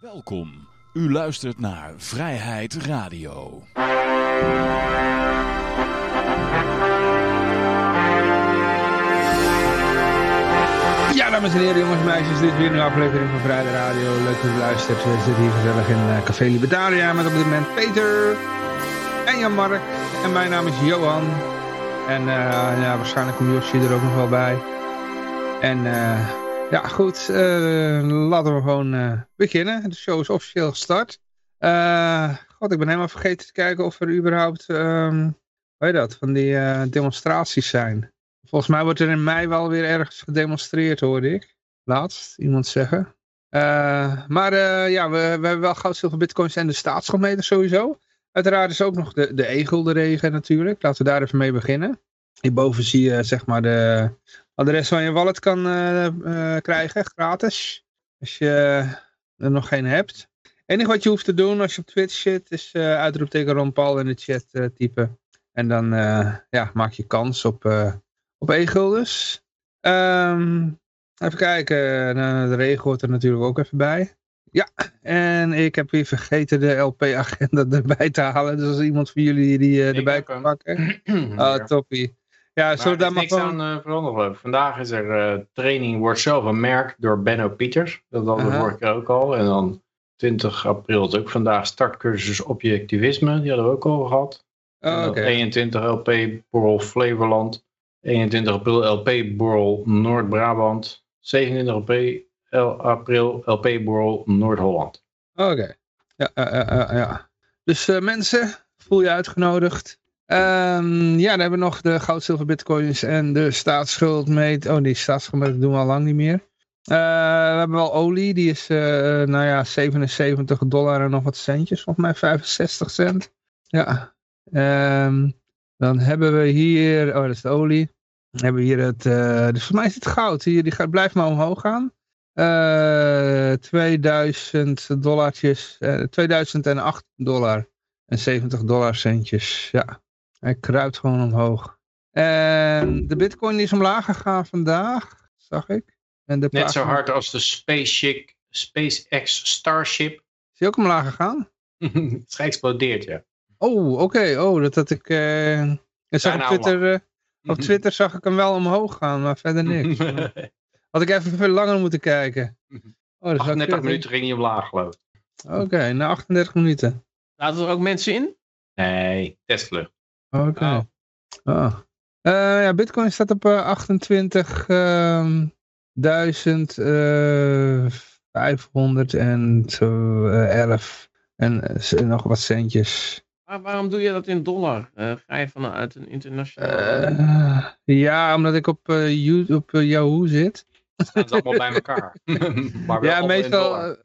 Welkom. U luistert naar Vrijheid Radio. Ja, dames en heren, jongens en meisjes, dit is weer een aflevering van Vrijheid Radio. Leuk dat u luistert. We zitten hier gezellig in uh, Café Libertaria met op dit moment Peter en Jan-Mark. En mijn naam is Johan. En uh, ja, waarschijnlijk komt Josje er ook nog wel bij. En uh, ja, goed. Uh, laten we gewoon uh, beginnen. De show is officieel gestart. Uh, God, ik ben helemaal vergeten te kijken of er überhaupt, um, hoe dat, van die demonstraties zijn. Volgens mij wordt er in mei wel weer ergens gedemonstreerd, hoorde ik. Laatst, iemand zeggen. maar ja, we, we, hebben wel goud, zilver, bitcoins en de staatsschuldmeter sowieso. Uiteraard is ook nog de, de e-guldenregen natuurlijk. Laten we daar even mee beginnen. Hierboven zie je zeg maar de adres van je wallet kan uh, uh, krijgen, gratis. Als je er nog geen hebt. Het enige wat je hoeft te doen als je op Twitch zit, is uitroepteken Ron Paul in de chat typen. En dan ja, maak je kans op, op e-guldens. Um, even kijken, de regen hoort er natuurlijk ook even bij. Ja, en ik heb weer vergeten de LP-agenda erbij te halen. Dus als iemand van jullie die erbij kan pakken. Ah, toppie. Ja, zo daar mag niks gewoon... aan uh, veranderen. Vandaag is er uh, training Word zelf een merk door Benno Pieters. Dat hadden we uh -huh. vorige keer ook al. En dan 20 april is ook vandaag startcursus objectivisme. Die hadden we ook al gehad. Oh, okay. 21 LP Borrel Flevoland. 21 april LP Borrel Noord-Brabant. 27 april, april LP Borrel Noord-Holland. Oké. Okay. Ja, ja, ja. Dus mensen, voel je uitgenodigd. Um, ja, dan hebben we nog de goud, zilver, bitcoins en de staatsschuldmeet. Oh, die staatsschuldmeet doen we al lang niet meer. Uh, we hebben wel olie, die is, uh, nou ja, 77 dollar en nog wat centjes, volgens mij 65 cent. Ja. Um, dan hebben we hier, oh dat is de olie. Dan hebben we hier het, uh, dus voor mij is het goud. Hier, die blijft maar omhoog gaan. 2000 dollartjes, 2008 dollar en 70 dollar centjes, ja. Hij kruipt gewoon omhoog. En de bitcoin is omlaag gegaan vandaag, zag ik. En de Net zo hard als de SpaceX, SpaceX Starship. Is hij ook omlaag gegaan? het is geëxplodeerd, ja. Oh, oké. Okay. Oh, dat had ik... Uh... ik zag op, Twitter, uh, op Twitter zag ik hem wel omhoog gaan, maar verder niks. had ik even veel langer moeten kijken. Oh, dat 38 minuten ging hij omlaag, geloof ik. Oké, okay, na 38 minuten. Zaten er ook mensen in? Nee, testvlucht. Oké. Okay. Oh. oh. Uh, ja, Bitcoin staat op uh, 28.511 en uh, nog wat centjes. Maar waarom doe je dat in dollar? Uh, ga je vanuit een internationaal... Uh, ja, omdat ik op, uh, op Yahoo zit. Het staat allemaal bij elkaar. maar ja, meestal...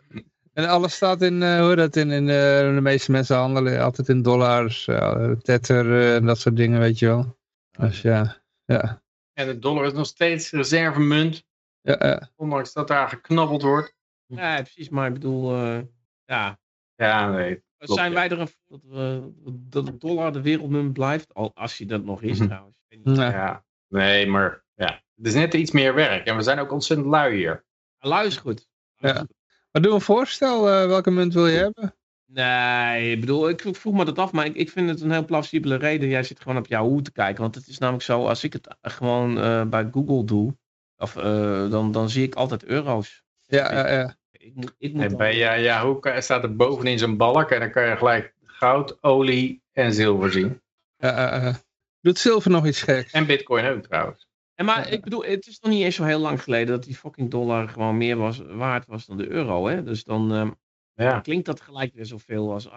En alles staat in, uh, hoe dat in, in uh, de meeste mensen handelen altijd in dollars, uh, tether en dat soort dingen, weet je wel. Dus ja, ja. En de dollar is nog steeds reservemunt. Ja, ja. Ondanks dat daar geknabbeld wordt. Ja, precies, maar ik bedoel, ja. Ja, nee. Klopt, zijn ja. wij er een dat, we, dat de dollar de wereldmunt blijft, al als hij dat nog is trouwens. Ja. ja, nee, maar ja. Het is net iets meer werk en we zijn ook ontzettend lui hier. Lui is goed. Lui is goed. Maar doe een voorstel, uh, welke munt wil je hebben? Nee, ik bedoel, ik vroeg me dat af, maar ik, ik vind het een heel plausibele reden. Jij zit gewoon op Yahoo te kijken, want het is namelijk zo, als ik het gewoon uh, bij Google doe, of, uh, dan, dan zie ik altijd euro's. Ja, ja, ja. Ik moet, ik moet en bij ja, Yahoo staat er bovenin zo'n balk en dan kan je gelijk goud, olie en zilver zien. Doet zilver nog iets geks? En bitcoin ook trouwens. En maar ik bedoel, het is nog niet eens zo heel lang geleden dat die fucking dollar gewoon meer was, waard was dan de euro. Hè? Dus dan, um, ja. dan klinkt dat gelijk weer zoveel als 28.500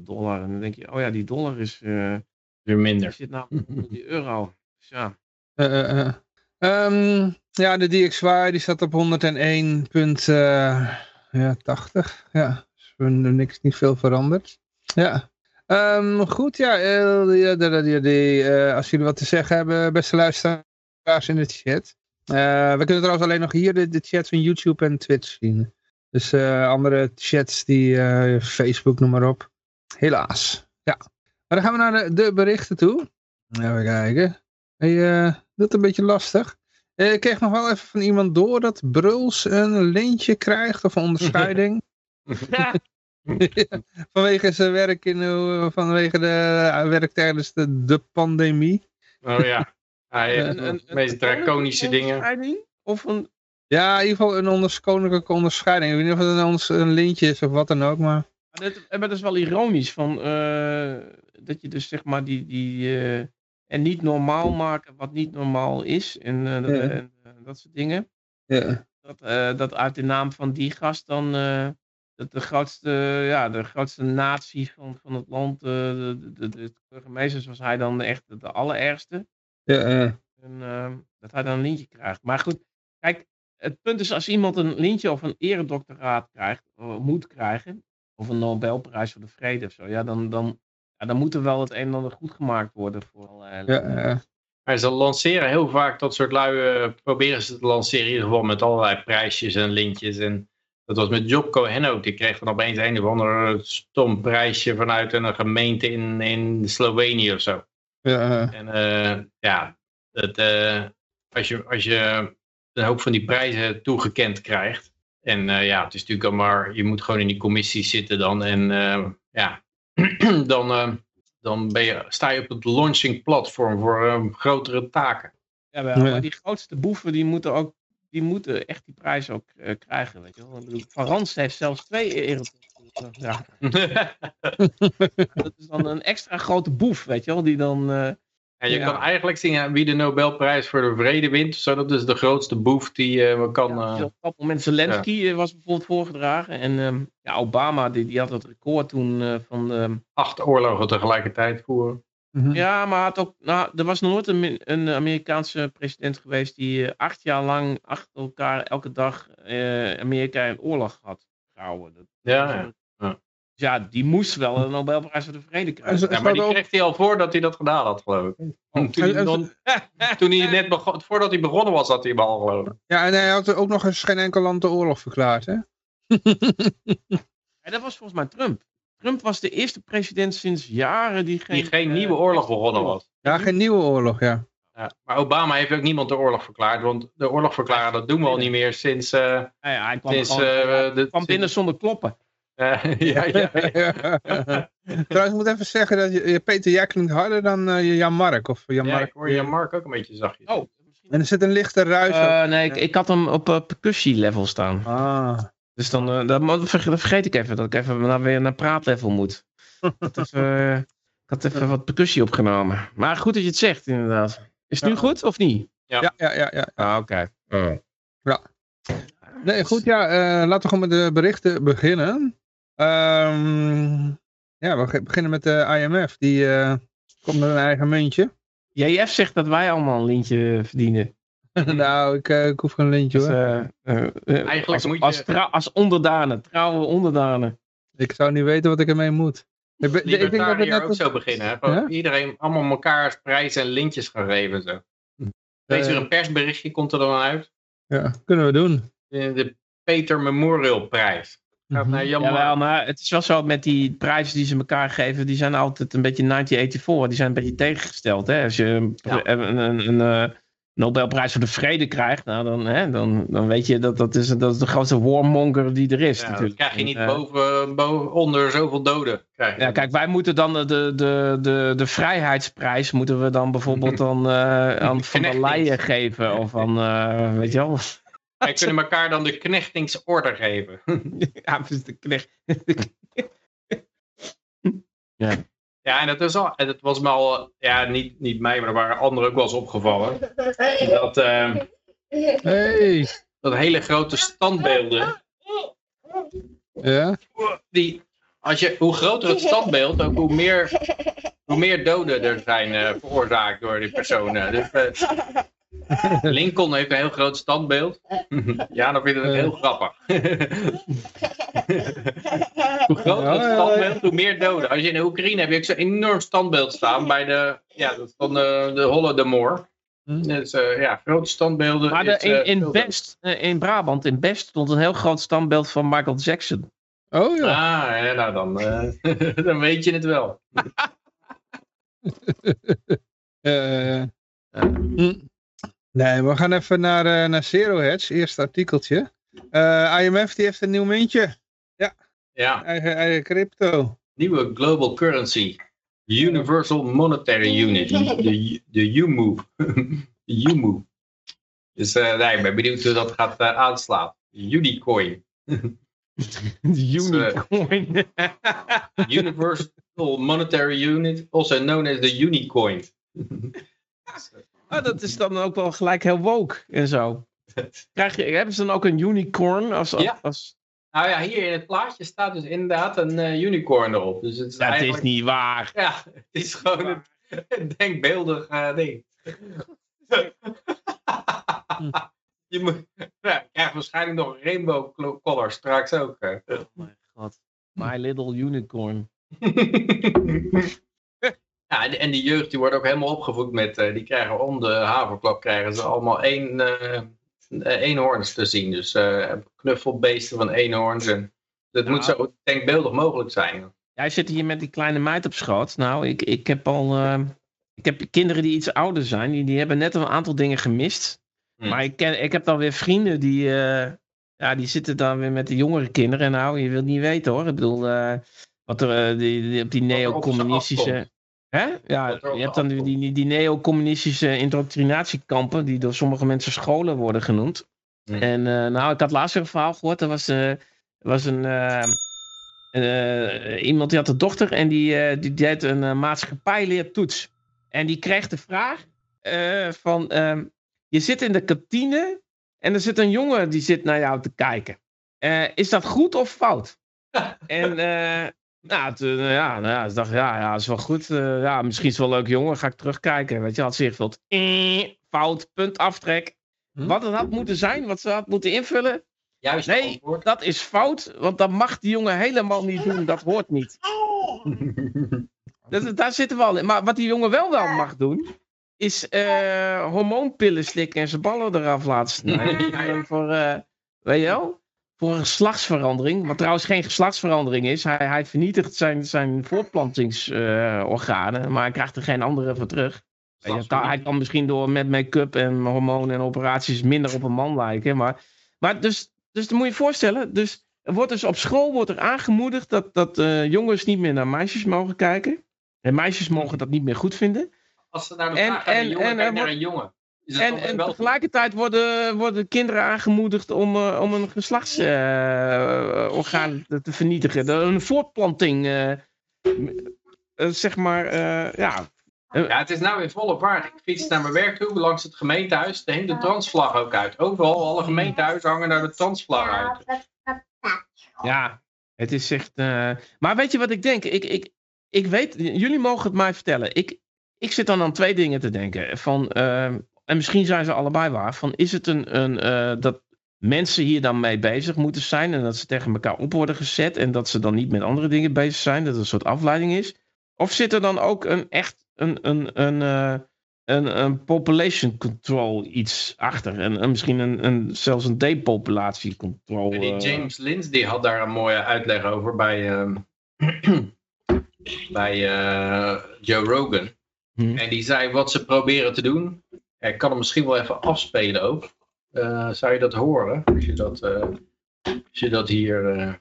dollar. En dan denk je, oh ja, die dollar is uh, weer minder. Zit nou onder die euro. Dus ja. Uh, uh, um, ja, de DXY die staat op 101,80. ja, 80. ja, dus er niks niet veel veranderd. Ja. Um, goed, ja, uh, die, die, uh, als jullie wat te zeggen hebben, beste luisteraars in de chat. We kunnen trouwens alleen nog hier de, chat van YouTube en Twitch zien. Dus andere chats, die Facebook, noem maar op. Helaas, ja. Maar dan gaan we naar de, de berichten toe. Even kijken. Hey, dat is een beetje lastig. ik kreeg nog wel even van iemand door dat Bruls een lintje krijgt of een onderscheiding. vanwege zijn werk in, vanwege de werk tijdens de, de pandemie. Oh ja, hij heeft de meest draconische dingen. Of een... Ja, in ieder geval een onders, koninklijke onderscheiding. Ik weet niet of het een, een lintje is of wat dan ook, maar... Maar dat is wel ironisch, van, uh, dat je dus zeg maar die, die uh, en niet normaal maken wat niet normaal is en, uh, ja. en dat soort dingen. Ja. Dat, dat uit de naam van die gast dan dat de grootste, ja, de grootste natie van, van het land, de, de, de, de burgemeesters, was hij dan echt de, de allerergste. Ja. En dat hij dan een lintje krijgt. Maar goed, kijk, het punt is als iemand een lintje of een eredoctoraat krijgt, moet krijgen, of een Nobelprijs voor de vrede of zo, ja, dan, dan, ja, dan moet er wel het een en ander goed gemaakt worden. Voor, uh, ja, ja. Maar ze lanceren heel vaak dat soort lui, proberen ze te lanceren in ieder geval met allerlei prijsjes en lintjes. En dat was met Job Cohen ook, die kreeg dan opeens een of ander stom prijsje vanuit een gemeente in, in Slovenië of zo. Ja. En uh, ja, het, uh, als, je, als je een hoop van die prijzen toegekend krijgt, en uh, ja, het is natuurlijk al maar, je moet gewoon in die commissie zitten dan. En uh, ja, dan, uh, dan ben je, sta je op het launching platform voor grotere taken. Ja, wel, maar die grootste boeven die moeten ook, die moeten echt die prijs ook krijgen. Weet je wel. Ik bedoel, Van Rans heeft zelfs twee. Ja. dat is dan een extra grote boef, weet je wel, die dan en je kan eigenlijk zien wie de Nobelprijs voor de vrede wint. Zo, dat is de grootste boef die uh, kan... Uh, op dat moment Zelensky ja. was bijvoorbeeld voorgedragen. En um, ja, Obama die, die had het record toen uh, van... Um... Acht oorlogen tegelijkertijd voeren. Mm -hmm. Ja, maar had ook, nou, er was nog nooit een, een Amerikaanse president geweest... die acht jaar lang achter elkaar elke dag Amerika in oorlog had gehouden. Dat, ja, ja. ja ja, die moest wel een Nobelprijs voor de Vrede krijgen. Ja, maar die kreeg hij al voordat hij dat gedaan had, geloof ik. Oh, toen, hij, toen hij net begon, voordat hij begonnen was, had hij hem al, geloof ik. Ja, en hij had ook nog eens geen enkel land de oorlog verklaard, hè? ja, dat was volgens mij Trump. Trump was de eerste president sinds jaren die geen... Die geen uh, nieuwe oorlog begonnen was. Ja, geen nieuwe oorlog, ja. Ja, maar Obama heeft ook niemand de oorlog verklaard, want de oorlog verklaren, dat doen we al niet meer sinds... Uh, ja, ja, hij kwam, sinds, gewoon, uh, de, kwam binnen zonder kloppen. Uh, ja, ja. Trouwens, ik moet even zeggen dat je, Peter, jij klinkt harder dan uh, Jan Mark. Of Jan ja, Mark. ik hoor Jan Mark ook een beetje zachtjes. Oh. En er zit een lichte ruis uh. Nee, ik, ik, had hem op uh, percussie level staan. Ah. Dus dan dat, dat vergeet ik even, dat ik even naar, weer naar praatlevel moet. ik, had even, ik had even wat percussie opgenomen. Maar goed dat je het zegt, inderdaad. Is het nu goed of niet? Ja, ja, ja. ja, ja. Ah, oké. Okay. Oh. Ja. Nee, goed, ja, laten we gewoon met de berichten beginnen. Um, ja, we beginnen met de IMF. Die uh, komt met een eigen muntje. JF zegt dat wij allemaal een lintje verdienen. nou, ik, uh, ik, hoef geen lintje dus, hoor. Uh, Eigenlijk als, moet je... als, onderdanen, trouwe onderdanen. Ik zou niet weten wat ik ermee moet. Ik, ben, ik denk dat we net ook zo beginnen. Hè? Ja? Iedereen allemaal elkaar prijzen en lintjes gaan geven. Zo. Weet weer een persberichtje komt er dan uit. Ja, kunnen we doen. De, de Peter Memorial Prijs. Gaat naar Jan ja, maar het is wel zo met die prijzen die ze elkaar geven, die zijn altijd een beetje 1984, die zijn een beetje tegengesteld. Hè? Als je ja. een, een, een, een Nobelprijs voor de vrede krijgt, nou dan, hè, dan, dan weet je dat dat is, dat is de grootste warmonger die er is. Ja, natuurlijk. krijg je niet uh, boven, boven, onder zoveel doden. Krijg ja, kijk, wij moeten dan de, de, de, de, de vrijheidsprijs moeten we dan bijvoorbeeld dan uh, aan Van der Leyen geven. Of aan, weet je wel... Wij kunnen elkaar dan de knechtingsorder geven. ja, dus de knecht. ja. Ja, en dat, is al, en dat was me al, ja, niet, niet mij, maar er waren anderen ook wel eens opgevallen. Dat, uh, hey. dat hele grote standbeelden. Ja? Die, als je, hoe groter het standbeeld, ook hoe meer, hoe meer doden er zijn uh, veroorzaakt door die personen. Dus, uh, Lincoln heeft een heel groot standbeeld. ja, dan vind ik het heel grappig. hoe groter het standbeeld, hoe meer doden. Als je in de Oekraïne heb je ook zo'n enorm standbeeld staan bij de, ja, dat van de, de Holodomor. Dus uh, ja, grote standbeelden. Maar de, in, in, Best, in Brabant, in Best, stond een heel groot standbeeld van Michael Jackson. Oh ja. Ah, ja, nou dan, uh, dan weet je het wel. uh, Nee, we gaan even naar, uh, naar Zero Hedge, eerste artikeltje. Uh, IMF die heeft een nieuw muntje. Ja, ja. Eigen, eigen crypto. Nieuwe global currency. Universal Monetary Unit. De, de UMU. de UMU. Dus uh, nee, ik ben benieuwd hoe dat gaat uh, aanslaan. Unicoin. Unicoin. Universal Monetary Unit, also known as the Unicoin. Oh, dat is dan ook wel gelijk heel woke en zo. Krijg je, hebben ze dan ook een unicorn? Als, ja. als... Nou ja, hier in het plaatje staat dus inderdaad een uh, unicorn erop. Dus het is dat eigenlijk... is niet waar. Ja, het is gewoon een, een denkbeeldig uh, ding. je moet, krijgt waarschijnlijk nog een rainbow color straks ook. Hè. Oh mijn god. My little unicorn. ja, en die jeugd die wordt ook helemaal opgevoed met, uh, die krijgen om de haverklap krijgen ze allemaal één, uh, eenhoorns te zien. Dus uh, knuffelbeesten van eenhoorns. En dat moet zo denkbeeldig mogelijk zijn. Jij zit hier met die kleine meid op schoot. Nou, ik, ik heb al... ik heb kinderen die iets ouder zijn. Die, die hebben net een aantal dingen gemist. Hm. Maar ik, ken, ik heb dan weer vrienden die, ja, die zitten dan weer met de jongere kinderen. Nou, je wilt niet weten hoor. Ik bedoel, wat er die, die, op die neo-communistische... Hè? Ja, je hebt dan die, die, die neo-communistische indoctrinatiekampen die door sommige mensen scholen worden genoemd. En nou, ik had laatst een verhaal gehoord. Er was, was een, iemand die had een dochter en die, die deed een maatschappijleertoets. En die kreeg de vraag van ehm, je zit in de kantine en er zit een jongen die zit naar jou te kijken. Uh, is dat goed of fout? en uh, nou, toen, uh, ja, nou ja, ik dacht, ja, ja, is wel goed. ja, misschien is het wel leuk jongen, ga ik terugkijken. Weet je, had ze ingevuld. fout, punt, aftrek. Hm? Wat het had moeten zijn, wat ze had moeten invullen. Juist nee, antwoord. dat is fout, want dat mag die jongen helemaal niet doen. Dat hoort niet. dat, daar zitten we al in. Maar wat die jongen wel wel mag doen, is uh, hormoonpillen slikken en zijn ballen eraf laten snijden. voor, uh, weet je wel? Voor een geslachtsverandering. Wat trouwens geen geslachtsverandering is. Hij, hij vernietigt zijn, zijn voortplantingsorganen. Uh, maar hij krijgt er geen andere voor terug. Hij kan misschien door met make-up en hormonen en operaties minder op een man lijken. Maar, maar dus, dus dan moet je je voorstellen. Dus wordt dus op school wordt er aangemoedigd dat, dat jongens niet meer naar meisjes mogen kijken. En meisjes mogen dat niet meer goed vinden. Als ze naar de vraag en, jongen en, naar een jongen. En, en tegelijkertijd worden, worden kinderen aangemoedigd om, uh, om een geslachtsorgaan uh, te vernietigen. Een voortplanting, uh, zeg maar, ja. Ja, het is nou in volle vaart. Ik fiets naar mijn werk toe, langs het gemeentehuis. Daar hangt de transvlag ook uit. Overal, alle gemeentehuizen hangen daar de transvlag uit. Ja, het is echt... Maar weet je wat ik denk? Ik, ik, ik weet, jullie mogen het mij vertellen. Ik, ik zit dan aan twee dingen te denken. Van, uh, en misschien zijn ze allebei waar. Van, is het een, een uh, dat mensen hier dan mee bezig moeten zijn en dat ze tegen elkaar op worden gezet en dat ze dan niet met andere dingen bezig zijn, dat het een soort afleiding is? Of zit er dan ook een echt een, een, een, uh, een, een population control iets achter? En, en misschien een, een, zelfs een depopulatiecontrole? control. Die James Lins die had daar een mooie uitleg over bij, ehm, bij Joe Rogan. Hmm. En die zei wat ze proberen te doen. Ik kan hem misschien wel even afspelen ook. Uh, zou je dat horen? Als je dat, uh, als je dat hier uh,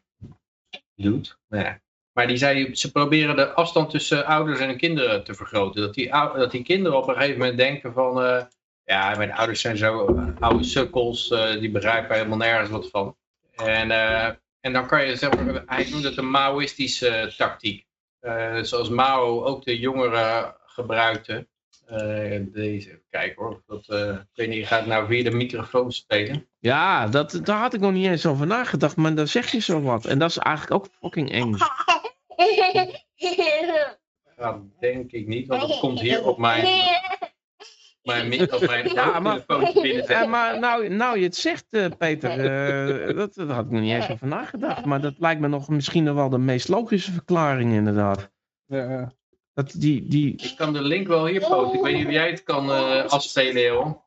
doet. Nee. Maar die zei, ze proberen de afstand tussen ouders en kinderen te vergroten. Dat die, dat die kinderen op een gegeven moment denken van... ja, mijn ouders zijn zo oude sukkels. die begrijpen helemaal nergens wat van. En, en dan kan je zeggen, hij noemt het een Maoïstische tactiek. zoals Mao ook de jongeren gebruikte. Uh, deze, kijk hoor, dat, uh, ik weet niet, je gaat nou via de microfoon spelen. Ja, dat, daar had ik nog niet eens over nagedacht, maar dan zeg je zo wat. En dat is eigenlijk ook fucking eng. Dat denk ik niet, want het komt hier op mijn, mijn, op mijn ja, maar, binnen. Ja, maar nou, nou je het zegt, uh, Peter, dat, dat had ik nog niet eens over nagedacht. Maar dat lijkt me nog misschien nog wel de meest logische verklaring inderdaad. Ja. Dat die, die... Ik kan de link wel hier posten. Ik weet niet of jij het kan uh, afspelen, joh.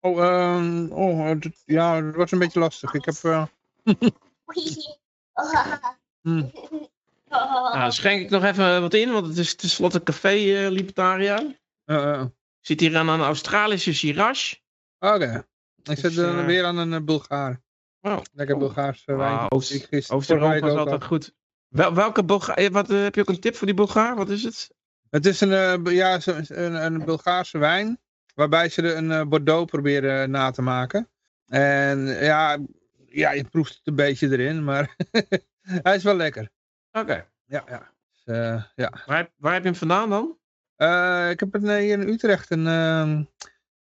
Oh, um, oh ja, het was een beetje lastig. Ik heb... Uh... hmm. nou, schenk ik nog even wat in, want het is tenslotte café uh, Libertaria. Uh, Zit hier aan een Australische Shiraz. Oké. Ik zit uh, weer aan een Bulgaar. Oh. Lekker Bulgaarse uh, wijn. Oost-Europa is altijd goed. Wel, welke Bulgaar? Wat, heb je ook een tip voor die Bulgaar? Wat is het? Het is een, ja, een, een Bulgaarse wijn. Waarbij ze een Bordeaux proberen na te maken. En ja, ja, je proeft het een beetje erin, maar hij is wel lekker. Oké. Ja, ja. Dus, uh, ja. Waar, waar heb je hem vandaan dan? Uh, ik heb het hier in Utrecht een, uh,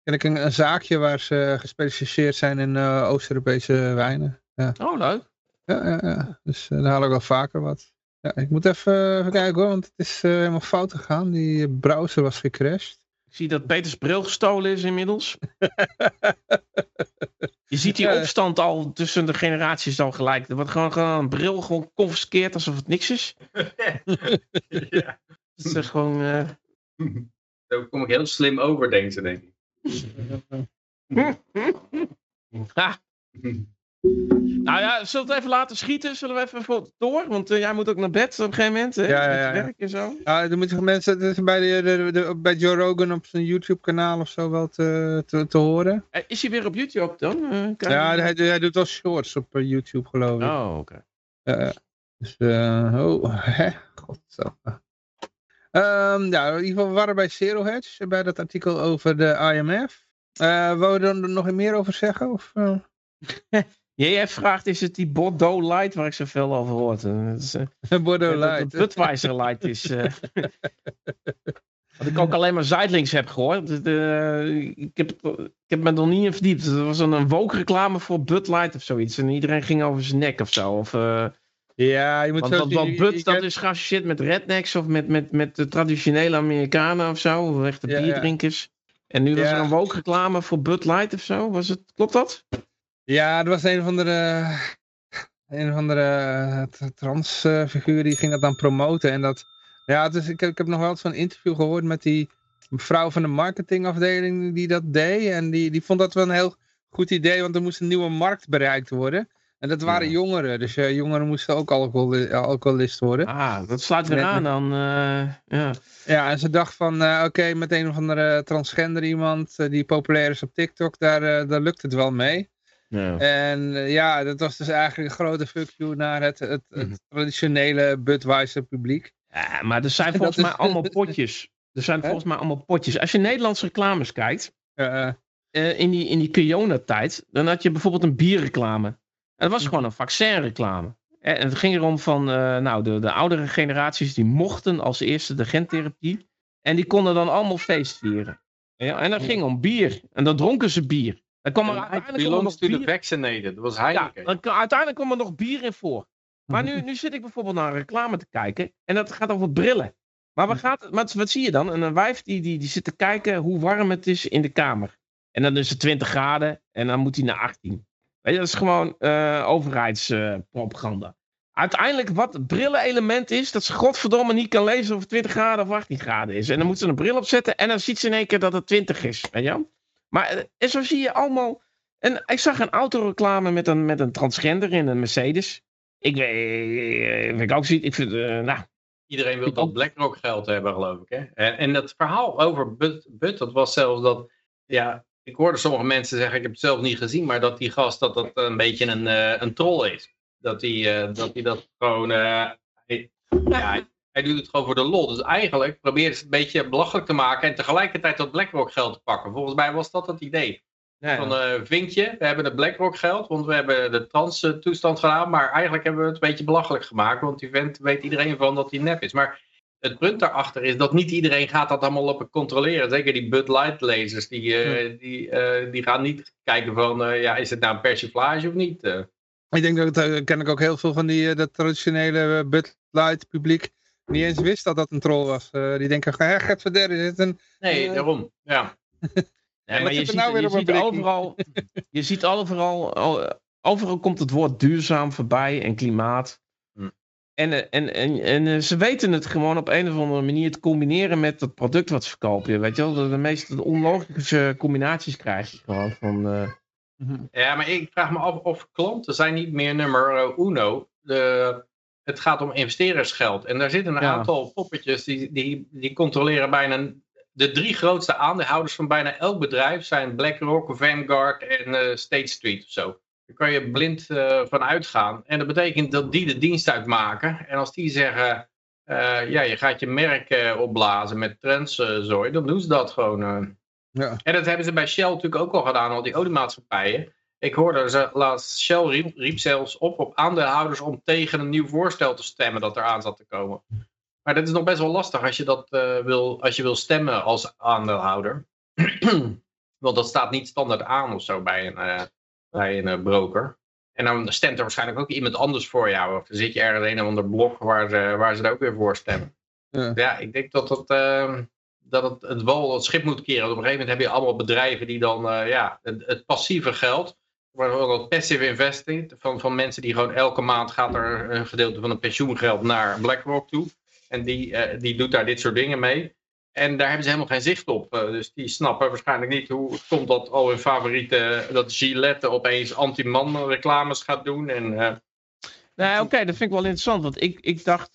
ik een, een, zaakje waar ze gespecialiseerd zijn in Oost-Europese wijnen. Ja. Oh, leuk. Ja, ja, ja. dus daar haal ik wel vaker wat. Ja, ik moet even, even kijken hoor, want het is helemaal fout gegaan. Die browser was gecrashed. Ik zie dat Peters bril gestolen is inmiddels. Je ziet die opstand al tussen de generaties al gelijk. Er wordt gewoon, gewoon een bril gewoon confiskeerd alsof het niks is. ja. Het is gewoon... Uh... Daar kom ik heel slim over, denk ze, denk ik. ah. Nou ja, zullen we het even laten schieten? Zullen we even door? Want uh, jij moet ook naar bed op een gegeven moment. Hè? Ja, ja, ja. Werk en zo. Ja, dan moeten mensen is bij, de, de, de, bij Joe Rogan op zijn YouTube kanaal of zo wel te, te, te horen. Uh, is hij weer op YouTube dan? Uh, ja, hij, hij, doet wel shorts op YouTube geloof ik. Oh, oké. Okay. dus, oh, hè? God zo. Um, ja, in ieder geval we waren bij Zero Hedge, bij dat artikel over de IMF. Uh, wou je er nog meer over zeggen? Of, JF vraagt, is het die Bordeaux Light waar ik zoveel over hoor? Uh, Bordeaux Light. Budweiser Light is. Uh, wat ik ook alleen maar zijdelings heb gehoord. Uh, ik, heb, ik heb me er niet in verdiept. Er was een, een woke reclame voor Bud Light of zoiets. En iedereen ging over zijn nek of zo. Of, ja, je moet want, zo want, want Bud, dat is geassocieerd met rednecks of met, met, met de traditionele Amerikanen of zo. Of echte bierdrinkers. Ja. En nu was ja. er een woke reclame voor Bud Light of zo. Was het, klopt dat? Ja, er was een of andere, een of andere transfiguur die ging dat dan promoten. En dat, ja, dus ik, heb, ik heb nog wel eens van een interview gehoord met die vrouw van de marketingafdeling die dat deed. En die, die vond dat wel een heel goed idee, want er moest een nieuwe markt bereikt worden. En dat waren ja. jongeren, dus uh, jongeren moesten ook alcohol, alcoholist worden. Ah, dat sluit weer aan dan. Uh, ja. ja, en ze dacht van, uh, oké, okay, met een of andere transgender iemand die populair is op TikTok, daar, daar lukt het wel mee. Ja. En ja, dat was dus eigenlijk een grote fuck you naar het, het, het -hmm. traditionele Budweiser publiek. Ja, maar er zijn volgens mij is... allemaal potjes. Er zijn volgens mij allemaal potjes. Als je Nederlandse reclames kijkt, uh, in die, in die Kiona-tijd, dan had je bijvoorbeeld een bierreclame. En dat was gewoon een vaccinreclame. En het ging erom van, uh, nou, de, de oudere generaties die mochten als eerste de gentherapie. En die konden dan allemaal feest vieren. Ja, en dat ging om bier. En dan dronken ze bier. Dan kwam er uiteindelijk nog bier... de vaccinated. Dat was Heineken. Ja, dan, uiteindelijk kwam er nog bier in voor. Maar nu, nu zit ik bijvoorbeeld naar een reclame te kijken. En dat gaat over brillen. Maar wat, gaat, wat, wat zie je dan? Een wijf die, die, die zit te kijken hoe warm het is in de kamer. En dan is het 20 graden. En dan moet hij naar 18. Weet je, dat is gewoon uh, overheidspropaganda. Uh, Uiteindelijk wat het brillenelement is, dat ze godverdomme niet kan lezen of het 20 graden of 18 graden is. En dan moet ze een bril opzetten en dan ziet ze in één keer dat het 20 is. Weet je? Maar en zo zie je allemaal. En ik zag een autoreclame met een, met een transgender in een Mercedes. Ik weet, ik ook ziet. Ik vind, uh, nou. Iedereen wil dat BlackRock geld hebben, geloof ik. Hè? En, en dat verhaal over But, But, dat was zelfs dat. Ja, ik hoorde sommige mensen zeggen, ik heb het zelf niet gezien, maar dat die gast dat dat een beetje een, uh, een troll is. Dat hij uh, dat, die dat gewoon. Uh, hij, ja, hij doet het gewoon voor de lol. Dus eigenlijk probeert ze het een beetje belachelijk te maken en tegelijkertijd dat BlackRock geld te pakken. Volgens mij was dat het idee. Ja, Van uh, vinkje, we hebben het BlackRock geld, want we hebben de trans toestand gedaan, maar eigenlijk hebben we het een beetje belachelijk gemaakt, want die vent weet iedereen van dat hij nep is. Maar het punt daarachter is dat niet iedereen gaat dat allemaal op controleren. Zeker die Bud Light lezers, die, uh, die, uh, die gaan niet kijken van, ja, is het nou een persiflage of niet? Ik denk dat, ken ik ook heel veel van die dat traditionele Bud Light publiek niet eens wist dat dat een troll was. Uh, die denken, hè, gaat verder, is het een... Nee, uh, daarom, ja. ja maar je ziet, nou je, ziet overal, je ziet overal, overal komt het woord duurzaam voorbij en klimaat. Hm. En, en, en, en ze weten het gewoon op een of andere manier te combineren met het product wat ze verkopen. Weet je wel, de, de meest onlogische combinaties krijg je gewoon van... Uh... Ja, maar ik vraag me af of klanten zijn niet meer nummer uno. De, het gaat om investerersgeld. En daar zitten een ja. aantal poppetjes die, die, die controleren bijna de drie grootste aandeelhouders van bijna elk bedrijf zijn BlackRock, Vanguard en State Street of zo. Daar kan je blind van uitgaan. En dat betekent dat die de dienst uitmaken. En als die zeggen, ja, je gaat je merk opblazen met trendzooi, dan doen ze dat gewoon. Ja. En dat hebben ze bij Shell natuurlijk ook al gedaan, al die oliemaatschappijen. Ik hoorde ze laatst, Shell riep, riep, zelfs op op aandeelhouders om tegen een nieuw voorstel te stemmen dat er aan zat te komen. Maar dat is nog best wel lastig als je, dat, uh, wil, als je wil stemmen als aandeelhouder. Want dat staat niet standaard aan of zo bij een, uh, bij een uh, broker. En dan stemt er waarschijnlijk ook iemand anders voor jou. Of dan zit je ergens een of ander blok waar ze, waar ze er ook weer voor stemmen. Ja, ja ik denk dat het, ehm, dat het, het wal het schip moet keren. op een gegeven moment heb je allemaal bedrijven die dan ja, het, het passieve geld bijvoorbeeld passive investing, van, van mensen die gewoon elke maand gaat er een gedeelte van een pensioengeld naar BlackRock toe. En die, uh, die doet daar dit soort dingen mee. En daar hebben ze helemaal geen zicht op. Uh, dus die snappen waarschijnlijk niet hoe het komt dat al hun favoriete, dat Gillette opeens anti-man reclames gaat doen. En, uh, Nee, oké, dat vind ik wel interessant. Want ik, ik dacht,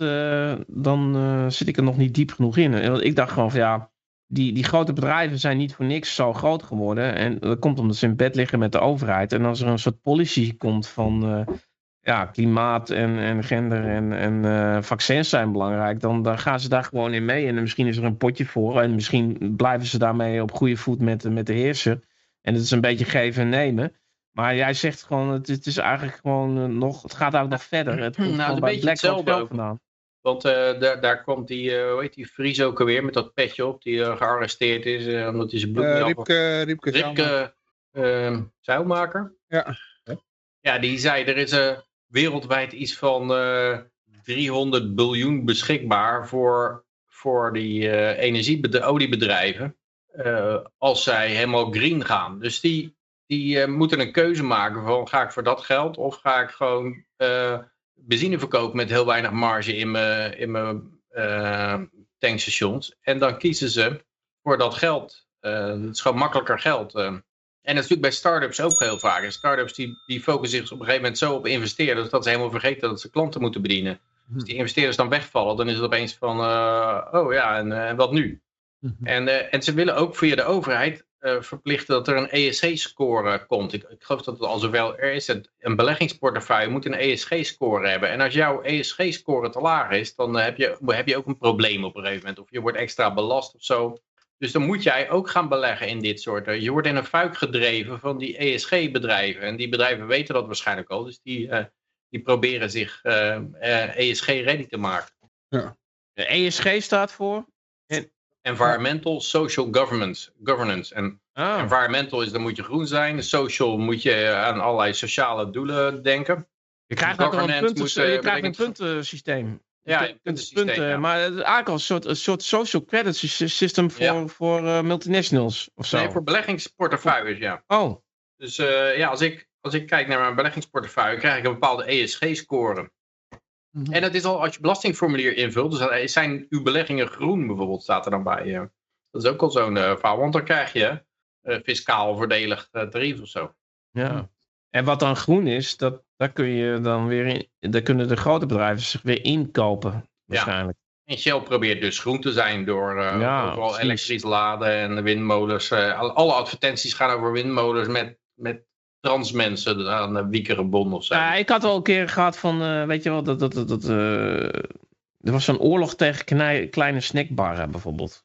dan zit ik er nog niet diep genoeg in. Ik dacht gewoon van ja, die, die grote bedrijven zijn niet voor niks zo groot geworden. En dat komt omdat ze in bed liggen met de overheid. En als er een soort policy komt van uh, ja, klimaat en, en gender en, en uh, vaccins zijn belangrijk, dan, dan gaan ze daar gewoon in mee. En misschien is er een potje voor. En misschien blijven ze daarmee op goede voet met, met de heerser. En het is een beetje geven en nemen. Maar jij zegt gewoon, het, het is eigenlijk gewoon nog, het gaat ook nog verder. Het komt nou, een beetje hetzelfde vandaan. Want uh, daar, daar komt die, uh, hoe heet die Fries ook alweer met dat petje op, die uh, gearresteerd is omdat hij zijn bloed uh, Riepke, Riepke, Riepke Zeilmaker. Ja. Ja, die zei er is wereldwijd iets van 300 biljoen beschikbaar voor, voor die energie, oliebedrijven. als zij helemaal green gaan. Dus die, die moeten een keuze maken van ga ik voor dat geld of ga ik gewoon benzine verkoop met heel weinig marge in mijn, in mijn uh, tankstations. En dan kiezen ze voor dat geld. Uh, het is gewoon makkelijker geld. Uh. En dat is natuurlijk bij start-ups ook heel vaak. En start-ups die, die focussen zich op een gegeven moment zo op investeren... dat ze helemaal vergeten dat ze klanten moeten bedienen. Als die investeerders dan wegvallen, dan is het opeens van... oh ja, en, wat nu? Hm. En, en ze willen ook via de overheid verplichten dat er een ESG-score komt. Ik, ik, geloof dat het al zowel er is. een beleggingsportefeuille moet een ESG-score hebben. En als jouw ESG-score te laag is, dan heb je, heb je ook een probleem op een gegeven moment. Of je wordt extra belast of zo. Dus dan moet jij ook gaan beleggen in dit soort. Je wordt in een fuik gedreven van die ESG-bedrijven. En die bedrijven weten dat waarschijnlijk al. Dus die, uh, die proberen zich uh, eh, ESG-ready te maken. Ja. De ESG staat voor? Environmental, social governance. governance. En ah. environmental is, dan moet je groen zijn. Social moet je aan allerlei sociale doelen denken. Je krijgt ook een, punten, je krijgt een puntensysteem. Ja, punten, Maar het is eigenlijk al een soort, een soort social credit system voor, voor uh, multinationals of zo. Nee, voor beleggingsportefeuilles, ja. Oh. Dus uh, ja, als ik, als ik kijk naar mijn beleggingsportefeuille, krijg ik een bepaalde ESG-score. Mhm. En dat is al als je belastingformulier invult, dus zijn uw beleggingen groen bijvoorbeeld, staat er dan bij. Uh, dat is ook al zo'n uh, verhaal, want dan krijg je uh, fiscaal voordelig tarief of zo. Ja. En wat dan groen is, dat, daar kun je dan weer in, daar kunnen de grote bedrijven zich weer inkopen, waarschijnlijk. Ja. En Shell probeert dus groen te zijn door uh, ja, overal elektrisch laden en windmolens. alle advertenties gaan over windmolens met, met trans mensen aan de Wiekerenbond of zo. Ja, ik had al een keer gehad van, uh, weet je wel, dat, dat, dat, dat uh, er was zo'n oorlog tegen kleine snackbarren bijvoorbeeld.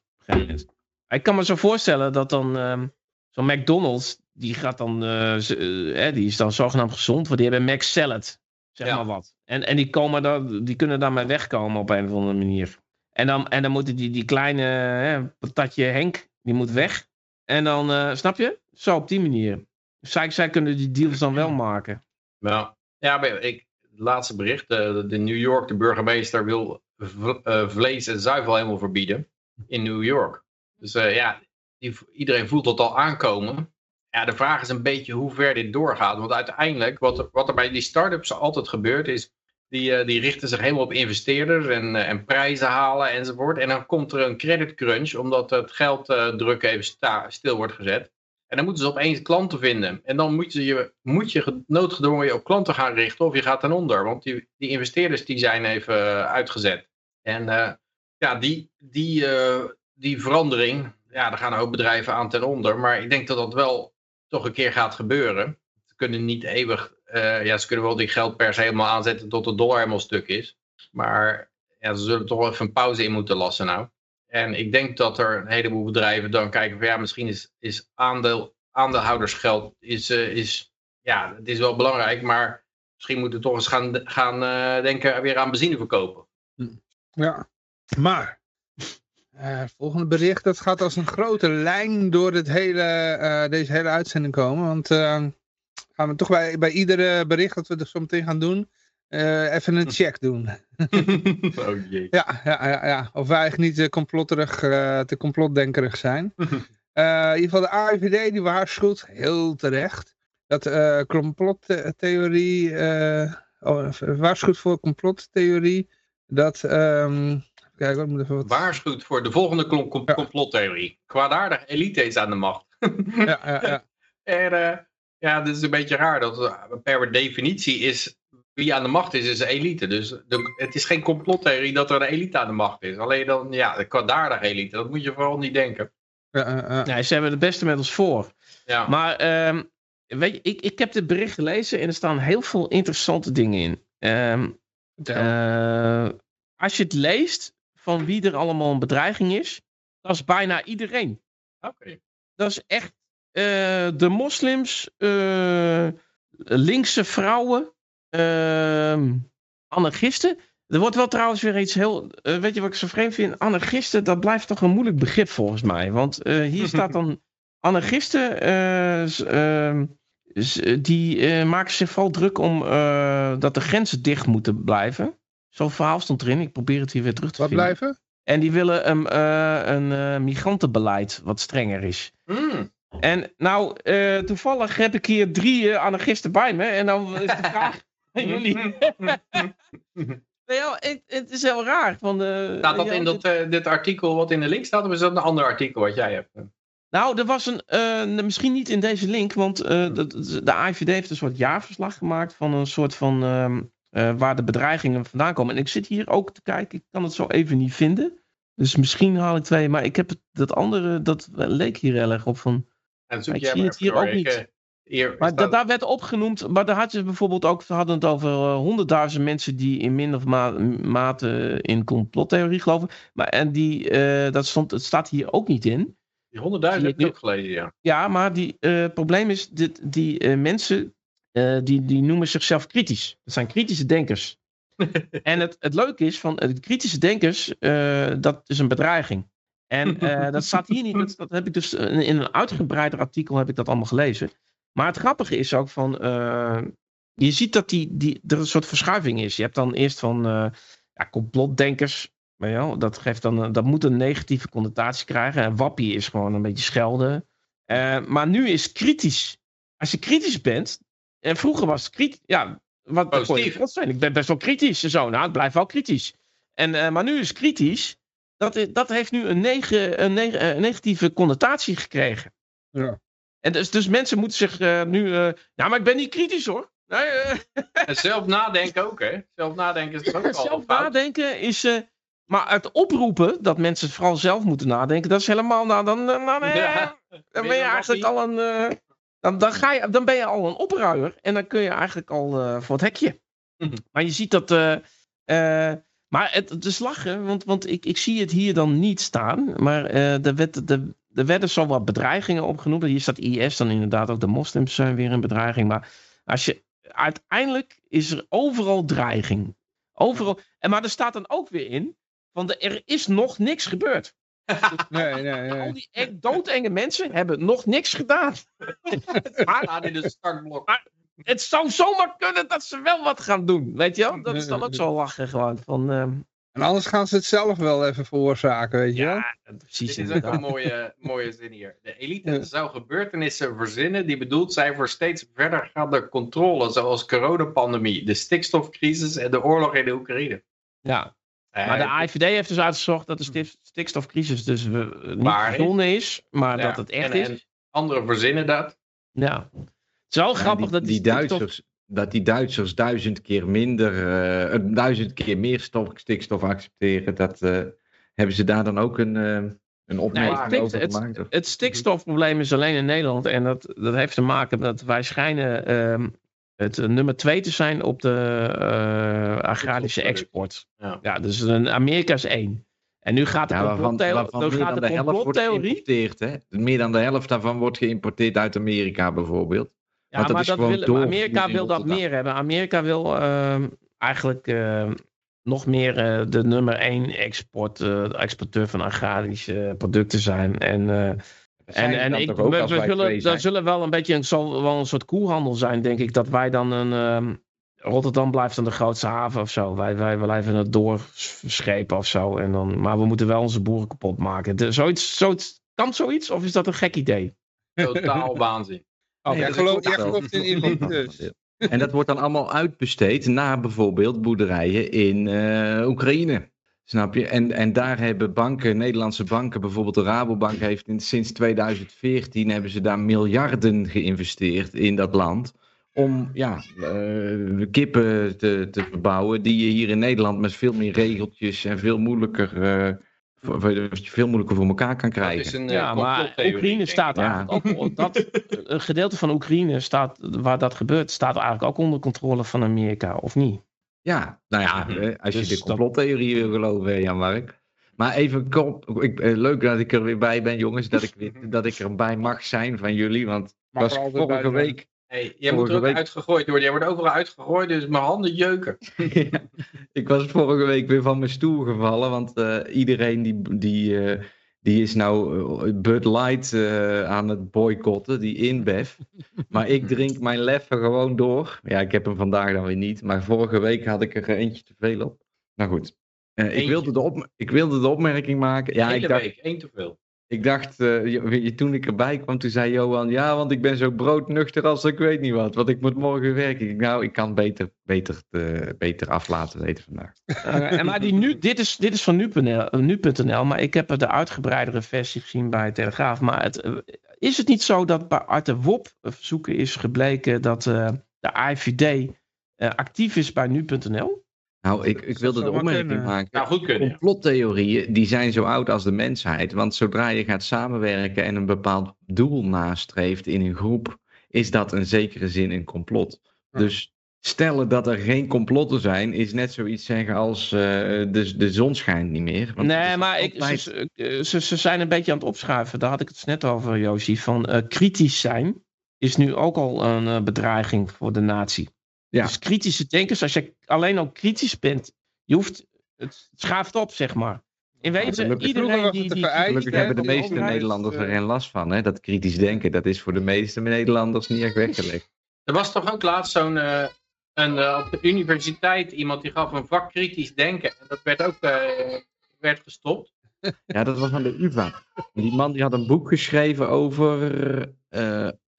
Ik kan me zo voorstellen dat dan um, zo'n McDonald's, die gaat dan, uh, die is dan zogenaamd gezond, want die hebben Mac Salad, zeg ja. maar wat. En, en die, komen daar, die kunnen daarmee wegkomen op een of andere manier. En dan, en dan moeten die, die kleine patatje Henk, die moet weg. En dan, snap je? Zo op die manier. Zij, zij kunnen die deals dan wel maken. Nou, ja, ik, het laatste bericht. De, de New York, de burgemeester wil uh, vlees en zuivel helemaal verbieden in New York. Dus uh, ja, die, iedereen voelt dat al aankomen. Ja, de vraag is een beetje hoe ver dit doorgaat. Want uiteindelijk, wat er, wat er bij die start-ups altijd gebeurt, is die, die richten zich helemaal op investeerders en, en prijzen halen enzovoort. En dan komt er een credit crunch, omdat het gelddruk even stil wordt gezet. En dan moeten ze opeens klanten vinden. En dan moet je, moet je noodgedwongen je op klanten gaan richten of je gaat ten onder. Want die, die investeerders die zijn even eh, uitgezet. En uh, ja, die, die, uh, die verandering, ja, er gaan hoop bedrijven aan ten onder. Maar ik denk dat dat wel toch een keer gaat gebeuren. Ze kunnen niet eeuwig, uh, ja, ze kunnen wel die geldpers helemaal aanzetten tot de dollar helemaal stuk is. Maar ja, ze zullen toch even een pauze in moeten lassen nou. En ik denk dat er een heleboel bedrijven dan kijken van ja, misschien is, is aandeel, aandeelhoudersgeld is, uh, is, ja, het is wel belangrijk, maar misschien moeten we toch eens gaan, gaan uh, denken weer aan benzine verkopen. Ja, maar uh, volgende bericht, dat gaat als een grote lijn door het hele, deze hele uitzending komen. Want gaan we toch bij, bij iedere bericht dat we er zo meteen gaan doen, even een check doen. oh jee. Ja, ja, ja, ja. of wij eigenlijk niet complotterig, te complotdenkerig zijn. in ieder geval de AIVD die waarschuwt, heel terecht, dat complottheorie, oh, waarschuwt voor complottheorie, dat... Um, Kijk, ik moet even wat... Waarschuwt voor de volgende complottheorie. Ja. Kwaadaardige elite is aan de macht. ja, ja, ja. en uh, ja, dat is een beetje raar. Dat per definitie is wie aan de macht is, is de elite. Dus de, het is geen complottheorie dat er een elite aan de macht is. Alleen dan, ja, de kwaadaardige elite. Dat moet je vooral niet denken. Ja, uh, uh. Nee, ze hebben de beste met ons voor. Ja. Maar um, weet je, ik, ik heb dit bericht gelezen en er staan heel veel interessante dingen in. Um, als je het leest, van wie er allemaal een bedreiging is, dat is bijna iedereen. Oké. Okay. Dat is echt uh, de moslims, uh, linkse vrouwen, anarchisten. Er wordt wel trouwens weer iets heel. Uh, weet je wat ik zo vreemd vind? Anarchisten, dat blijft toch een moeilijk begrip volgens mij. Want hier staat dan. Anarchisten. ehm, die maken zich vooral druk om dat de grenzen dicht moeten blijven. Zo'n verhaal stond erin. Ik probeer het hier weer terug te wat vinden. blijven? En die willen um, een migrantenbeleid wat strenger is. Mm. En nou, toevallig heb ik hier drie anarchisten bij me. En dan is de vraag jullie. ja, het, het, is heel raar. Van de, Staat dat ja, in dat, dit artikel wat in de link staat? Of is dat een ander artikel wat jij hebt? Nou, er was een, misschien niet in deze link, want de, de AIVD heeft een soort jaarverslag gemaakt van een soort van uh, waar de bedreigingen vandaan komen. En ik zit hier ook te kijken, ik kan het zo even niet vinden. Dus misschien haal ik twee, maar ik heb het, dat andere, dat leek hier heel erg op van. En zoek ik zie het hier ook niet. Maar da, daar werd opgenoemd, maar daar had je bijvoorbeeld ook, we hadden het over honderdduizend uh, mensen die in min of ma mate in complottheorie geloven. Maar en die, uh, dat stond, het staat hier ook niet in. Die honderdduizend heb ik ook gelezen, ja. Ja, maar die uh, probleem is, dit, die mensen die, die noemen zichzelf kritisch. Dat zijn kritische denkers. en het, het leuke is van uh, kritische denkers, dat is een bedreiging. En dat staat hier niet, dat, dat heb ik dus in, in, een uitgebreider artikel heb ik dat allemaal gelezen. Maar het grappige is ook van, je ziet dat die, die, er een soort verschuiving is. Je hebt dan eerst van ja, complotdenkers, maar ja, dat, geeft dan, dat moet een negatieve connotatie krijgen. En wappie is gewoon een beetje schelden. maar nu is kritisch. Als je kritisch bent, en vroeger was het kritisch. Ja, wat Positief. Dat zijn. Ik ben best wel kritisch zo. Nou, het blijft wel kritisch. En, uh, maar nu is kritisch. Dat, dat heeft nu een, nege, een, nege, een negatieve connotatie gekregen. Ja. En dus, dus mensen moeten zich uh, nu. Uh, ja, maar ik ben niet kritisch hoor. Nee, en zelf nadenken ook, hè? Zelf nadenken is ook al Zelf nadenken is. maar het oproepen dat mensen vooral zelf moeten nadenken, dat is helemaal. Nou, dan, nou, nee, ja, dan ben je eigenlijk al een. Dan, dan, ga je, dan ben je al een opruier en dan kun je eigenlijk al uh, voor het hekje. Mhm. Maar je ziet dat. Uh, uh, maar het, het is lachen, want, want ik, ik zie het hier dan niet staan. Maar er, werd, er, er werden zo wat bedreigingen opgenoemd. Hier staat IS, dan inderdaad ook de moslims zijn weer een bedreiging. Maar als je, uiteindelijk is er overal dreiging. Overal. En, maar er staat dan ook weer in. Van de, er is nog niks gebeurd. Nee, nee, nee. Al die eng, doodenge mensen hebben nog niks gedaan. maar, in de startblok. Maar het zou zomaar kunnen dat ze wel wat gaan doen. Weet je wel? Dat is dan ook zo lachen gewoon. Van, uh... En anders gaan ze het zelf wel even veroorzaken, weet je wel? Ja, precies. Dit is ook een mooie, mooie zin hier. De elite ja. zou gebeurtenissen verzinnen die bedoeld zijn voor steeds verdergaande controle, zoals coronapandemie, de stikstofcrisis en de oorlog in de Oekraïne. Ja, maar de AIVD heeft dus uitgezocht dat de stikstofcrisis dus niet verzonnen is, maar ja, dat het echt en, is. En anderen verzinnen dat. Ja. Het is wel Ja, grappig die, dat die Duitsers, dat die Duitsers duizend keer minder, eh, duizend keer meer stof, stikstof accepteren, dat eh, hebben ze daar dan ook een, eh, een opmerking Nee, over het, gemaakt? het, het stikstofprobleem is alleen in Nederland. En dat, dat heeft te maken met dat wij schijnen ehm, het nummer twee te zijn op de eh, agrarische export. Ja. Ja, dus een, Amerika is één. En nu gaat de Ja, waarvan, gaat de de helft wordt geïmporteerd. Hè? Meer dan de helft daarvan wordt geïmporteerd uit Amerika bijvoorbeeld. Ja, Want dat maar is dat gewoon wil, maar doorgevoerd Amerika wil dat meer hebben. Amerika wil ehm, eigenlijk ehm, nog meer eh, de nummer één export, eh, exporteur van agrarische producten zijn. En, eh, Zijn en, en ik, we, zullen, er zullen wel een beetje een, zal wel een soort koehandel zijn, denk ik. Dat wij dan een. ehm, Rotterdam blijft dan de grootste haven of zo. Wij, wij blijven het doorschepen of zo. En dan, maar we moeten wel onze boeren kapot maken. De, zoiets, zoiets, kan zoiets of is dat een gek idee? Totaal waanzin. Nee, jij gelooft- jij in elite dus. En dat wordt dan allemaal uitbesteed naar bijvoorbeeld boerderijen in eh, Oekraïne. Snap je? En, en daar hebben banken, Nederlandse banken, bijvoorbeeld de Rabobank heeft in, sinds 2014 hebben ze daar miljarden geïnvesteerd in dat land. Om ja, eh, kippen te, te verbouwen die je hier in Nederland met veel meer regeltjes en veel moeilijker, eh, voor- voor- veel moeilijker voor elkaar kan Dat is krijgen. een eh, Ja, maar Oekraïne staat. Ja. eigenlijk ook. Dat, een gedeelte van Oekraïne staat, waar dat gebeurt, staat eigenlijk ook onder controle van Amerika, of niet? Ja, nou ja, Mhm. als Dus je de dat- complottheorie wil geloven, Jan-Mark. Maar even, ik, eh, leuk dat ik er weer bij ben, jongens. Dat ik, weer, dat ik erbij mag zijn van jullie. Want was vorige zijn. week... Hey, jij moet er ook week- uitgegooid worden. Jij wordt overal uitgegooid, dus mijn handen jeuken. Ja, ik was vorige week weer van mijn stoel gevallen. Want eh, iedereen die, die, eh, die is nou eh, Bud Light aan het boycotten, die InBev. Maar ik drink mijn leffen gewoon door. Ja, ik heb hem vandaag dan weer niet. Maar vorige week had ik er eentje te veel op. Nou goed. Ik, wilde de op, ik wilde de opmerking maken. Ja, Ja, hele ik dacht, week, één te veel. Ik dacht je- toen ik erbij kwam, toen zei Johan, ja, want ik ben zo broodnuchter als ik weet niet wat. Want ik moet morgen werken. Nou, ik kan beter, beter, eh, beter af weten vandaag. Eh, en maar die nu, dit, is, dit is van nu.nl, nu.nl, maar ik heb de uitgebreidere versie gezien bij Telegraaf. Maar het, is het niet zo dat bij uit de WOP-verzoeken is gebleken dat de AIVD actief is bij nu.nl? Nou, ik, ik wilde de opmerking maken. Nou, goed kunnen. Complottheorieën, die zijn zo oud als de mensheid. Want zodra je gaat samenwerken en een bepaald doel nastreeft in een groep, is dat in zekere zin een complot. Ja. Dus stellen dat er geen complotten zijn, is net zoiets zeggen als eh, de, de zon schijnt niet meer. Want nee, maar ik, altijd- ze, ze, ze, ze zijn een beetje aan het opschuiven. Daar had ik het dus net over, Josie. Van eh, kritisch zijn is nu ook al een eh, bedreiging voor de natie. Ja. Dus kritische denkers, als je alleen al kritisch bent, je hoeft, het schuift op, zeg maar. In wezen, gelukkig- Vroeger iedereen die... die Gelukkig hebben de meeste Nederlanders er eh, geen last van. Hè? Dat kritisch denken, dat is voor de meeste Nederlanders niet echt weggelegd. Er was toch ook laatst zo'n eh, een, eh, op de universiteit iemand die gaf een vak kritisch denken. En dat werd ook eh, werd gestopt. Ja, dat was aan de UvA. Die man die had een boek geschreven over.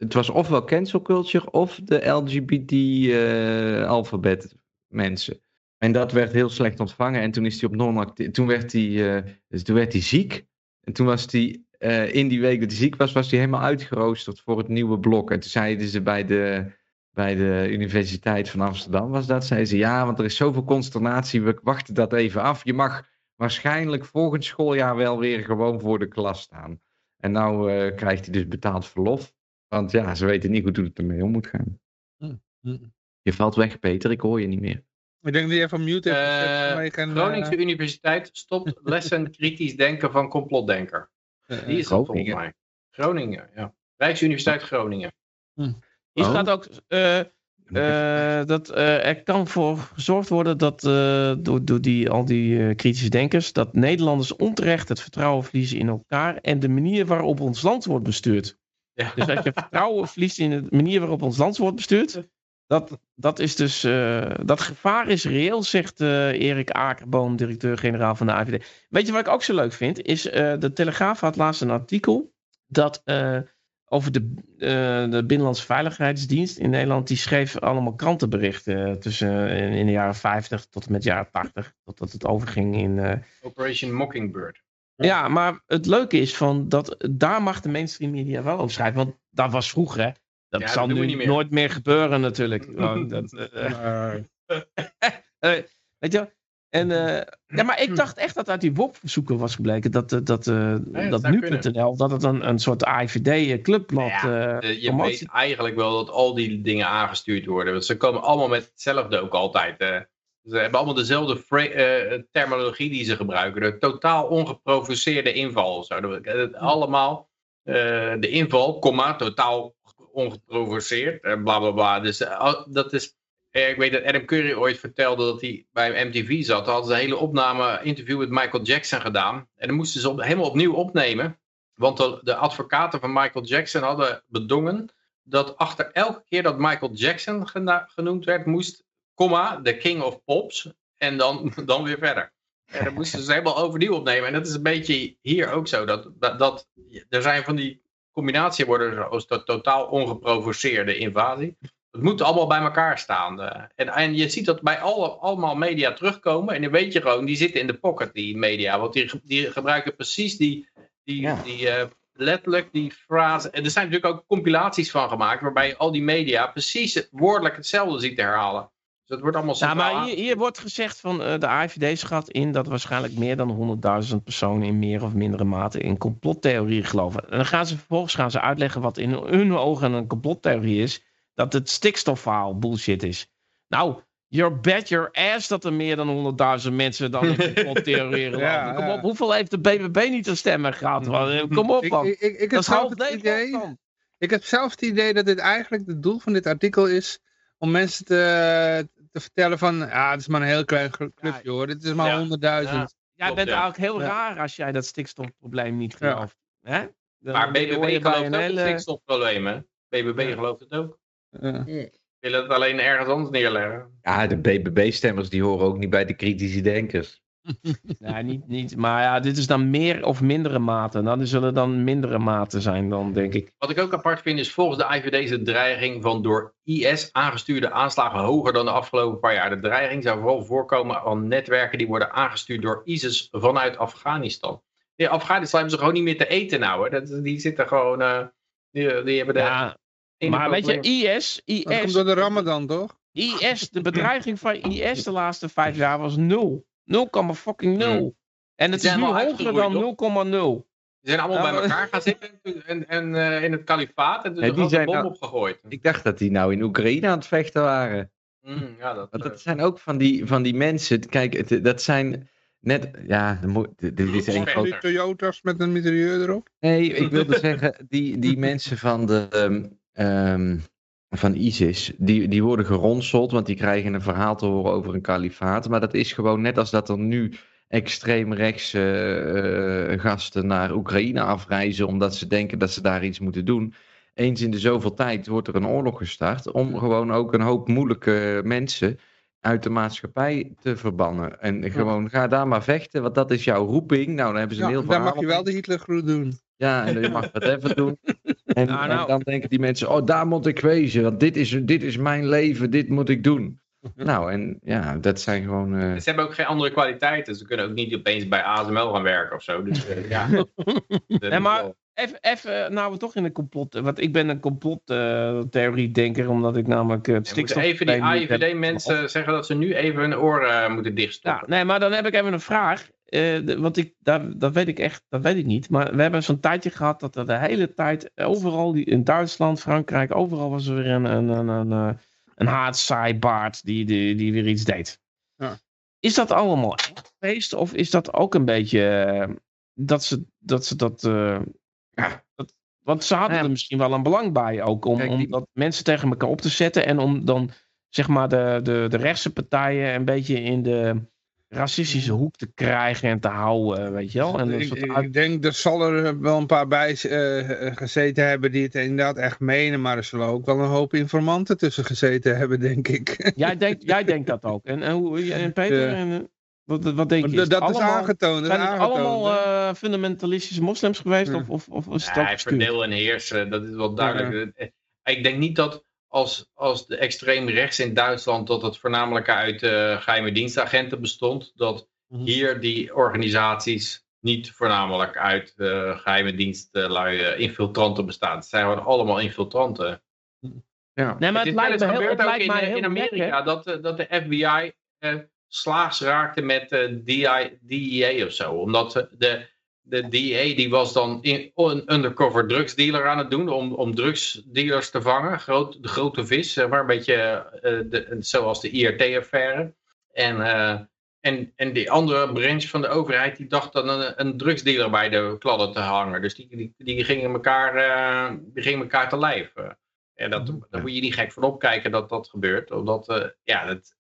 Eh, het was ofwel cancel culture of de LGBT-alfabet mensen. En dat werd heel slecht ontvangen. En toen is hij op non-actief. Toen, werd hij, eh, toen werd ziek. En toen was hij. eh, in die week dat hij ziek was, was hij helemaal uitgeroosterd voor het nieuwe blok. En toen zeiden ze bij de, bij de Universiteit van Amsterdam, was dat, zeiden ze ja, want er is zoveel consternatie, we wachten dat even af. Je mag waarschijnlijk volgend schooljaar wel weer gewoon voor de klas staan. En nou eh, krijgt hij dus betaald verlof. Want ja, ze weten niet goed hoe het ermee om moet gaan. Hm, hm. Je valt weg, Peter, ik hoor je niet meer. Ik denk dat je even mute heeft gezet Eh. Groningse Universiteit stopt lessen kritisch denken van complotdenker. eh, eh, Die is dat Groningen. volgens mij. Groningen, ja. Rijksuniversiteit Groningen. Hier Oh. staat ook eh, eh, dat eh, er kan voor gezorgd worden dat eh, door, door die, al die eh, kritische denkers, dat Nederlanders onterecht het vertrouwen verliezen in elkaar en de manier waarop ons land wordt bestuurd. Ja. Dus als je vertrouwen verliest in de manier waarop ons land wordt bestuurd, dat, dat is dus, eh, dat gevaar is reëel, zegt eh, Erik Akerboom, directeur-generaal van de AVD. Weet je wat ik ook zo leuk vind? Is uh, de Telegraaf had laatst een artikel dat uh, over de, uh, de Binnenlandse Veiligheidsdienst in Nederland. Die schreef allemaal krantenberichten tussen in, in de jaren 50 tot en met de jaren 80. Totdat het overging in... Uh... Operation Mockingbird. Ja, maar het leuke is van dat daar mag de mainstream media wel over schrijven. Want dat was vroeger hè. Dat Ja, zal dat nu meer. nooit meer gebeuren natuurlijk. Dat, uh, maar- uh, weet je? En, uh, ja, maar ik dacht echt dat uit die WOP-verzoeken was gebleken dat, dat, nee, dat, dat nu.nl, dat het een, een soort AIVD-clubblad ja, Je weet eigenlijk wel dat al die dingen aangestuurd worden. Want ze komen allemaal met hetzelfde ook altijd. Ze hebben allemaal dezelfde terminologie die ze gebruiken. De totaal ongeprovoceerde inval. Zo. Allemaal de inval, comma, totaal ongeprovoceerd. Bla bla bla. Dus dat is eh, ik weet dat Adam Curry ooit vertelde dat hij bij MTV zat. Daar hadden ze een hele opname, interview met Michael Jackson gedaan. En dan moesten ze op, helemaal opnieuw opnemen. Want de, de, advocaten van Michael Jackson hadden bedongen dat achter elke keer dat Michael Jackson genoemd werd, moest, comma, de king of pops. En dan, dan weer verder. En dan moesten ze helemaal overnieuw opnemen. En dat is een beetje hier ook zo. Dat, dat, dat er zijn van die combinatiewoorden als totaal ongeprovoceerde invasie. Het moet allemaal bij elkaar staan. Eh. En, en je ziet dat bij alle, allemaal media terugkomen. En dan weet je gewoon, die zitten in de pocket, die media. Want die, die gebruiken precies die, die, die uh, letterlijk die frase. En er zijn natuurlijk ook compilaties van gemaakt. Waarbij je al die media precies woordelijk hetzelfde ziet herhalen. Dat wordt allemaal Ja, maar hier, hier, wordt gezegd van uh, de AIVD schat in dat waarschijnlijk meer dan 100.000 personen in meer of mindere mate in complottheorie geloven. En dan gaan ze vervolgens gaan ze uitleggen wat in hun ogen een complottheorie is dat het stikstofverhaal bullshit is. Nou, your bet your ass dat er meer dan 100.000 mensen dan in complottheorieën ja, Kom op, hoeveel heeft de BBB niet te stemmen gehad? Kom op man. Ik, ik, ik heb het idee, ik heb zelf het idee dat dit eigenlijk het doel van dit artikel is om mensen te, te vertellen van, ja, het is maar een heel klein clubje ja, hoor, dit is maar 100.000. Ja. Jij bent eigenlijk heel raar als jij dat stikstofprobleem niet gelooft. Hè? maar BBB gelooft ook hele... stikstofprobleem, hè? BBB gelooft het ook. Ja. Willen het alleen ergens anders neerleggen. Ja, de BBB-stemmers die horen ook niet bij de kritische denkers. ja, niet, niet. Maar ja, dit is dan meer of mindere mate. Nou, er zullen dan mindere mate zijn dan, denk ik. Wat ik ook apart vind is volgens de IVD de dreiging van door IS aangestuurde aanslagen hoger dan de afgelopen paar jaar. De dreiging zou vooral voorkomen van netwerken die worden aangestuurd door ISIS vanuit Afghanistan. In Afghanistan hebben ze gewoon niet meer te eten nou. Hè. Dat, die zitten gewoon... Uh, die, die hebben de, ja, maar weet je, IS... IS dat komt door de Ramadan, toch? IS, de bedreiging van IS de laatste vijf jaar was nul. 0, fucking 0. En het is nu hoger dan 0,0. Ze zijn allemaal bij elkaar gaan zitten en, en uh, in het kalifaat en toen ja, die een bom nou, opgegooid. Ik dacht dat die nou in Oekraïne aan het vechten waren. Mm, ja, dat, Want dat zijn ook van die, van die mensen, kijk, het, dat zijn net, ja, dit is een groot... die Toyota's met een mitrailleur erop? Nee, ik wilde zeggen, die, die mensen van de, um, um, van ISIS, die, die worden geronseld, want die krijgen een verhaal te horen over een kalifaat. Maar dat is gewoon net als dat er nu extreemrechtse uh, gasten naar Oekraïne afreizen omdat ze denken dat ze daar iets moeten doen. Eens in de zoveel tijd wordt er een oorlog gestart om gewoon ook een hoop moeilijke mensen uit de maatschappij te verbannen. En gewoon ga daar maar vechten, want dat is jouw roeping. Nou, dan hebben ze een heel veel. Dan mag je wel de Hitlergroet doen. Ja, en je mag wat even doen. En, nou, nou. dan denken die mensen, oh, daar moet ik wezen, want dit is, dit is mijn leven, dit moet ik doen. Nou, en ja, dat zijn gewoon... Uh... Ze hebben ook geen andere kwaliteiten. Ze kunnen ook niet opeens bij ASML gaan werken of zo. Dus uh, ja. nee, maar even, even, nou we toch in een complot... Want ik ben een complottheorie-denker, omdat ik namelijk het stikstof... even die AIVD-mensen zeggen dat ze nu even hun oren moeten dichtstoppen. Ja, nee, maar dan heb ik even een vraag. Uh, want ik, daar, dat weet ik echt, dat weet ik niet. Maar we hebben zo'n tijdje gehad dat er de hele tijd, overal, in Duitsland, Frankrijk, overal was er weer een, een, een, een, eh, een haatzaaibaard die, die, die weer iets deed. Ja. Is dat allemaal echt geweest? Of is dat ook een beetje uh, dat ze dat... Ze dat, uh, ja, dat want ze hadden er misschien wel een belang bij ook. Om, om dat mensen tegen elkaar op te zetten. En om dan zeg maar de, de, de rechtse partijen een beetje in de racistische hoek te krijgen en te houden, weet je wel. En ik, ik, denk, er zal er wel een paar bij uh, gezeten hebben die het inderdaad echt menen, maar er zullen ook wel een hoop informanten tussen gezeten hebben, denk ik. Jij denkt, jij denkt dat ook. En, en, hoe, en Peter, en, eh, wat, wat denk je? Is dat allemaal, is aangetoond. Zijn het allemaal uh, fundamentalistische moslims geweest? Of, of, of is het ja, verdeel en heersen, dat is wel duidelijk. Ik denk niet dat als, als de extreem rechts in Duitsland, dat het voornamelijk uit uh, geheime dienstagenten bestond, dat mhm. hier die organisaties niet voornamelijk uit uh, geheime dienstlui uh, infiltranten bestaan. Het zijn gewoon allemaal infiltranten. Ja. Nee, maar het, lijkt me heel, het lijkt ook in, in Amerika dat, dat de FBI slaags raakte met DI, DEA of zo. Omdat de, de DEA die was dan in, een undercover drugsdealer aan het doen om, om drugsdealers te vangen. Groot, de grote vis, zeg maar, een beetje de, zoals de IRT-affaire. En en, en die andere branch van de overheid, die dacht dan een, een drugsdealer bij de kladden te hangen. Dus die, die, die, gingen, elkaar, uh, die gingen elkaar te lijf. En dat, mm daar moet je niet gek van opkijken dat dat gebeurt. Omdat, ja, dat,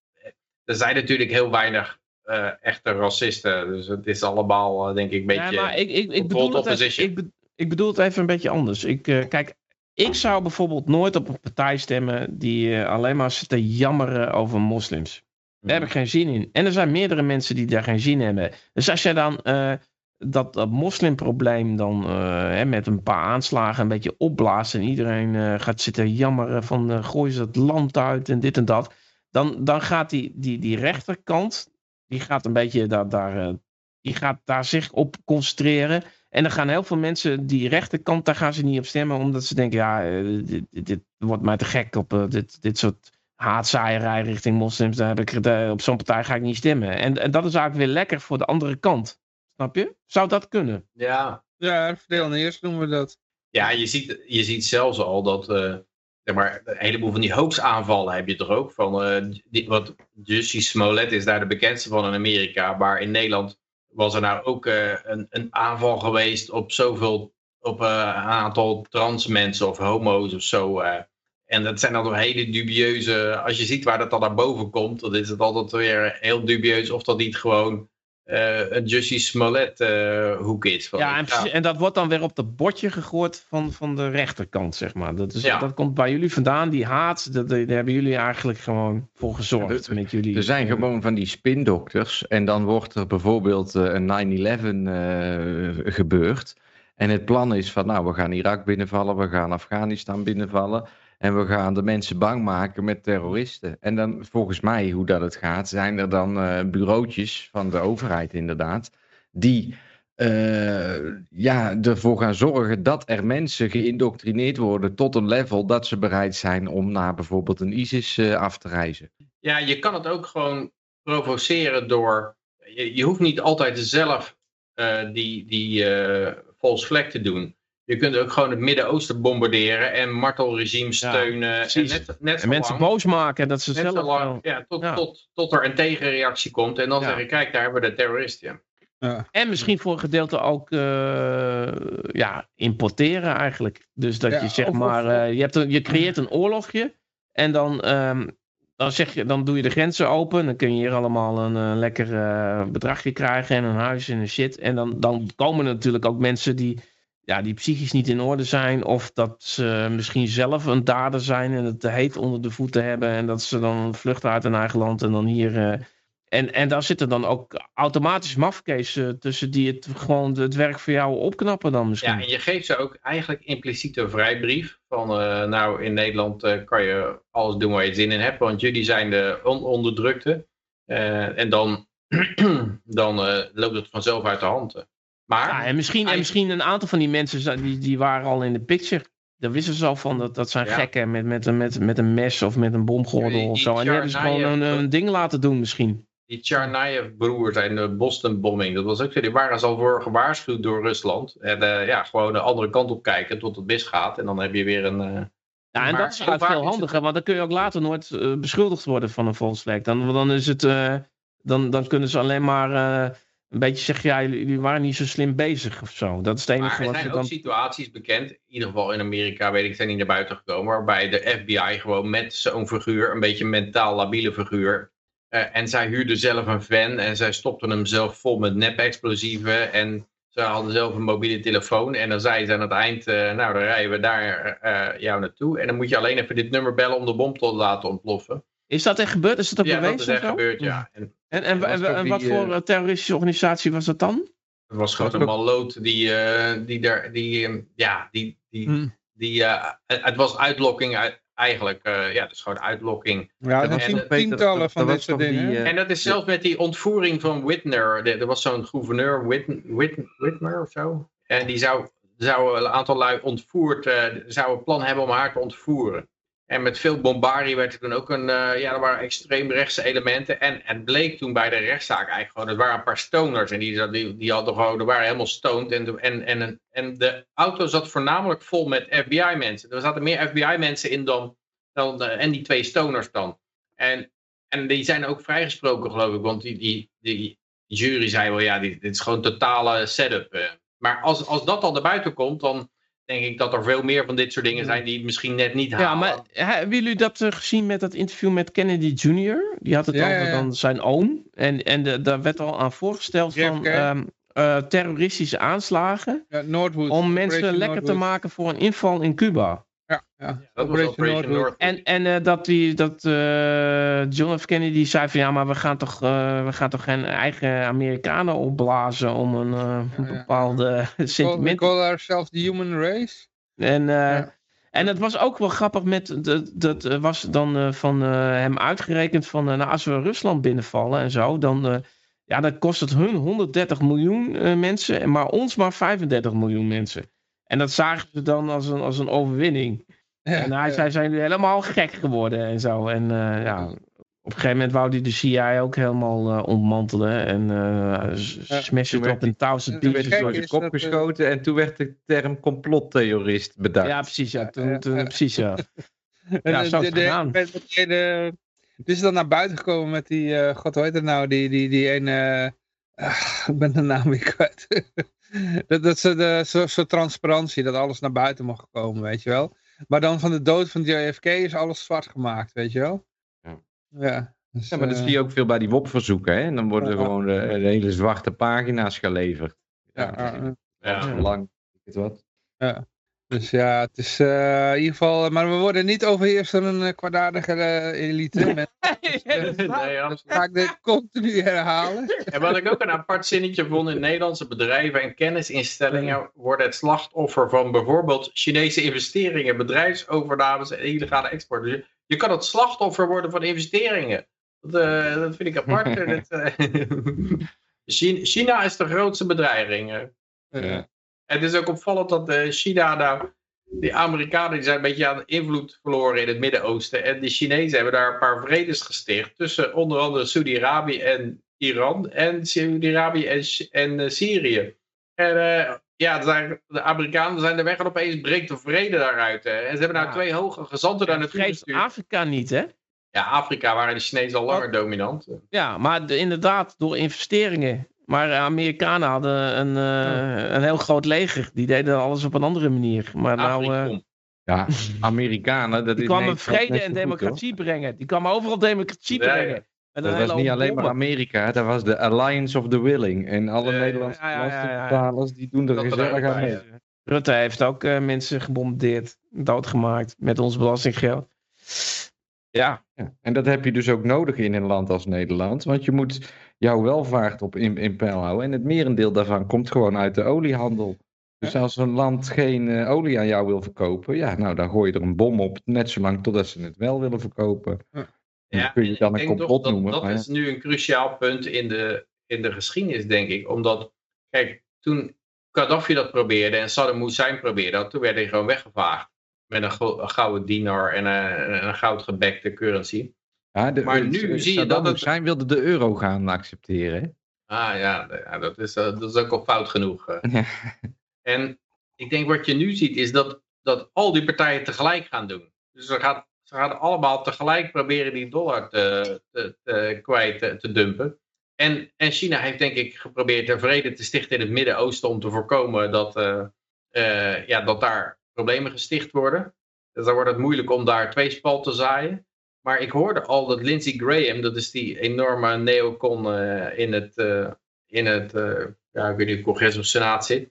er zijn natuurlijk heel weinig uh, echte racisten. Dus het is allemaal, denk ik, een beetje... Ja, maar ik, ik, ik, bedoel het even, ik, ik, bedoel het even een beetje anders. Ik, kijk, ik zou bijvoorbeeld nooit op een partij stemmen die alleen maar zit te jammeren over moslims. Daar heb ik geen zin in. En er zijn meerdere mensen die daar geen zin in hebben. Dus als jij dan dat, dat moslimprobleem dan hè, met een paar aanslagen een beetje opblaast en iedereen gaat zitten jammeren van gooi ze het land uit en dit en dat. Dan, dan gaat die, die, die rechterkant, die gaat een beetje daar, daar, die gaat daar zich op concentreren. En dan gaan heel veel mensen die rechterkant, daar gaan ze niet op stemmen, omdat ze denken, ja, dit, dit, dit wordt mij te gek op dit, dit soort haatzaaierij richting moslims, daar heb ik, op zo'n partij ga ik niet stemmen. En, en dat is eigenlijk weer lekker voor de andere kant. Snap je? Zou dat kunnen? Ja. Ja, verdeel en eerst noemen we dat. Ja, je ziet, je ziet zelfs al dat, uh, maar, een heleboel van die hoax-aanvallen heb je toch ook. Van, uh, die, wat Jussie Smollett is daar de bekendste van in Amerika, maar in Nederland was er nou ook uh, een, een aanval geweest op zoveel, op een aantal trans mensen of homo's of zo. En dat zijn dan hele dubieuze, als je ziet waar dat dan naar boven komt, dan is het altijd weer heel dubieus of dat niet gewoon een Jussie Smollett uh, hoek is. Van, ja, en, en, dat wordt dan weer op het bordje gegooid van, van de rechterkant, zeg maar. Dat, is, dat komt bij jullie vandaan, die haat, dat, daar hebben jullie eigenlijk gewoon voor gezorgd met jullie. Er zijn gewoon van die spindokters en dan wordt er bijvoorbeeld uh, een 9-11 gebeurd. En het plan is van, nou, we gaan Irak binnenvallen, we gaan Afghanistan binnenvallen. En we gaan de mensen bang maken met terroristen. En dan, volgens mij, hoe dat het gaat, zijn er dan uh, bureautjes van de overheid inderdaad, die uh, ja, ervoor gaan zorgen dat er mensen geïndoctrineerd worden tot een level dat ze bereid zijn om naar bijvoorbeeld een ISIS uh, af te reizen. Ja, je kan het ook gewoon provoceren door, je, je hoeft niet altijd zelf die, die false te doen. Je kunt ook gewoon het Midden-Oosten bombarderen en martelregime steunen. en, net, net en mensen boos maken dat ze zelf... Lang, ja, tot, Tot, tot er een tegenreactie komt. En dan ja. zeggen, kijk, daar hebben we de terroristen. Ja. En misschien voor een gedeelte ook uh, ja, importeren eigenlijk. Dus dat je zeg maar, uh, je, hebt een, je creëert een oorlogje. En dan, um, dan, zeg je, dan doe je de grenzen open. Dan kun je hier allemaal een uh, lekker bedragje krijgen en een huis en een shit. En dan, dan komen natuurlijk ook mensen die ja, die psychisch niet in orde zijn. Of dat ze misschien zelf een dader zijn en het te heet onder de voeten hebben. En dat ze dan vluchten uit hun eigen land en dan hier. Uh, en, en daar zitten dan ook automatisch mafkees uh, tussen die het gewoon het werk voor jou opknappen dan misschien. Ja, en je geeft ze ook eigenlijk impliciet een vrijbrief. Van uh, nou, in Nederland kan je alles doen waar je zin in hebt. Want jullie zijn de on onderdrukte. en dan, dan loopt het vanzelf uit de hand. Maar, ja, en, misschien, en misschien een aantal van die mensen die, die waren al in de picture. Daar wisten ze al van, dat, dat zijn gekken met, met, met, met een mes of met een bomgordel of zo. En die hebben ze gewoon een, een ding laten doen misschien. Die Tsarnaev-broers en de Boston-bombing, dat was ook zo. Die waren al voor gewaarschuwd door Rusland. En uh, ja, gewoon de andere kant op kijken tot het misgaat. En dan heb je weer een... Uh, ja, en dat is veel handiger, want dan kun je ook later nooit uh, beschuldigd worden van een false flag. Dan, dan, is het, dan, dan kunnen ze alleen maar een beetje zeggen, ja, jullie waren niet zo slim bezig of zo. Dat is het enige maar er zijn ook situaties bekend, in ieder geval in Amerika, weet ik, zijn niet naar buiten gekomen, waarbij de FBI gewoon met zo'n figuur, een beetje mentaal labiele figuur, uh, en zij huurden zelf een van en zij stopten hem zelf vol met nep-explosieven en ze hadden zelf een mobiele telefoon en dan zeiden ze aan het eind, uh, nou dan rijden we daar uh, jou naartoe en dan moet je alleen even dit nummer bellen om de bom te laten ontploffen. Is dat echt gebeurd? Is dat ja, bewezen? dat is echt gebeurd, ja. En, en, en, en wat voor uh, terroristische organisatie was dat dan? Het was gewoon een maloot die, uh, die daar, die, um, ja, die, die, hmm. die uh, het was uitlokking uit, eigenlijk, ja, is gewoon uitlokking. Ja, er zijn tientallen van dit soort dingen. Die, en dat is zelfs met die ontvoering van Whitner, er was zo'n gouverneur, Whitner of zo, en die zou, zou een aantal lui ontvoerd, zou een plan hebben om haar te ontvoeren. En met veel bombardie werd er toen ook een, uh, ja, er waren extreemrechtse elementen. En het bleek toen bij de rechtszaak eigenlijk gewoon, het waren een paar stoners. En die, die, die hadden gewoon, er waren helemaal stoned. En, en, en, en de auto zat voornamelijk vol met FBI-mensen. Er zaten meer FBI-mensen in dan, dan de, en die twee stoners dan. En, en die zijn ook vrijgesproken geloof ik. Want die, die, die jury zei wel, ja, dit, is gewoon totale setup. Uh. Maar als, als dat al naar buiten komt, dan denk ik dat er veel meer van dit soort dingen zijn die het misschien net niet halen. Ja, maar hebben jullie dat uh, gezien met dat interview met Kennedy Jr.? Die had het ja, over ja, ja. dan zijn oom. En, en de, daar werd al aan voorgesteld van um, uh, terroristische aanslagen. om mensen lekker te maken voor een inval in Cuba. Ja, ja. dat was Operation North. En, en uh, dat, die, dat uh, John F. Kennedy zei van ja, maar we gaan toch, uh, we gaan toch geen eigen Amerikanen opblazen om een ja, bepaalde ja. sentiment. We call ourselves the human race. En, ja. en het was ook wel grappig met, dat, dat was dan van hem uitgerekend van nou, als we Rusland binnenvallen en zo, dan, ja, dan kost het hun 130 miljoen mensen, maar ons maar 35 miljoen mensen. En dat zagen ze dan als een, als een overwinning. Ja, en hij ja. zei, zijn helemaal gek geworden en zo. En uh, ja, op een gegeven moment wou hij de CIA ook helemaal uh, ontmantelen. En uh, smashen het op een thousand pieces. Werd zijn kop geschoten en toen werd de term complottheorist bedacht. Ja, precies. Ja, toen, toen, precies, ja. ja, zo is het gedaan. is dan naar buiten gekomen met die, god hoe heet het nou, die, die, die ene, ik ben de naam weer kwijt. dat, dat is soort zo transparantie, dat alles naar buiten mag komen, weet je wel. Maar dan van de dood van JFK is alles zwart gemaakt, weet je wel. Ja, ja, dus, ja maar dat zie je ook veel bij die WOP-verzoeken, hè. En dan worden ja, gewoon de, de, hele zwarte pagina's geleverd. Ja, ja, ja. lang, weet wat. Ja. Dus ja, het is uh, in ieder geval... Maar we worden niet overheerst door een uh, kwaadaardige uh, elite. Met, nee, dus ga ik dit continu herhalen. En wat ik ook een apart zinnetje vond... in Nederlandse bedrijven en kennisinstellingen... worden het slachtoffer van bijvoorbeeld Chinese investeringen... bedrijfsovernames en illegale export. Dus je, je kan het slachtoffer worden van investeringen. Dat, dat vind ik apart. China, China is de grootste bedreiging. Ja. Het is ook opvallend dat uh, China nou, die Amerikanen die zijn een beetje aan invloed verloren in het Midden-Oosten. En de Chinezen hebben daar een paar vredes gesticht tussen onder andere Saudi-Arabië en Iran en Saudi-Arabië en, en uh, Syrië. En uh, ja, zijn, de Amerikanen zijn er weg en opeens breekt de vrede daaruit. Hè. En ze hebben nou ja. twee hoge gezanten daar naartoe gestuurd. Afrika niet, hè? Ja, Afrika waren de Chinezen al langer dominant. Ja, maar de, inderdaad, door investeringen maar de Amerikanen hadden een, uh, een heel groot leger. Die deden alles op een andere manier. Maar nou, uh, ja, Amerikanen. Dat die kwamen vrede en democratie goed, brengen. Die kwamen overal democratie brengen. En dat was niet alleen maar Amerika. Dat was de Alliance of the Willing. En alle uh, Nederlandse belastingbetalers die doen er gezellig aan mee. Rutte heeft ook uh, mensen gebombardeerd, doodgemaakt met ons belastinggeld. Ja. ja. En dat heb je dus ook nodig in een land als Nederland. Want je moet jouw welvaart op in, in peil houden. En het merendeel daarvan komt gewoon uit de oliehandel. Dus als een land geen uh, olie aan jou wil verkopen, ja, nou dan gooi je er een bom op, net zolang totdat ze het wel willen verkopen. Ja, kun je dan een complot noemen. Dat, dat is nu een cruciaal punt in de, in de geschiedenis, denk ik. Omdat, kijk, toen Gaddafi dat probeerde en Saddam Hussein probeerde dat, toen werd hij gewoon weggevaagd. Met een, een gouden dinar en een, een goudgebekte currency. Ja, de, maar nu zie je dat het... Zijn wilde de euro gaan accepteren. Ah ja, ja dat, is, dat is ook al fout genoeg. Ja. En ik denk wat je nu ziet is dat, dat al die partijen tegelijk gaan doen. Dus ze gaan, ze gaan allemaal tegelijk proberen die dollar te, te, te kwijt te, te, dumpen. En, en China heeft denk ik geprobeerd er vrede te stichten in het Midden-Oosten om te voorkomen dat, uh, ja, dat daar problemen gesticht worden. Dus dan wordt het moeilijk om daar twee spal te zaaien. Maar ik hoorde al dat Lindsey Graham, dat is die enorme neocon uh, in het, uh, in het uh, ja, ik weet niet congres of senaat zit.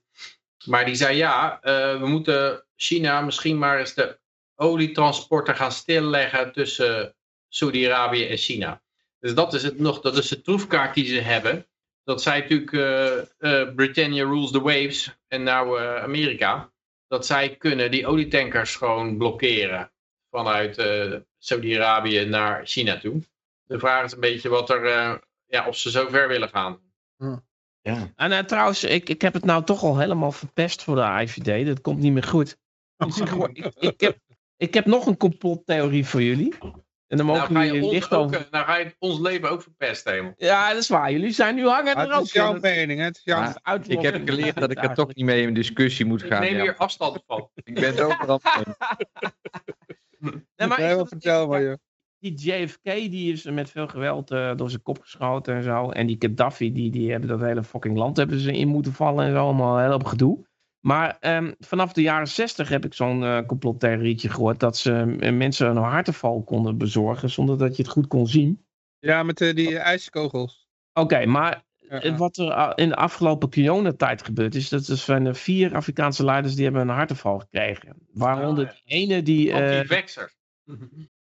Maar die zei ja, we moeten China misschien maar eens de olietransporten gaan stilleggen tussen Saudi-Arabië en China. Dus dat is het nog, dat is de troefkaart die ze hebben. Dat zij natuurlijk Britannia rules the waves en nou Amerika. Dat zij kunnen die olietankers gewoon blokkeren vanuit Saudi-Arabië naar China toe. De vraag is een beetje wat er, uh, ja, of ze zo ver willen gaan. Ja. En uh, trouwens, ik, ik heb het nou toch al helemaal verpest voor de IVD. Dat komt niet meer goed. Dus ik, ik, ik, heb, Ik heb nog een complottheorie voor jullie. En dan mogen nou, jullie licht over... Ook, nou ga je ons leven ook verpesten helemaal. Ja, dat is waar. Jullie zijn nu hangen er ook. Het is jouw mening, hè? Het is jouw... ik heb geleerd dat ik er toch niet mee in een discussie moet gaan. Ik neem hier afstand van. ik ben het overal nee, maar is vertel maar, joh. Die JFK die is met veel geweld uh, door zijn kop geschoten en zo. En die Gaddafi, die, die hebben dat hele fucking land hebben ze in moeten vallen en zo. Allemaal heel op gedoe. Maar um, vanaf de jaren zestig heb ik zo'n uh, complottheorietje gehoord dat ze uh, mensen een harteval konden bezorgen zonder dat je het goed kon zien. Ja, met uh, die ijskogels. Oké, okay, maar ja. wat er in de afgelopen Kiona-tijd gebeurd is, dat er zijn vier Afrikaanse leiders die hebben een harteval gekregen. Waaronder Oh, ja. die ene die... Anti-vaxxer.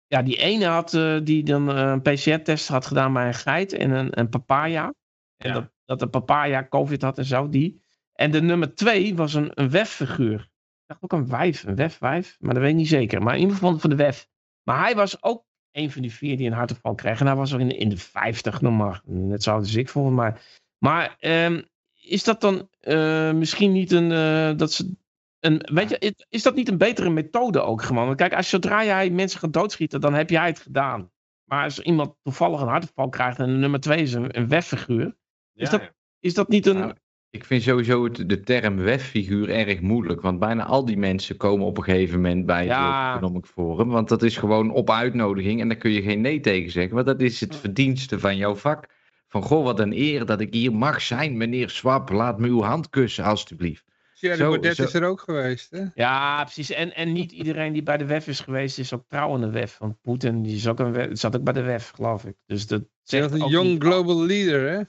ja, die ene had die dan een PCR-test had gedaan bij een geit en een, een papaya. En dat, dat de papaya COVID had en zo, die. En de nummer twee was een, een WEF-figuur. Ik dacht ook een wijf, een WEF-wijf, maar dat weet ik niet zeker. Maar in ieder geval van de WEF. Maar hij was ook een van die vier die een hartaanval kreeg. En hij was al in de, in de 50 nog maar. Net zo oud als ik volgens mij. Maar ehm, is dat dan eh, misschien niet een. eh, dat ze, een weet je, is- dat niet een betere methode ook gewoon? Want kijk, als zodra jij mensen gaat doodschieten, dan heb jij het gedaan. Maar als iemand toevallig een hartaanval krijgt en nummer twee is een, een WEF-figuur. Is Ja, dat- ja. Is dat niet een. Ik vind sowieso het, de term WEF-figuur erg moeilijk. Want bijna al die mensen komen op een gegeven moment bij het Ja. World Economic Forum. Want dat is gewoon op uitnodiging en daar kun je geen nee tegen zeggen. Want dat is het verdienste van jouw vak. Van goh, wat een eer dat ik hier mag zijn, meneer Swap. Laat me uw hand kussen, alstublieft. Thierry Baudet zo- is er ook geweest, hè? Ja, precies. En, en niet iedereen die bij de WEF is geweest, is ook trouw aan de WEF. Want Poetin die is ook een WEF, zat ook bij de WEF, geloof ik. Dus dat zegt was een ook young global leader, hè?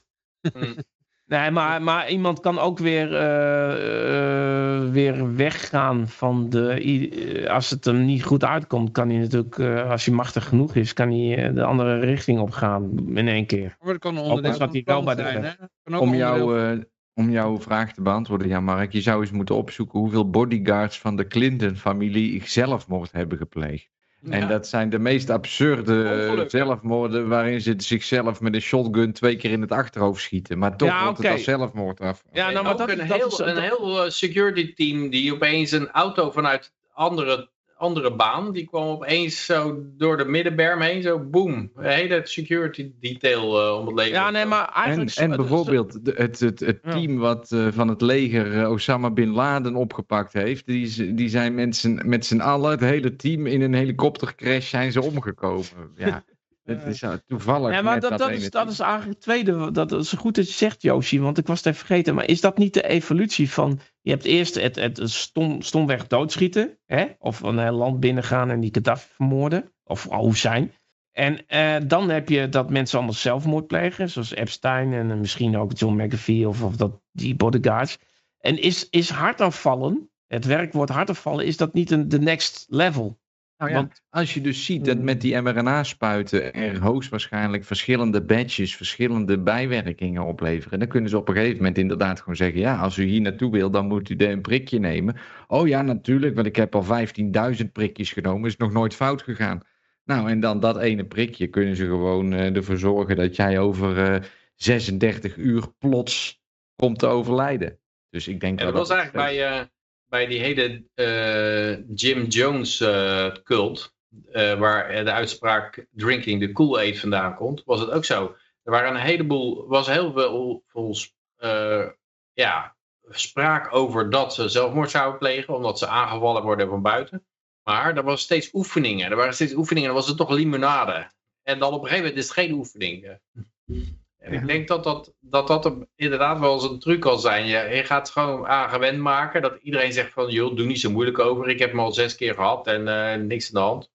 Hm. Nee, maar, maar iemand kan ook weer, eh, eh, weer weggaan van de... eh, Als het hem niet goed uitkomt, kan hij natuurlijk, eh, als hij machtig genoeg is, kan hij de andere richting op gaan in één keer. Maar dat kan van hij het plan wel bij de zijn? Kan ook Om, jou, om jouw vraag te beantwoorden, ja Mark. Je zou eens moeten opzoeken hoeveel bodyguards van de Clinton-familie zelfmoord hebben gepleegd. En Ja. dat zijn de meest absurde zelfmoorden waarin ze zichzelf met een shotgun twee keer in het achterhoofd schieten. Maar toch Ja, wordt het als zelfmoord af. Ja, nou, maar dat, een, dat heel, is... een heel eh, security team die opeens een auto vanuit andere, andere baan, die kwam opeens zo door de middenberm heen, zo boom. Een hele security detail eh, om het leven. ja, nee, maar En, eigenlijk... en bijvoorbeeld de- het, het, het Ja. team wat eh, van het leger eh, Osama Bin Laden opgepakt heeft, die, z- die zijn met z'n, met z'n allen, het hele team, in een helikoptercrash zijn ze omgekomen. Ja, het is uh, toevallig Ja, maar dat, dat, is, dat is eigenlijk het tweede. Dat is goed dat je zegt, Joshi, want ik was het even vergeten. Maar is dat niet de evolutie van. Je hebt eerst het, het stom, stomweg doodschieten. Hè? Of een heel land binnengaan en die Gaddafi vermoorden. Of Hussein. En eh, dan heb je dat mensen allemaal zelfmoord plegen. Zoals Epstein en eh, misschien ook John McAfee of, of dat, die bodyguards. En is, is hartaanvallen, het werkwoord hartaanvallen, is dat niet een de next level? Nou ja, Want- als je dus ziet dat met die mRNA-spuiten er hoogstwaarschijnlijk verschillende badges, verschillende bijwerkingen opleveren, dan kunnen ze op een gegeven moment inderdaad gewoon zeggen, ja, als u hier naartoe wil, dan moet u een prikje nemen. Oh ja, natuurlijk, want ik heb al 15.000 prikjes genomen, is nog nooit fout gegaan. Nou, en dan dat ene prikje kunnen ze gewoon eh, ervoor zorgen dat jij over eh, 36 uur plots komt te overlijden. Dus ik denk En dat wel was eigenlijk bij, eh, bij die hele eh, Jim Jones eh, cult, eh, waar de uitspraak drinking the Kool-Aid vandaan komt, was het ook zo. Er waren een heleboel, was heel veel, veel ja, spraak over dat ze zelfmoord zouden plegen, omdat ze aangevallen worden van buiten. Maar er was steeds oefeningen. Er waren steeds oefeningen. Dan was het toch limonade. En dan op een gegeven moment is het geen oefening. En ik denk dat dat, dat, dat er inderdaad wel eens een truc kan zijn. Je, je gaat het gewoon aangewend maken. Dat iedereen zegt van, joh, doe niet zo moeilijk over. Ik heb hem al zes keer gehad en eh, niks aan de hand.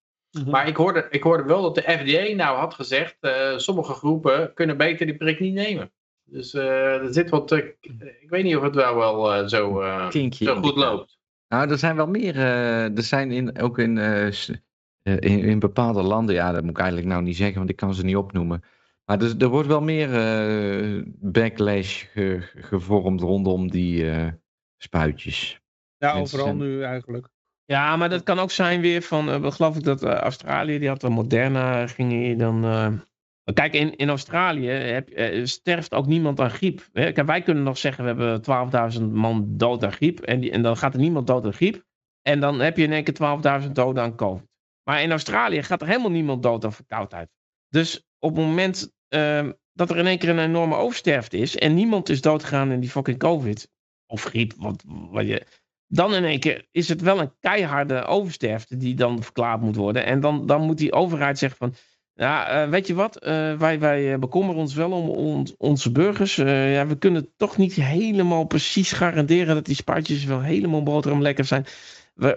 Maar ik hoorde, ik hoorde wel dat de FDA nou had gezegd, eh, sommige groepen kunnen beter die prik niet nemen. Dus eh, er zit wat, ik weet niet of het wel, wel zo, zo goed loopt. Nou, er zijn wel meer. er zijn in, ook in, in, in bepaalde landen. Ja, dat moet ik eigenlijk nou niet zeggen, want ik kan ze niet opnoemen. Maar er, er wordt wel meer eh, backlash ge- gevormd rondom die eh, spuitjes. Ja, Mensen overal zijn- nu eigenlijk. Ja, maar dat kan ook zijn weer van, eh, geloof ik dat Australië, die had dan Moderna, ging hier dan... eh, Kijk, in, in Australië heb, eh, sterft ook niemand aan griep. Hè? Kijk, wij kunnen nog zeggen, we hebben 12.000 man dood aan griep. En, die, en dan gaat er niemand dood aan griep. En dan heb je in één keer 12.000 doden aan COVID. Maar in Australië gaat er helemaal niemand dood aan verkoudheid. Dus op het moment ehm, dat er in één keer een enorme oversterfte is. en niemand is doodgegaan in die fucking COVID. of griep, wat, wat je. dan in één keer is het wel een keiharde oversterfte die dan verklaard moet worden. En dan, dan moet die overheid zeggen van. Ja, eh, weet je wat? Uh, wij, wij bekommeren ons wel om onze burgers. Ja, we kunnen toch niet helemaal precies garanderen dat die spuitjes wel helemaal boterham lekker zijn. We,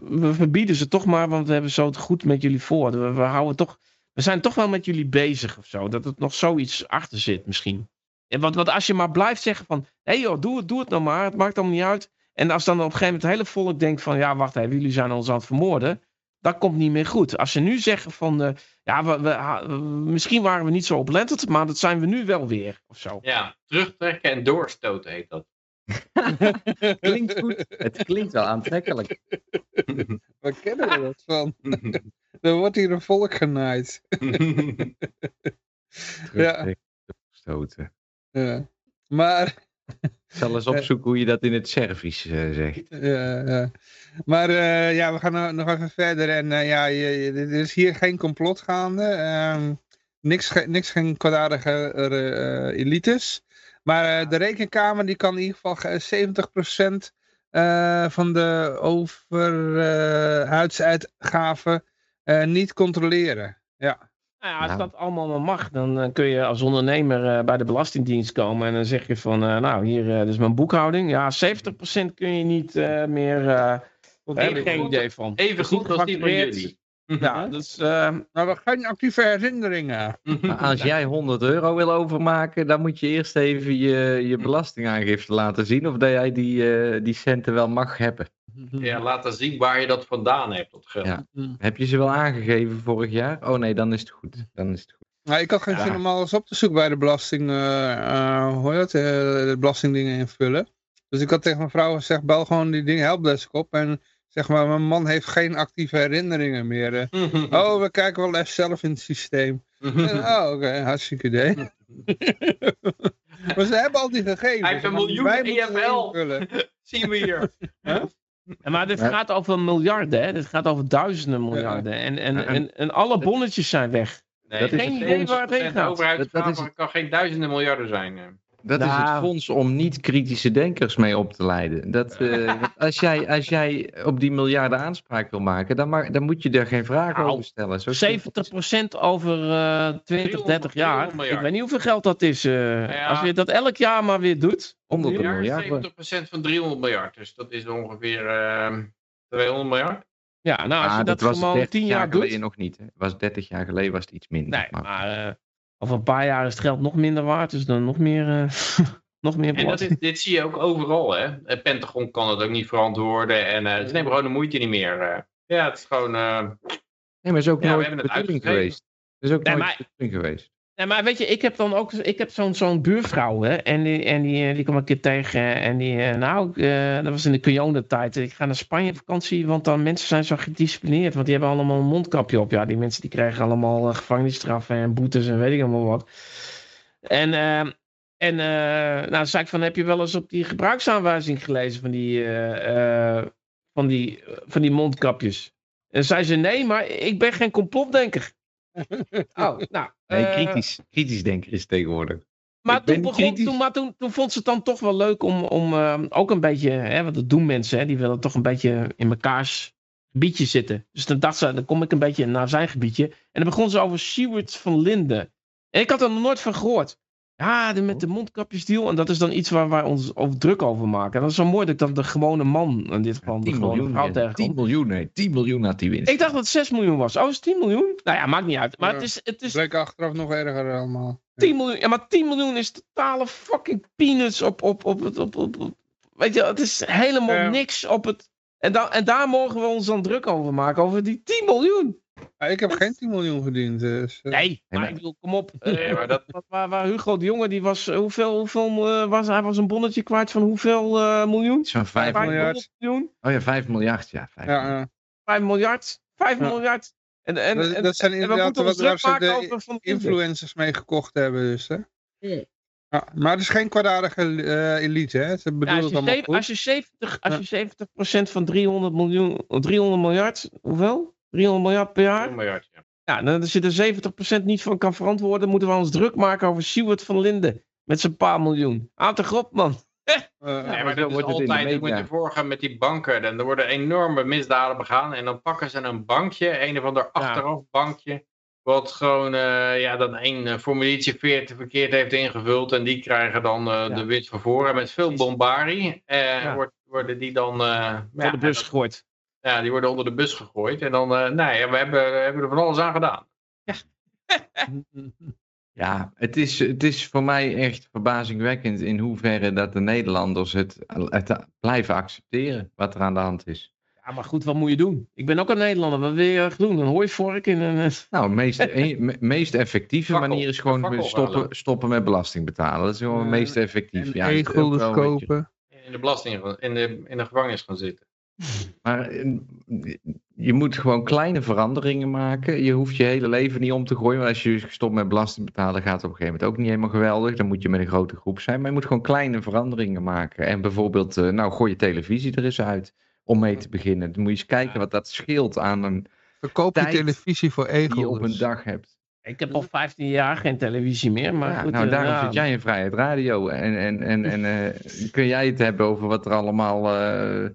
we, verbieden ze toch maar, want we hebben zo het goed met jullie voor. We, we, houden toch, we zijn toch wel met jullie bezig of zo. Dat er nog zoiets achter zit misschien. En want, want als je maar blijft zeggen van... Hé hey joh, doe het, doe het nou maar. Het maakt allemaal niet uit. En als dan op een gegeven moment het hele volk denkt van... Ja, wacht even, jullie zijn ons aan het vermoorden dat komt niet meer goed. Als ze nu zeggen van, uh, ja, we, we, misschien waren we niet zo oplettend, maar dat zijn we nu wel weer, of zo. Ja, terugtrekken en doorstoten heet dat. klinkt goed. Het klinkt wel aantrekkelijk. Waar kennen we dat van? er wordt hier een volk genaaid. ja. Stoten. ja. Maar... Ik zal eens opzoeken hoe je dat in het Servisch uh, zegt. Ja, ja. Maar uh, ja, we gaan nog even verder. En uh, ja, je, er is hier geen complot gaande. Um, niks, niks geen kwaadaardige elites. Maar de rekenkamer die kan in ieder geval 70% van de overheidsuitgaven niet controleren. Ja. Nou ja, als dat allemaal maar mag, dan kun je als ondernemer bij de Belastingdienst komen en dan zeg je van, nou hier, is mijn boekhouding. Ja, 70% kun je niet meer ik geen idee van. Even goed als die van jullie. Ja, dus, uh, maar we geen actieve herinneringen. Maar als jij 100 euro wil overmaken, dan moet je eerst even je, je belastingaangifte laten zien of dat jij die, uh, die centen wel mag hebben. Ja, laten zien waar je dat vandaan hebt, dat geld. Ja. Heb je ze wel aangegeven vorig jaar? Oh nee, dan is het goed. Dan is het goed. Nou, ik had geen zin om alles op te zoeken bij de belasting, uh, hoe heet het, de belastingdingen invullen. Dus ik had tegen mijn vrouw gezegd, bel gewoon die dingen helpdesk op en Zeg maar, mijn man heeft geen actieve herinneringen meer. oh, we kijken wel even zelf in het systeem. oh, oké, hartstikke idee. maar ze hebben al die gegevens. Hij heeft een miljoen EFL. Zien we hier. huh? maar dit gaat over miljarden, hè? Dit gaat over duizenden miljarden. En, en, en, en alle bonnetjes zijn weg. Nee, dat geen idee waar het heen gaat. De overheid kan geen duizenden miljarden zijn. Dat is het nou. fonds om niet-kritische denkers mee op te leiden. Dat, uh, als, jij, als jij op die miljarden aanspraak wil maken, dan, mag, dan moet je er geen vragen nou, over stellen. Zo 70% over uh, 20, 30 jaar. Ik weet niet hoeveel geld dat is. Uh, ja. Als je dat elk jaar maar weer doet. 100 miljard. 70% van 300 miljard. Dus dat is ongeveer 200 ehm, miljard. Ja, nou als ah, je dat, dat gewoon 10 jaar, jaar doet. nog niet. Hè. Was 30 jaar geleden was het iets minder. Nee, maar, maar eh, over een paar jaar is het geld nog minder waard, dus dan nog meer, uh, nog meer En dat is, dit zie je ook overal, hè. Het Pentagon kan het ook niet verantwoorden en uh, ze nemen gewoon de moeite niet meer. Uh. Ja, het is gewoon... nee, maar het is ook ja, nooit de bedoeling geweest. Het is ook nee, nooit de bedoeling geweest. Nee, maar weet je, ik heb dan ook ik heb zo'n zo'n buurvrouw, hè, en die, en die, die kwam een keer tegen, en die, nou, uh, dat was in de Cuyone-tijd. Ik ga naar Spanje op vakantie, want dan mensen zijn zo gedisciplineerd, want die hebben allemaal een mondkapje op. Ja, die mensen die krijgen allemaal uh, gevangenisstraffen en boetes en weet ik allemaal wat. En, uh, en nou, zei ik van, heb je wel eens op die gebruiksaanwijzing gelezen van die, van die, van die mondkapjes? En zei ze, nee, maar ik ben geen complotdenker. Oh, nou. Nee, uh, kritisch, kritisch denken is tegenwoordig. Maar, toen, begon, toen, maar toen, toen, vond ze het dan toch wel leuk om, om uh, ook een beetje, hè, want dat doen mensen, hè, die willen toch een beetje in mekaars gebiedje zitten. Dus dan dacht ze, dan kom ik een beetje naar zijn gebiedje. En dan begon ze over Seward van Linden. En ik had er nog nooit van gehoord. Ja, de, met de mondkapjesdeal. En dat is dan iets waar wij ons over druk over maken. En dat is zo mooi dat dan de gewone man, in dit geval de gewone miljoen, vrouw tegenkomt. 10 miljoen, nee. 10 miljoen had die winst. Ik dacht dat het 6 miljoen was. Oh, is het 10 miljoen? Nou ja, maakt niet uit. Maar ja, het is... Het is... Bleek achteraf nog erger allemaal. 10 miljoen. Ja, maar 10 miljoen is totale fucking peanuts op... op, op, op, op, op, op weet je, het is helemaal ja. niks op het... En, da en daar mogen we ons dan druk over maken. Over die 10 miljoen. Ja, ik heb geen 10 miljoen verdiend. Dus, uh... Nee, maar ik bedoel, kom op. Uh, nee, maar dat... waar, waar Hugo de Jonge, die was, hoeveel, hoeveel uh, was, hij was een bonnetje kwijt van hoeveel miljoen? Zo'n 5 miljard. Miljoen? Oh ja, 5 miljard, ja. 5 ja, miljard. 5 miljard? 5 ja. miljard. En, en, dat, en, dat zijn inderdaad wat de influencers mee gekocht hebben. Dus, hè? Ja, maar het is geen kwaadaardige uh, elite, hè? Ze ja, als, je als je 70, als je 70% van 300 miljoen, 300 miljard, hoeveel? 300 miljard per jaar? 300 miljard, ja. Ja, dan als je er 70% niet van kan verantwoorden, moeten we ons druk maken over Siewert van Linden. Met zijn paar miljoen. Aan de grop, man. Uh, ja, maar dat wordt altijd, moet je voorgaan met die banken. Dan er worden enorme misdaden begaan. En dan pakken ze een bankje, een of ander achterafbankje. Wat gewoon, uh, ja, dan één uh, formuliertje verkeerd heeft ingevuld. En die krijgen dan uh, ja. de winst van voren. Met veel bombarie. Ja. Worden die dan... Voor de bus gegooid. Ja, die worden onder de bus gegooid. En dan, nee, we hebben, we hebben er van alles aan gedaan. Ja. Ja, het is, het is voor mij echt verbazingwekkend in hoeverre dat de Nederlanders het, het blijven accepteren wat er aan de hand is. Ja, maar goed, wat moet je doen? Ik ben ook een Nederlander. Wat wil je doen? Een hooivork in een... Nou, de meest, meest effectieve manier is gewoon stoppen, stoppen met belasting betalen. Dat is gewoon het meest effectief. En ja, kopen. In de belasting, in de, in de gevangenis gaan zitten. Maar eh, je moet gewoon kleine veranderingen maken. Je hoeft je hele leven niet om te gooien. Want als je stopt met belasting betalen, gaat het op een gegeven moment ook niet helemaal geweldig. Dan moet je met een grote groep zijn. Maar je moet gewoon kleine veranderingen maken. En bijvoorbeeld, eh, nou, gooi je televisie er eens uit. Om mee te beginnen. Dan moet je eens kijken wat dat scheelt aan een. Verkoop je televisie voor egels. Die je op een dag hebt. Ik heb al 15 jaar geen televisie meer. Maar ja, goed, nou, uh, daarom ja. zit jij in Vrijheid Radio. En, en, en, en uh, kun jij het hebben over wat er allemaal. Uh,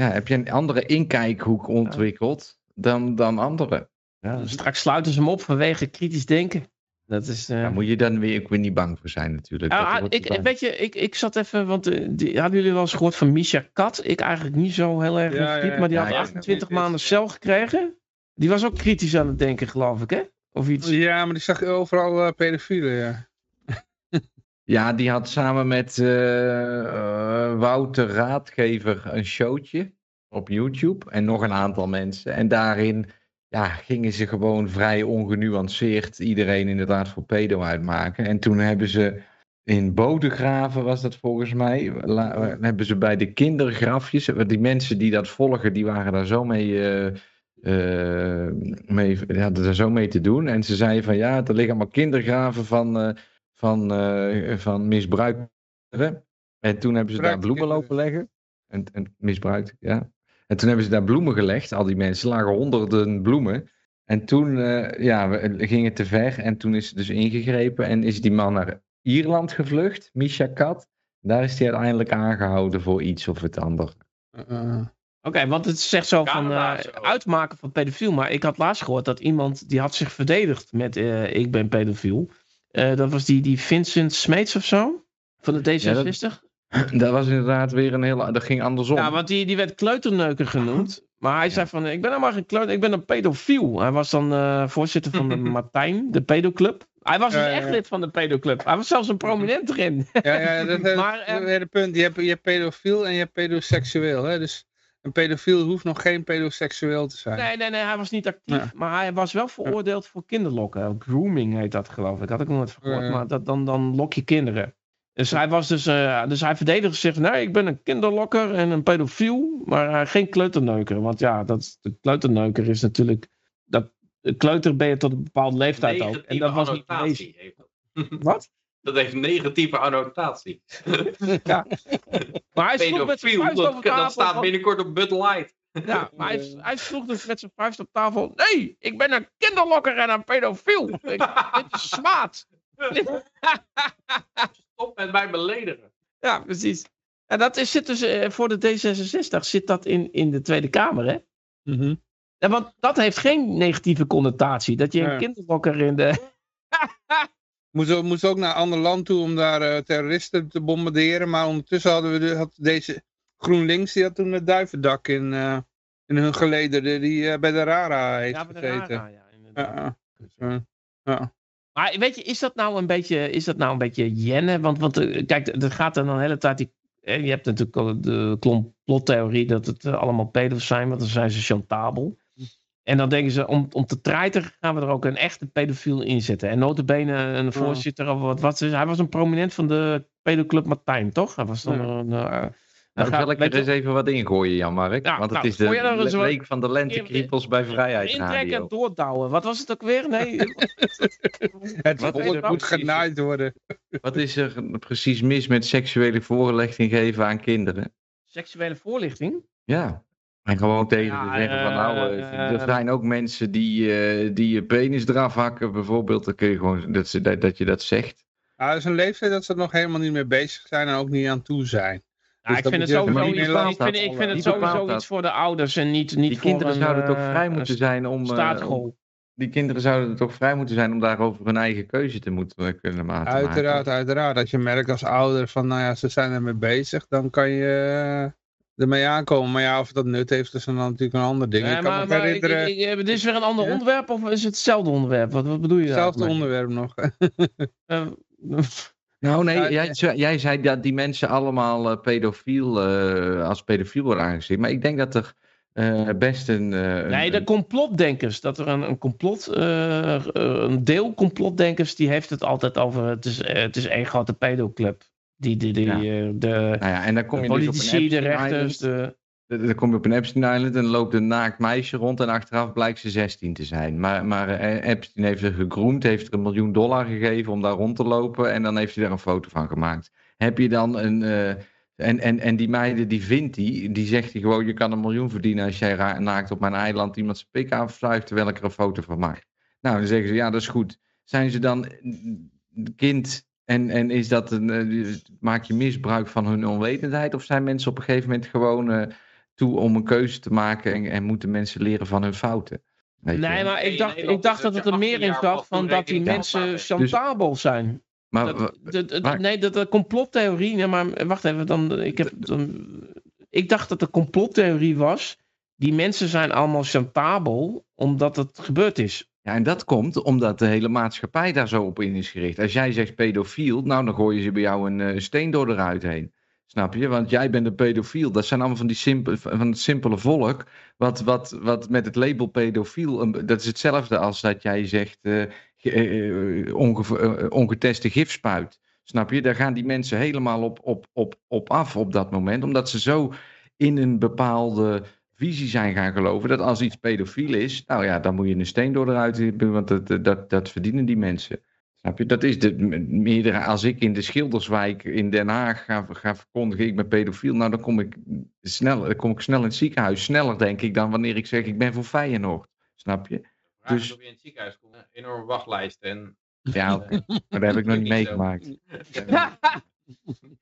ja, heb je een andere inkijkhoek ontwikkeld dan, dan anderen? Ja, straks sluiten ze hem op vanwege kritisch denken. Dat is, uh... Daar moet je dan weer, ik weer niet bang voor zijn natuurlijk. Ah, ik, weet je, ik, ik zat even, want uh, die, hadden jullie wel eens gehoord van Misha Kat? Ik eigenlijk niet zo heel erg ja, ja, maar die had 28 maanden cel gekregen. Die was ook kritisch aan het denken, geloof ik, hè? Of iets. Ja, maar die zag overal uh, pedofielen, ja. Ja, die had samen met uh, Wouter Raadgever een showtje op YouTube. En nog een aantal mensen. En daarin ja, gingen ze gewoon vrij ongenuanceerd iedereen inderdaad voor pedo uitmaken. En toen hebben ze in Bodegraven, was dat volgens mij, la, hebben ze bij de kindergrafjes, die mensen die dat volgen, die waren daar zo mee... Mee, hadden er zo mee te doen. En ze zeiden van ja, er liggen allemaal kindergraven van, van, uh, van misbruik. En toen hebben ze daar bloemen lopen leggen. En, en misbruikt, ja. En toen hebben ze daar bloemen gelegd, al die mensen. lagen honderden bloemen. En toen ja, we gingen te ver. En toen is het dus ingegrepen. En is die man naar Ierland gevlucht, Misha Kat. Daar is hij uiteindelijk aangehouden voor iets of het ander. Oké, okay, want het zegt zo van uh, uitmaken van pedofiel. Maar ik had laatst gehoord dat iemand die had zich verdedigd met uh, ik ben pedofiel. Uh, dat was die, die Vincent Smeets of zo. Van de D66. Ja, dat, dat, was inderdaad weer een hele... Dat ging andersom. Ja, want die, die werd kleuterneuker genoemd. Maar hij zei van, ik ben helemaal geen kleuter, ik ben een pedofiel. Hij was dan voorzitter van de Martijn, de pedoclub. Hij was dus echt lid van de pedoclub. Hij was zelfs een prominent erin. Ja, ja dat is het hele punt. Je hebt, je hebt pedofiel en je hebt pedoseksueel. Hè? Dus een pedofiel hoeft nog geen pedoseksueel te zijn. Nee, nee, nee, hij was niet actief. Ja. Maar hij was wel veroordeeld voor kinderlokken. Grooming heet dat geloof ik. Had ik nog nooit gehoord. Ja. Maar dat, dan, dan lok je kinderen. Dus hij, was dus, uh, dus hij verdedigde zich. Nee, ik ben een kinderlokker en een pedofiel. Maar uh, geen kleuterneuker. Want ja, dat, de kleuterneuker is natuurlijk... Dat, de kleuter ben je tot een bepaalde leeftijd ook. En dat was niet. Wat? Dat heeft een negatieve annotatie. ja. Maar hij sloeg met zijn vuist dat, over tafel. dat staat binnenkort op Bud Light. Ja, maar hij, hij sloeg dus met zijn vuist op tafel. Nee, ik ben een kinderlokker en een pedofiel. Ik, dit is smaad. Stop met mij beledigen. Ja, precies. En dat is, zit dus uh, voor de D66 zit dat in, in de Tweede Kamer, hè? Mm -hmm. ja, want dat heeft geen negatieve connotatie. Dat je een ja. kinderlokker in de... Moesten moest ook naar een ander land toe om daar uh, terroristen te bombarderen. Maar ondertussen hadden we de, had deze GroenLinks, die had toen het duivendak in, uh, in hun gelederde, die uh, bij de Rara heeft ja, bij gezeten. De Rara, ja, inderdaad. Ja, ja. Maar weet je, is dat nou een beetje, is dat nou een beetje jennen? Want, want kijk, er gaat dan de hele tijd die... Je hebt natuurlijk de complottheorie dat het allemaal pedo's zijn, want dan zijn ze chantabel. En dan denken ze, om, om te treiteren gaan we er ook een echte pedofiel in zetten. En notabene een voorzitter of wat, wat Hij was een prominent van de pedoclub Martijn, toch? Hij was dan ja. een, uh, Nou, zal ik er eens over wat ingooien, Jan-Mark? Ja, Want het nou, is de week van de lentekriepels bij Vrijheid Intrekken Radio. en doordouwen. Wat was het ook weer? Nee. Het Wat is volk moet genaaid worden. Wat is er precies mis met seksuele voorlichting geven aan kinderen? Seksuele voorlichting? Ja. En gewoon tegen Ja, ze zeggen van nou, eh, eh, er zijn ook mensen die, eh, die je penis eraf hakken bijvoorbeeld. Dan kun je gewoon, dat, ze, dat, dat je dat zegt. Nou, dat is een leeftijd dat ze er nog helemaal niet mee bezig zijn en ook niet aan toe zijn. Ja, Dus ik vind het sowieso iets, ik vind, ik vind het Wie sowieso iets voor de ouders en niet, niet Die voor kinderen een, zouden toch eh, vrij moeten zijn om... eh, die kinderen zouden toch vrij moeten zijn om daarover hun eigen keuze te moeten eh, kunnen ma- te maken. Uiteraard, uiteraard. Als je merkt als ouder van, nou ja, ze zijn ermee bezig, dan kan je eh, ermee aankomen. Maar ja, of dat nut heeft, is dan natuurlijk een ander ding. Nee, ik kan maar, me maar ik, herinneren, ik, ik- dit is weer een ander Ja? onderwerp of is het hetzelfde onderwerp? Wat, wat bedoel je hetzelfde onderwerp nog. Eh, Nou nee, Ja, jij, zei- jij zei dat die mensen allemaal eh, pedofiel, eh, als pedofiel worden aangezien. Maar ik denk dat er eh, best een... eh, nee, de complotdenkers. Dat er een, een complot, een deel complotdenkers, die heeft het altijd over, het is, het is één grote pedoclub. Die, die, die, Ja. eh, de, nou ja, en dan kom de je dus op politici, een de rechters, de... Dan kom je op een Epstein Island en loopt een naakt meisje rond en achteraf blijkt ze 16 te zijn. Maar, maar eh, Epstein heeft er gegroomd, heeft er een miljoen dollar gegeven om daar rond te lopen en dan heeft hij daar een foto van gemaakt. Heb je dan een... eh, en, en, en die meiden, die vindt hij, die zegt hij gewoon, je kan een miljoen verdienen als jij naakt op mijn eiland iemand zijn pik aanfluit terwijl ik er een foto van maak. Nou, dan zeggen ze, ja, dat is goed. Zijn ze dan kind en, en is dat een, eh, maak je misbruik van hun onwetendheid? Of zijn mensen op een gegeven moment gewoon eh, toe om een keuze te maken en, en moeten mensen leren van hun fouten? Nee, maar ik dacht, ik dacht dat het er meer 18 in zat van dat die mensen chantabel zijn. Maar, Dat, nee, dat de complottheorie. Nee, maar wacht even. Dan, ik, heb, dan, ik dacht dat de complottheorie was. Die mensen zijn allemaal chantabel. omdat het gebeurd is. Ja, en dat komt omdat de hele maatschappij daar zo op in is gericht. Als jij zegt pedofiel, nou dan gooien ze bij jou een eh, steen door de heen. Snap je? Want jij bent een pedofiel. Dat zijn allemaal van, die simpe, van het simpele volk. Wat, wat, wat met het label pedofiel. Dat is hetzelfde als dat jij zegt. eh, eh, onge- ongeteste gifspuit. Snap je? Daar gaan die mensen helemaal op, op, op, op af op dat moment. Omdat ze zo in een bepaalde visie zijn gaan geloven. Dat als iets pedofiel is. Nou ja, dan moet je een steen door de ruit hebben. Want dat, dat, dat verdienen die mensen. Snap je? Dat is de meerdere. Als ik in de Schilderswijk in Den Haag ga, ga verkondigen, ik ben pedofiel, nou dan kom ik snel, dan kom ik snel in het ziekenhuis. Sneller denk ik dan wanneer ik zeg ik ben voor Feyenoord. Snap je? Vraag Dus- is of je in het ziekenhuis komt. Een enorme wachtlijst. En, Ja, maar dat heb ik nog niet zo.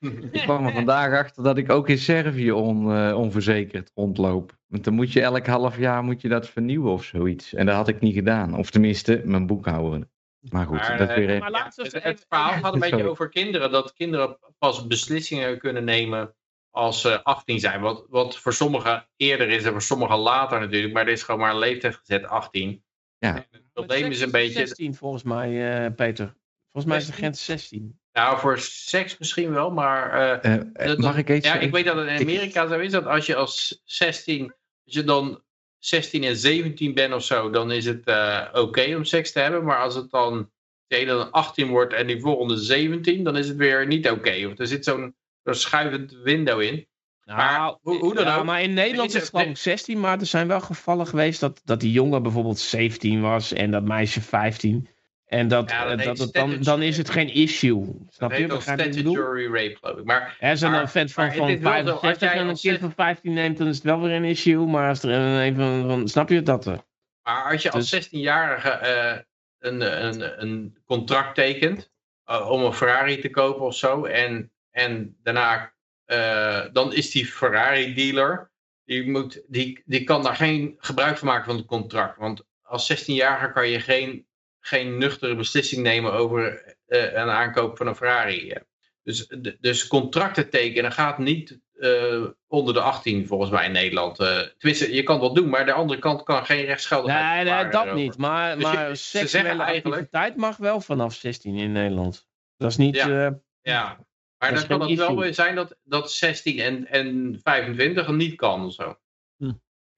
Ik kwam er vandaag achter dat ik ook in Servië on, eh, onverzekerd rondloop. Want dan moet je elk half jaar moet je dat vernieuwen of zoiets. En dat had ik niet gedaan. Of tenminste, mijn boekhouder. Maar goed, Maar, dat eh, weer even. Maar we het, verhaal gaat een beetje over kinderen. Dat kinderen pas beslissingen kunnen nemen als ze 18 zijn. Wat, wat voor sommigen eerder is en voor sommigen later natuurlijk. Maar er is gewoon maar een leeftijd gezet, 18. Ja. En Het probleem is een beetje... 16 volgens mij, eh, Peter. Volgens mij is de grens 16. Nou, voor seks misschien wel, maar... eh, Eh, dat- mag ik iets Ja, ik weet dat het in Amerika zo is, dat als je als 16, als je dan 16 en 17 bent of zo, dan is het eh, oké om seks te hebben. Maar als het dan, je dan 18 wordt en die volgende 17, dan is het weer niet oké. Of er zit zo'n schuivend window in. Maar Nou, hoe- hoe dan ja, ook, maar in Nederland is het- ik 16, maar er zijn wel gevallen geweest dat, dat die jongen bijvoorbeeld 17 was en dat meisje 15. En dat, Ja, dat eh, dat dan, dan is het geen issue. Snap Dat je? bedoel? statutory rape, geloof ik. Maar is een vent van, van is wel zo, als 65 jij en een als kind van 15 neemt, dan is het wel weer een issue. Maar als er een, van, van snap je dat er? Maar als je als Dus- 16-jarige eh, een, een, een contract tekent eh, om een Ferrari te kopen of zo, en, en daarna eh, dan is die Ferrari dealer, die, moet, die, die kan daar geen gebruik van maken van het contract. Want als 16-jarige kan je geen, geen nuchtere beslissing nemen over eh, een aankoop van een Ferrari. eh. Dus, d- dus contracten tekenen gaat niet eh, onder de 18 volgens mij in Nederland. Eh tenminste, je kan het wel doen, maar de andere kant kan geen rechtsgeldigheid Nee, nee dat erover. niet. Maar, Dus maar seksuele zeggen eigenlijk- activiteit mag wel vanaf 16 in Nederland. Dat is niet... Ja. eh, Ja, maar Dat dan kan het wel issue. zijn dat, dat 16 en, en 25 niet kan of zo.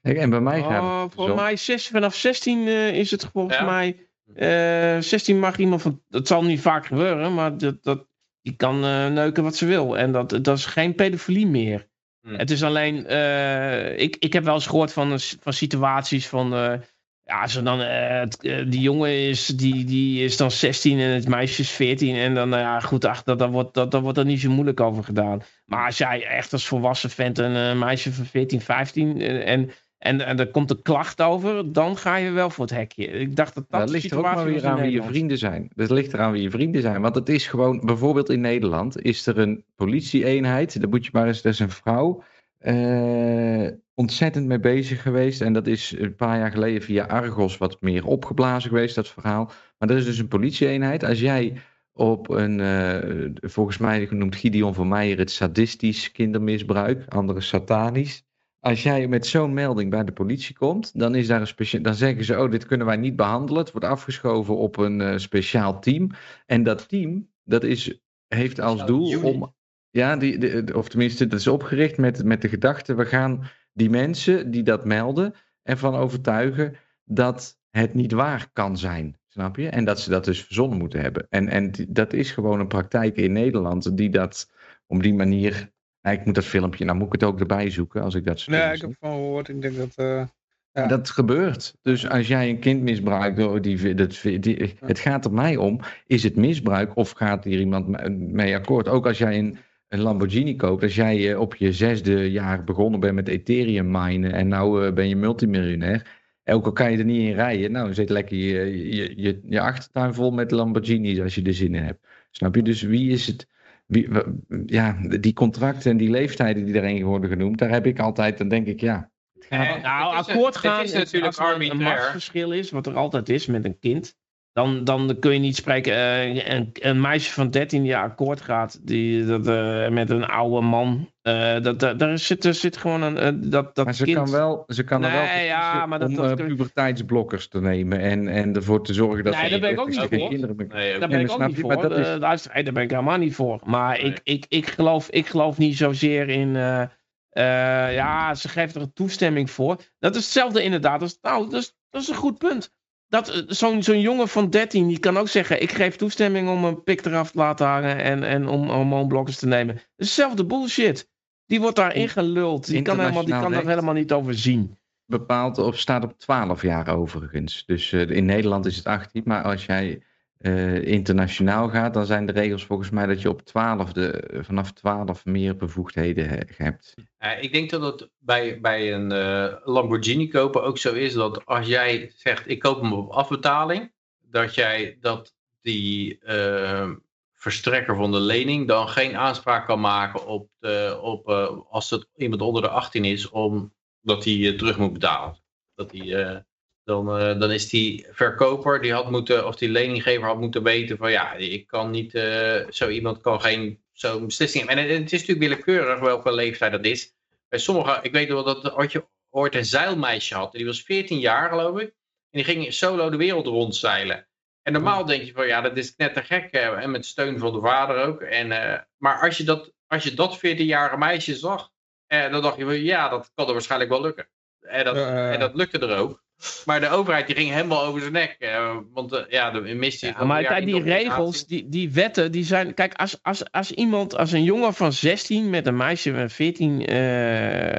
Kijk, en bij mij gaat Oh, het volgens zo. mij zes, vanaf 16 eh, is het volgens Ja? mij. Eh 16 mag iemand van. Dat zal niet vaak gebeuren, maar dat, dat, die kan eh, neuken wat ze wil. En dat, dat is geen pedofilie meer. Hm. Het is alleen, ik, ik heb wel eens gehoord van, van situaties van ja, als er dan, die jongen is, die, die is dan 16 en het meisje is 14. En dan, nou ja, goed, ach, dat, dat, wordt, dat, dat wordt er niet zo moeilijk over gedaan. Maar als jij echt als volwassen vent een meisje van 14, 15 en, en, en er komt een klacht over, dan ga je wel voor het hekje. Ik dacht dat dat, dat ligt er ook maar weer aan wie je vrienden zijn. Dat ligt eraan wie je vrienden zijn. Want het is gewoon, bijvoorbeeld in Nederland, is er een politieeenheid. Daar moet je maar eens, dat is een vrouw. Uh, ontzettend mee bezig geweest. En dat is een paar jaar geleden via Argos wat meer opgeblazen geweest, dat verhaal. Maar er is dus een politieeenheid. Als jij op een, uh, volgens mij genoemd Gideon van Meijer, het sadistisch kindermisbruik, andere satanisch. Als jij met zo'n melding bij de politie komt, dan, is daar een specia- dan zeggen ze: Oh, dit kunnen wij niet behandelen. Het wordt afgeschoven op een uh, speciaal team. En dat team, dat is, heeft als doel om. Ja, die, of tenminste, dat is opgericht met, met de gedachte: we gaan die mensen die dat melden ervan overtuigen dat het niet waar kan zijn. Snap je? En dat ze dat dus verzonnen moeten hebben. En, en dat is gewoon een praktijk in Nederland die dat op die manier. Nou, ik moet dat filmpje, nou moet ik het ook erbij zoeken als ik dat. Nee, ik heb van gehoord. Ik denk dat. Uh... Ja. Dat gebeurt. Dus als jij een kind misbruikt, die, dat, die, het gaat er mij om, is het misbruik of gaat hier iemand mee akkoord? Ook als jij een een Lamborghini koopt, als jij eh, op je zesde jaar begonnen bent met Ethereum minen en nou eh, ben je multimiljonair, elke kan je er niet in rijden. Nou, zit lekker je, je, je, je achtertuin vol met Lamborghinis als je er zin in hebt. Snap je? Dus wie is het? Wie, ja, die contracten en die leeftijden die erin worden genoemd, daar heb ik altijd, dan denk ik ja. nou, akkoord gaan is natuurlijk als er een machtsverschil is, wat er altijd is met een kind. Dan, dan kun je niet spreken. Uh, een, een, meisje van 13 die akkoord gaat die, dat, uh, met een oude man. Uh, dat, dat, daar zit, er zit gewoon een. dat, dat maar ze kind... kan wel. Ze kan nee, er wel ja, maar dat, om dat, puberteitsblokkers te nemen. En, en ervoor te zorgen dat. Nee, daar ben ik ook niet voor. Kinderen... Nee, daar ben ik ook niet voor. Dat is... daar ben ik helemaal niet voor. Maar nee. ik, ik, ik, geloof, ik geloof niet zozeer in. ja, ze geeft er een toestemming voor. Dat is hetzelfde inderdaad. Als, nou, dat is, dat is een goed punt dat eh, zo'n zo'n jongen van 13, die kan ook zeggen: Ik geef toestemming om een pik eraf te laten hangen en, en om hormoonblokkers te nemen. Hetzelfde bullshit. Die wordt daarin geluld. Die kan, helemaal, die kan er helemaal niet over zien. Bepaald op, staat op 12 jaar overigens. Dus uh, in Nederland is het 18, maar als jij uh, internationaal gaat, dan zijn de regels volgens mij dat je op 12 de, vanaf 12 meer bevoegdheden hebt. Uh, ik denk dat het bij, bij een uh, Lamborghini kopen ook zo is dat als jij zegt ik koop hem op afbetaling, dat jij dat die verstrekker van de lening dan geen aanspraak kan maken op, de, op als het iemand onder de 18 is, omdat hij terug moet betalen. Dat hij dan, uh, dan is die verkoper, die had moeten, of die leninggever had moeten weten van ja, ik kan niet, zo iemand kan geen zo'n beslissing hebben. En het, is natuurlijk willekeurig welke leeftijd dat is. Bij sommigen, ik weet wel dat als je ooit een zeilmeisje had, die was 14 jaar geloof ik, en die ging solo de wereld rondzeilen. En normaal denk je van ja, dat is net te gek, en eh, met steun van de vader ook. En, uh, maar als je dat, als je dat 14-jarige meisje zag, uh, dan dacht je van ja, dat kan er waarschijnlijk wel lukken. En dat, en dat lukte er ook. Maar de overheid die ging helemaal over zijn nek. Uh, want ja, de missie. Ja, maar kijk, die regels, die, die wetten, die zijn. Kijk, als, als, als iemand, als een jongen van 16 met een meisje van 14 uh,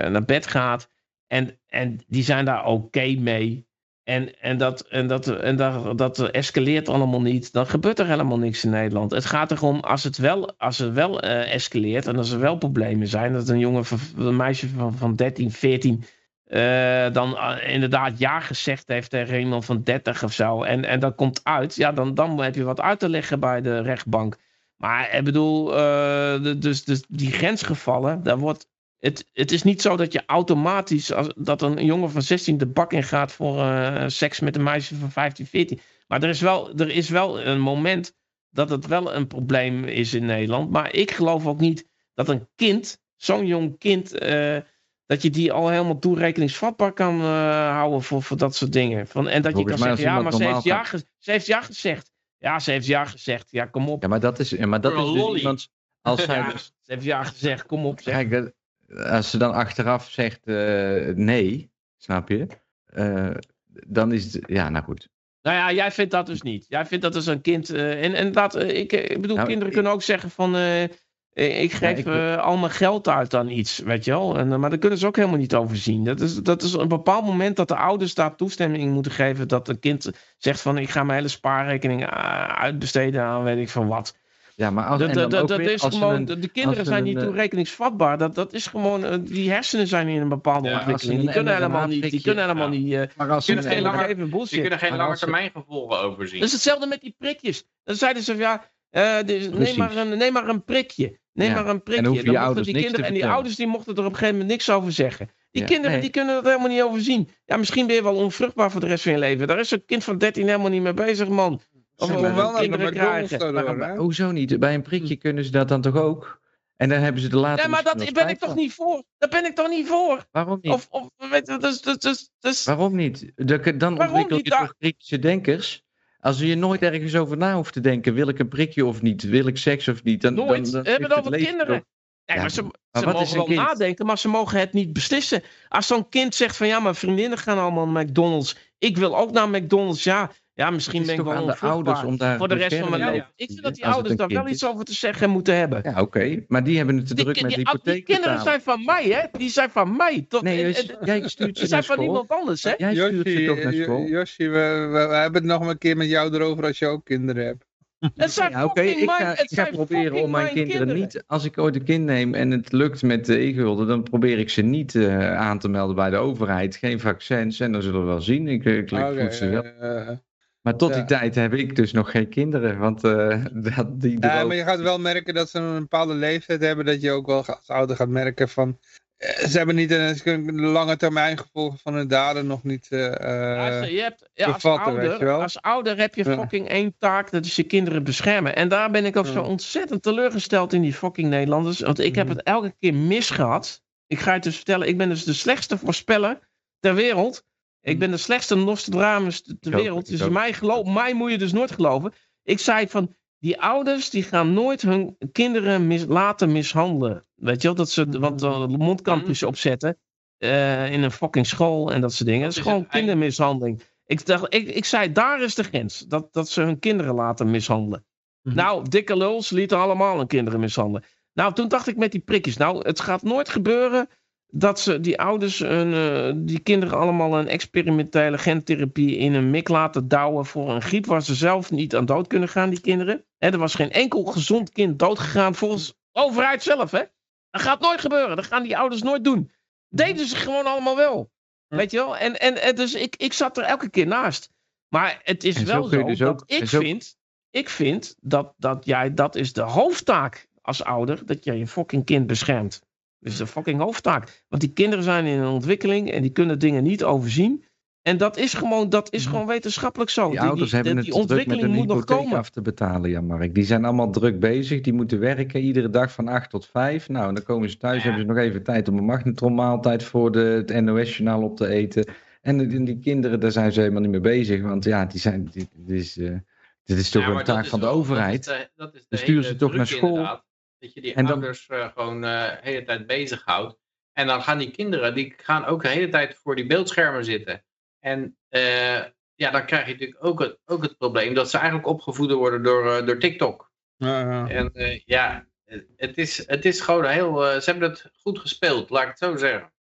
naar bed gaat. En, en die zijn daar oké okay mee. En, en, dat, en, dat, en dat, dat escaleert allemaal niet. Dan gebeurt er helemaal niks in Nederland. Het gaat erom als het wel, als het wel escaleert. En als er wel problemen zijn. Dat een jongen, een meisje van, van 13, 14 uh, dan uh, inderdaad ja gezegd heeft tegen iemand van 30 of zo. En, en dat komt uit. Ja, dan, dan heb je wat uit te leggen bij de rechtbank. Maar ik bedoel, dus, dus die grensgevallen, daar wordt. Het, het is niet zo dat je automatisch, als, dat een jongen van 16 de bak in gaat voor seks met een meisje van 15, 14. Maar er is, wel, er is wel een moment dat het wel een probleem is in Nederland. Maar ik geloof ook niet dat een kind, zo'n jong kind dat je die al helemaal toerekeningsvatbaar kan uh, houden voor, voor dat soort dingen. Van, en dat Volgens je kan zeggen, ja, maar ze heeft, ja, ze heeft ja gezegd. Ja, ze heeft ja gezegd. Ja, kom op. Ja, maar dat is, maar dat is dus iemand... Als zij ja, ze heeft ja gezegd, kom op. Zeg. Kijk, als ze dan achteraf zegt uh, nee, snap je? Uh, dan is het, ja, nou goed. Nou ja, jij vindt dat dus niet. Jij vindt dat dus een kind. en, en dat, ik, ik bedoel, nou, kinderen ik, kunnen ook zeggen van Ik geef ja, al mijn geld uit aan iets, weet je wel. En, maar daar kunnen ze ook helemaal niet overzien. Dat is, dat is een bepaald moment dat de ouders daar toestemming moeten geven. Dat een kind zegt van ik ga mijn hele spaarrekening uitbesteden aan weet ik van wat. Ja, maar als, de, de, dat is gewoon, de kinderen zijn niet toerekeningsvatbaar. Dat, dat is gewoon, die hersenen zijn in een bepaalde ja, ontwikkeling. Die kunnen helemaal niet. Die kunnen helemaal niet. Uh, maar als kunnen geen langer, die kunnen geen lange termijn gevolgen overzien. Dat is hetzelfde met die prikjes. Dan zeiden ze ja, uh, dus neem, maar een, neem maar een prikje. Neem maar een prikje. En, dan dan die kinderen, en die ouders die mochten er op een gegeven moment niks over zeggen. Die kinderen die kunnen dat helemaal niet overzien. Ja, misschien ben je wel onvruchtbaar voor de rest van je leven. Daar is een kind van 13 helemaal niet mee bezig, man. Of we wel kinderen krijgen. Maar, hoezo niet? Bij een prikje kunnen ze dat dan toch ook? En dan hebben ze de later. Ja, maar dat ben ik toch niet voor? Daar ben ik toch niet voor? Waarom niet? Of, of weet je, dus, dus, dus, dus... Waarom niet? Dan ontwikkel je toch kritische denkers. Als je nooit ergens over na hoeft te denken, wil ik een prikje of niet? Wil ik seks of niet? Dan, nooit. Dan, dan hebben het over kinderen. Ja, maar ze, ze mogen wel nadenken, maar ze mogen het niet beslissen. Als zo'n kind zegt van ja, mijn vriendinnen gaan allemaal naar McDonald's. Ik wil ook naar McDonald's. Ja, ja, misschien ben ik wel aan de ouders om daar voor de rest van mijn leven. Ik vind dat die ouders daar wel iets over te zeggen moeten hebben. Ja, oké. Maar die hebben het te druk met die hypotheek Die kinderen zijn van mij, hè? Die zijn van mij. Tot, nee, jij stuurt ze zijn van iemand anders, hè? Jij stuurt ze toch naar school? Josje, we, we, we, hebben het nog een keer met jou erover als je ook kinderen hebt. Het zijn ja, oké, ik ga, ik ga proberen om mijn kinderen, niet, als ik ooit een kind neem en het lukt met de e-gulden, dan probeer ik ze niet uh, aan te melden bij de overheid. Geen vaccins en dan zullen we wel zien. Ik, ik, okay, ze wel. Uh, maar tot die tijd heb ik dus nog geen kinderen. Want uh, dat, die ja, maar je gaat wel merken dat ze een bepaalde leeftijd hebben. Dat je ook wel als ouder gaat merken van... Eh, ze hebben niet een, een lange termijn gevolgen van hun daden nog niet uh, ja, je hebt, ja, als, ouder, als ouder heb je fucking één taak. Dat is je kinderen beschermen. En daar ben ik ook zo ontzettend teleurgesteld in die fucking Nederlanders. Want ik heb mhm. het elke keer misgehad. Ik ga je dus vertellen. Ik ben dus de slechtste voorspeller ter wereld. Ik ben de slechtste Nostradamus ter wereld. Dus mij, geloof, mij moet je dus nooit geloven. Ik zei van, die ouders die gaan nooit hun kinderen mis, laten mishandelen. Weet je wel, dat ze want, uh, mondkapjes opzetten uh, in een fucking school en dat soort dingen. Dat is gewoon kindermishandeling. Ik, dacht, ik, ik zei, daar is de grens. Dat, dat ze hun kinderen laten mishandelen. Mhm. Nou, dikke luls lieten allemaal hun kinderen mishandelen. Nou, toen dacht ik met die prikjes. Nou, het gaat nooit gebeuren dat ze die ouders een, uh, die kinderen allemaal een experimentele gentherapie in een mik laten douwen voor een griep waar ze zelf niet aan dood kunnen gaan, die kinderen. er was geen enkel gezond kind doodgegaan volgens de overheid zelf. Hè? Dat gaat nooit gebeuren. Dat gaan die ouders nooit doen. Deden ze gewoon allemaal wel. Weet je wel? En, en, dus ik, ik zat er elke keer naast. Maar het is wel zo, dus dat ik, vind, ik vind dat, dat jij, dat is de hoofdtaak als ouder, dat jij je fucking kind beschermt. Dat is een fucking hoofdtaak. Want die kinderen zijn in een ontwikkeling en die kunnen dingen niet overzien. En dat is gewoon, dat is mhm. gewoon wetenschappelijk zo. Die, ouders hebben die, die het ontwikkeling druk met een moet nog komen. af te betalen, ja Mark. Die zijn allemaal druk bezig. Die moeten werken iedere dag van 8 tot 5. Nou, dan komen ze thuis, hebben ze nog even tijd om een magnetronmaaltijd voor de, het NOS-journaal op te eten. En die, kinderen, daar zijn ze helemaal niet mee bezig. Want ja, die zijn, dit, is, uh, dit is toch een taak van de overheid. Dat is de, dat is de sturen ze toch naar school. Dat je die ouders uh, gewoon uh, de hele tijd bezighoudt. En dan gaan die kinderen, die gaan ook de hele tijd voor die beeldschermen zitten. En uh, ja, dan krijg je natuurlijk ook het, ook het probleem dat ze eigenlijk opgevoed worden door, door TikTok. Ja, En ja, het is, het is gewoon heel, ze hebben het goed gespeeld, laat ik het zo zeggen.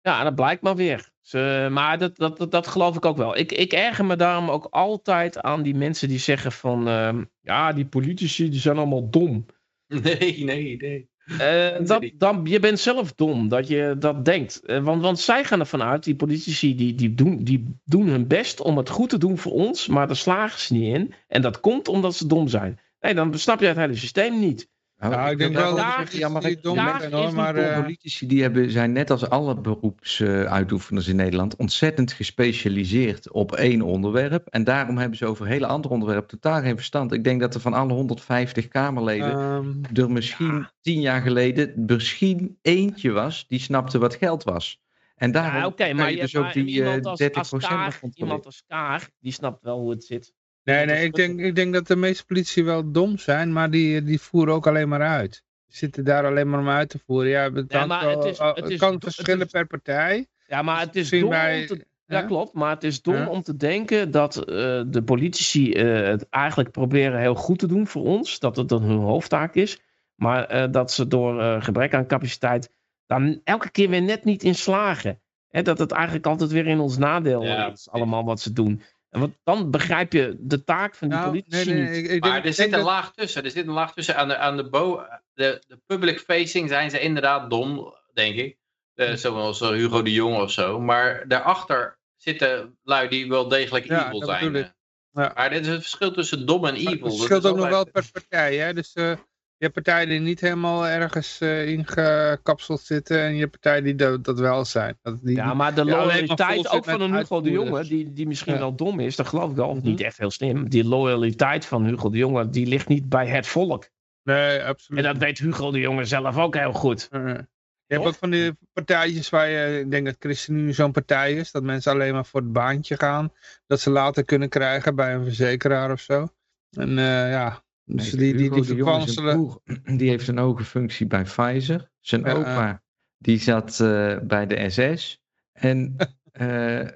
Ja, dat blijkt maar weer. Ze, maar dat, dat, dat, dat, geloof ik ook wel. Ik, ik erger me daarom ook altijd aan die mensen die zeggen van... Uh, ja, die politici die zijn allemaal dom. Nee, nee, nee. Uh, dat, dan, je bent zelf dom dat je dat denkt. Uh, want, want zij gaan ervan uit, die politici die, die, doen, die doen hun best om het goed te doen voor ons, maar daar slagen ze niet in. En dat komt omdat ze dom zijn. Nee, dan snap je het hele systeem niet. Nou, ja, ik denk wel dat ja, maar ik dom ben, hoor, maar uh... politici die hebben, zijn net als alle beroepsuitoefeners in Nederland ontzettend gespecialiseerd op één onderwerp. En daarom hebben ze over hele andere onderwerpen totaal geen verstand. Ik denk dat er van alle 150 Kamerleden um, er misschien tien jaar geleden misschien eentje was die snapte wat geld was. En daarom ja, okay, maar je dus ook die uh, 30% als Kaag, Iemand als Kaag, die snapt wel hoe het zit. Nee, nee, ik denk, ik denk dat de meeste politie wel dom zijn, maar die, die voeren ook alleen maar uit. Die zitten daar alleen maar om uit te voeren. Ja, het, ja, maar het, is, het, is, kan verschillen per partij. Ja, maar het is dom om te, ja, klopt. Maar het is dom om te denken dat uh, de politici uh, het eigenlijk proberen heel goed te doen voor ons. Dat het dan hun hoofdtaak is. Maar dat ze door gebrek aan capaciteit dan elke keer weer net niet in slagen. Hè, dat het eigenlijk altijd weer in ons nadeel is, allemaal wat ze doen. Want dan begrijp je de taak van die nou, politici nee, nee, ik, maar er zit een laag tussen. Er zit een laag tussen. Aan de, aan de, bo de, de public facing zijn ze inderdaad dom, denk ik. Uh, zoals Hugo de Jong of zo. Maar daarachter zitten lui die wel degelijk evil zijn. Ja. Maar dit is het verschil tussen dom en evil. het verschilt ook nog wel per partij. Hè? Dus uh, je hebt partijen die niet helemaal ergens uh, ingekapseld zitten. En je hebt partijen die dat, dat wel zijn. Dat die, ja, maar de loyaliteit ook van een Hugo de Jonge, die, die misschien wel dom is, dat geloof ik wel. Of niet mhm. echt heel slim. Die loyaliteit van Hugo de Jonge, die ligt niet bij het volk. Nee, absoluut. En dat weet Hugo de Jonge zelf ook heel goed. Je hebt ook van die partijtjes waar je, ik denk dat ChristenUnie zo'n partij is, dat mensen alleen maar voor het baantje gaan, dat ze later kunnen krijgen bij een verzekeraar of zo. En uh, ja, dus die, die, die, die, die heeft een hoge functie bij Pfizer. Zijn opa, die zat uh, bij de SS. En, uh,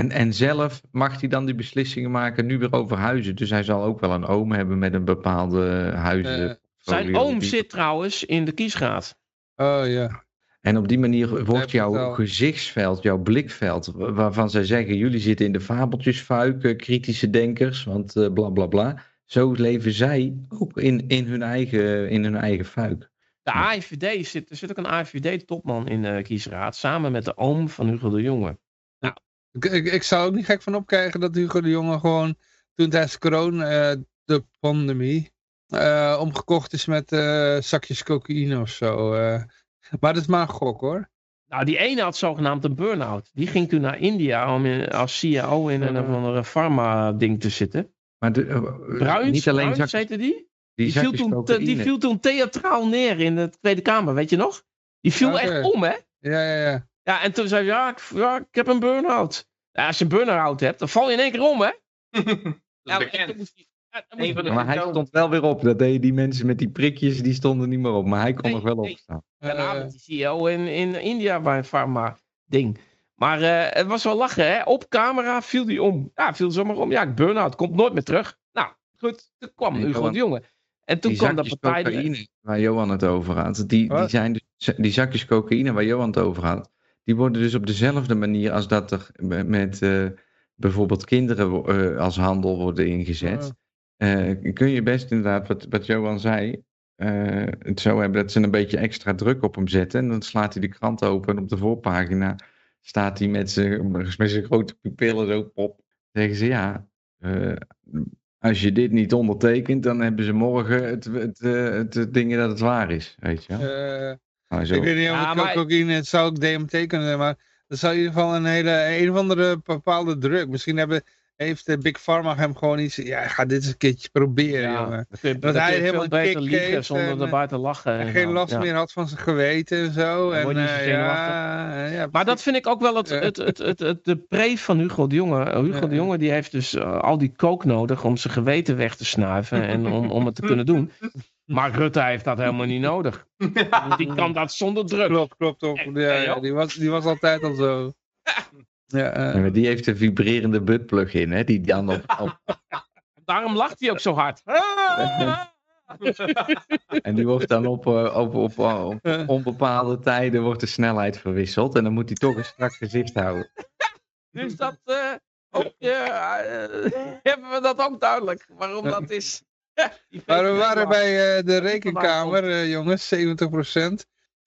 en, en zelf mag hij dan die beslissingen maken nu weer over huizen. Dus hij zal ook wel een oom hebben met een bepaalde huizen. Zijn oom zit trouwens in de kiesraad. Oh ja. En op die manier wordt jouw gezichtsveld, jouw blikveld, waarvan zij zeggen: jullie zitten in de fabeltjesfuik, kritische denkers, want uh, bla bla bla. Zo leven zij ook in, in, hun, eigen, in hun eigen fuik. De AIVD zit, er zit ook een AIVD-topman in de uh, kiesraad, samen met de oom van Hugo de Jonge. Nou, ik, ik, ik, zou ook niet gek van opkijken dat Hugo de Jonge gewoon toen tijdens corona, uh, de pandemie, uh, omgekocht is met zakjes cocaïne of zo. Maar dat is maar een gok hoor. Nou, die ene had zogenaamd een burn-out. Die ging toen naar India om in, als CIO in een of andere pharma-ding te zitten. Maar de, uh, Bruins, niet alleen Bruins die? Die, viel toen, die viel toen theatraal neer in de Tweede Kamer, weet je nog? Die viel echt om, hè? Ja, ja, ja. Ja, en toen zei hij, ja, ik, ja, ik heb een burn-out. Ja, als je een burn-out hebt, dan val je in één keer om, hè? ja, bekend maar hij stond wel weer op. Dat deden die mensen met die prikjes, die stonden niet meer op. Maar hij kon nog wel nee. opstaan. Daarna uh, die CEO in, in India bij een pharma ding. Maar uh, het was wel lachen, hè? Op camera viel hij om. Ja, viel zomaar om. Ja, burn-out, komt nooit meer terug. Nou, goed, toen kwam nee, Hugo de Jonge. En toen kwam de partij... cocaïne waar Johan het over had. Die, die, zijn dus, die zakjes cocaïne waar Johan het over had. Die worden dus op dezelfde manier als dat er met uh, bijvoorbeeld kinderen uh, als handel worden ingezet. Uh, kun je best inderdaad, wat, wat Johan zei, het zo hebben dat ze een beetje extra druk op hem zetten. En dan slaat hij de krant open en op de voorpagina staat hij met zijn, grote pupillen zo pop. Zeggen ze ja, uh, als je dit niet ondertekent, dan hebben ze morgen het, het, het, het dingen dat het waar is. Weet je? Nou, ik weet niet of ja, maar... cocaïne, het zou ook DMT kunnen zijn, maar dat zou in ieder geval een hele, een of andere bepaalde druk. Misschien hebben heeft de Big Pharma hem gewoon iets... Ja, ga dit eens een keertje proberen, ja, jongen. Dat, hij helemaal beter liegen zonder erbij te lachen. En geen last meer had van zijn geweten en zo. En, uh, ja, ja, maar dat vind ik ook wel het, het, het, het, het, de pre van Hugo de Jonge. Hugo de Jonge die heeft dus uh, al die kook nodig om zijn geweten weg te snuiven en om, om het te kunnen doen. Maar Rutte heeft dat helemaal niet nodig. Die kan dat zonder druk. Klopt, klopt. Ja, die, was, die was altijd al zo. Ja, uh... Die heeft een vibrerende buttplug in, hè? Die dan op, op... Daarom lacht hij ook zo hard. en die wordt dan op, eh, op, op, op, onbepaalde tijden wordt de snelheid verwisseld. En dan moet hij toch een strak gezicht houden. Dus dat uh, ook, uh, hebben we dat ook duidelijk. Waarom dat is. maar we waren bij de rekenkamer, jongens, 70%.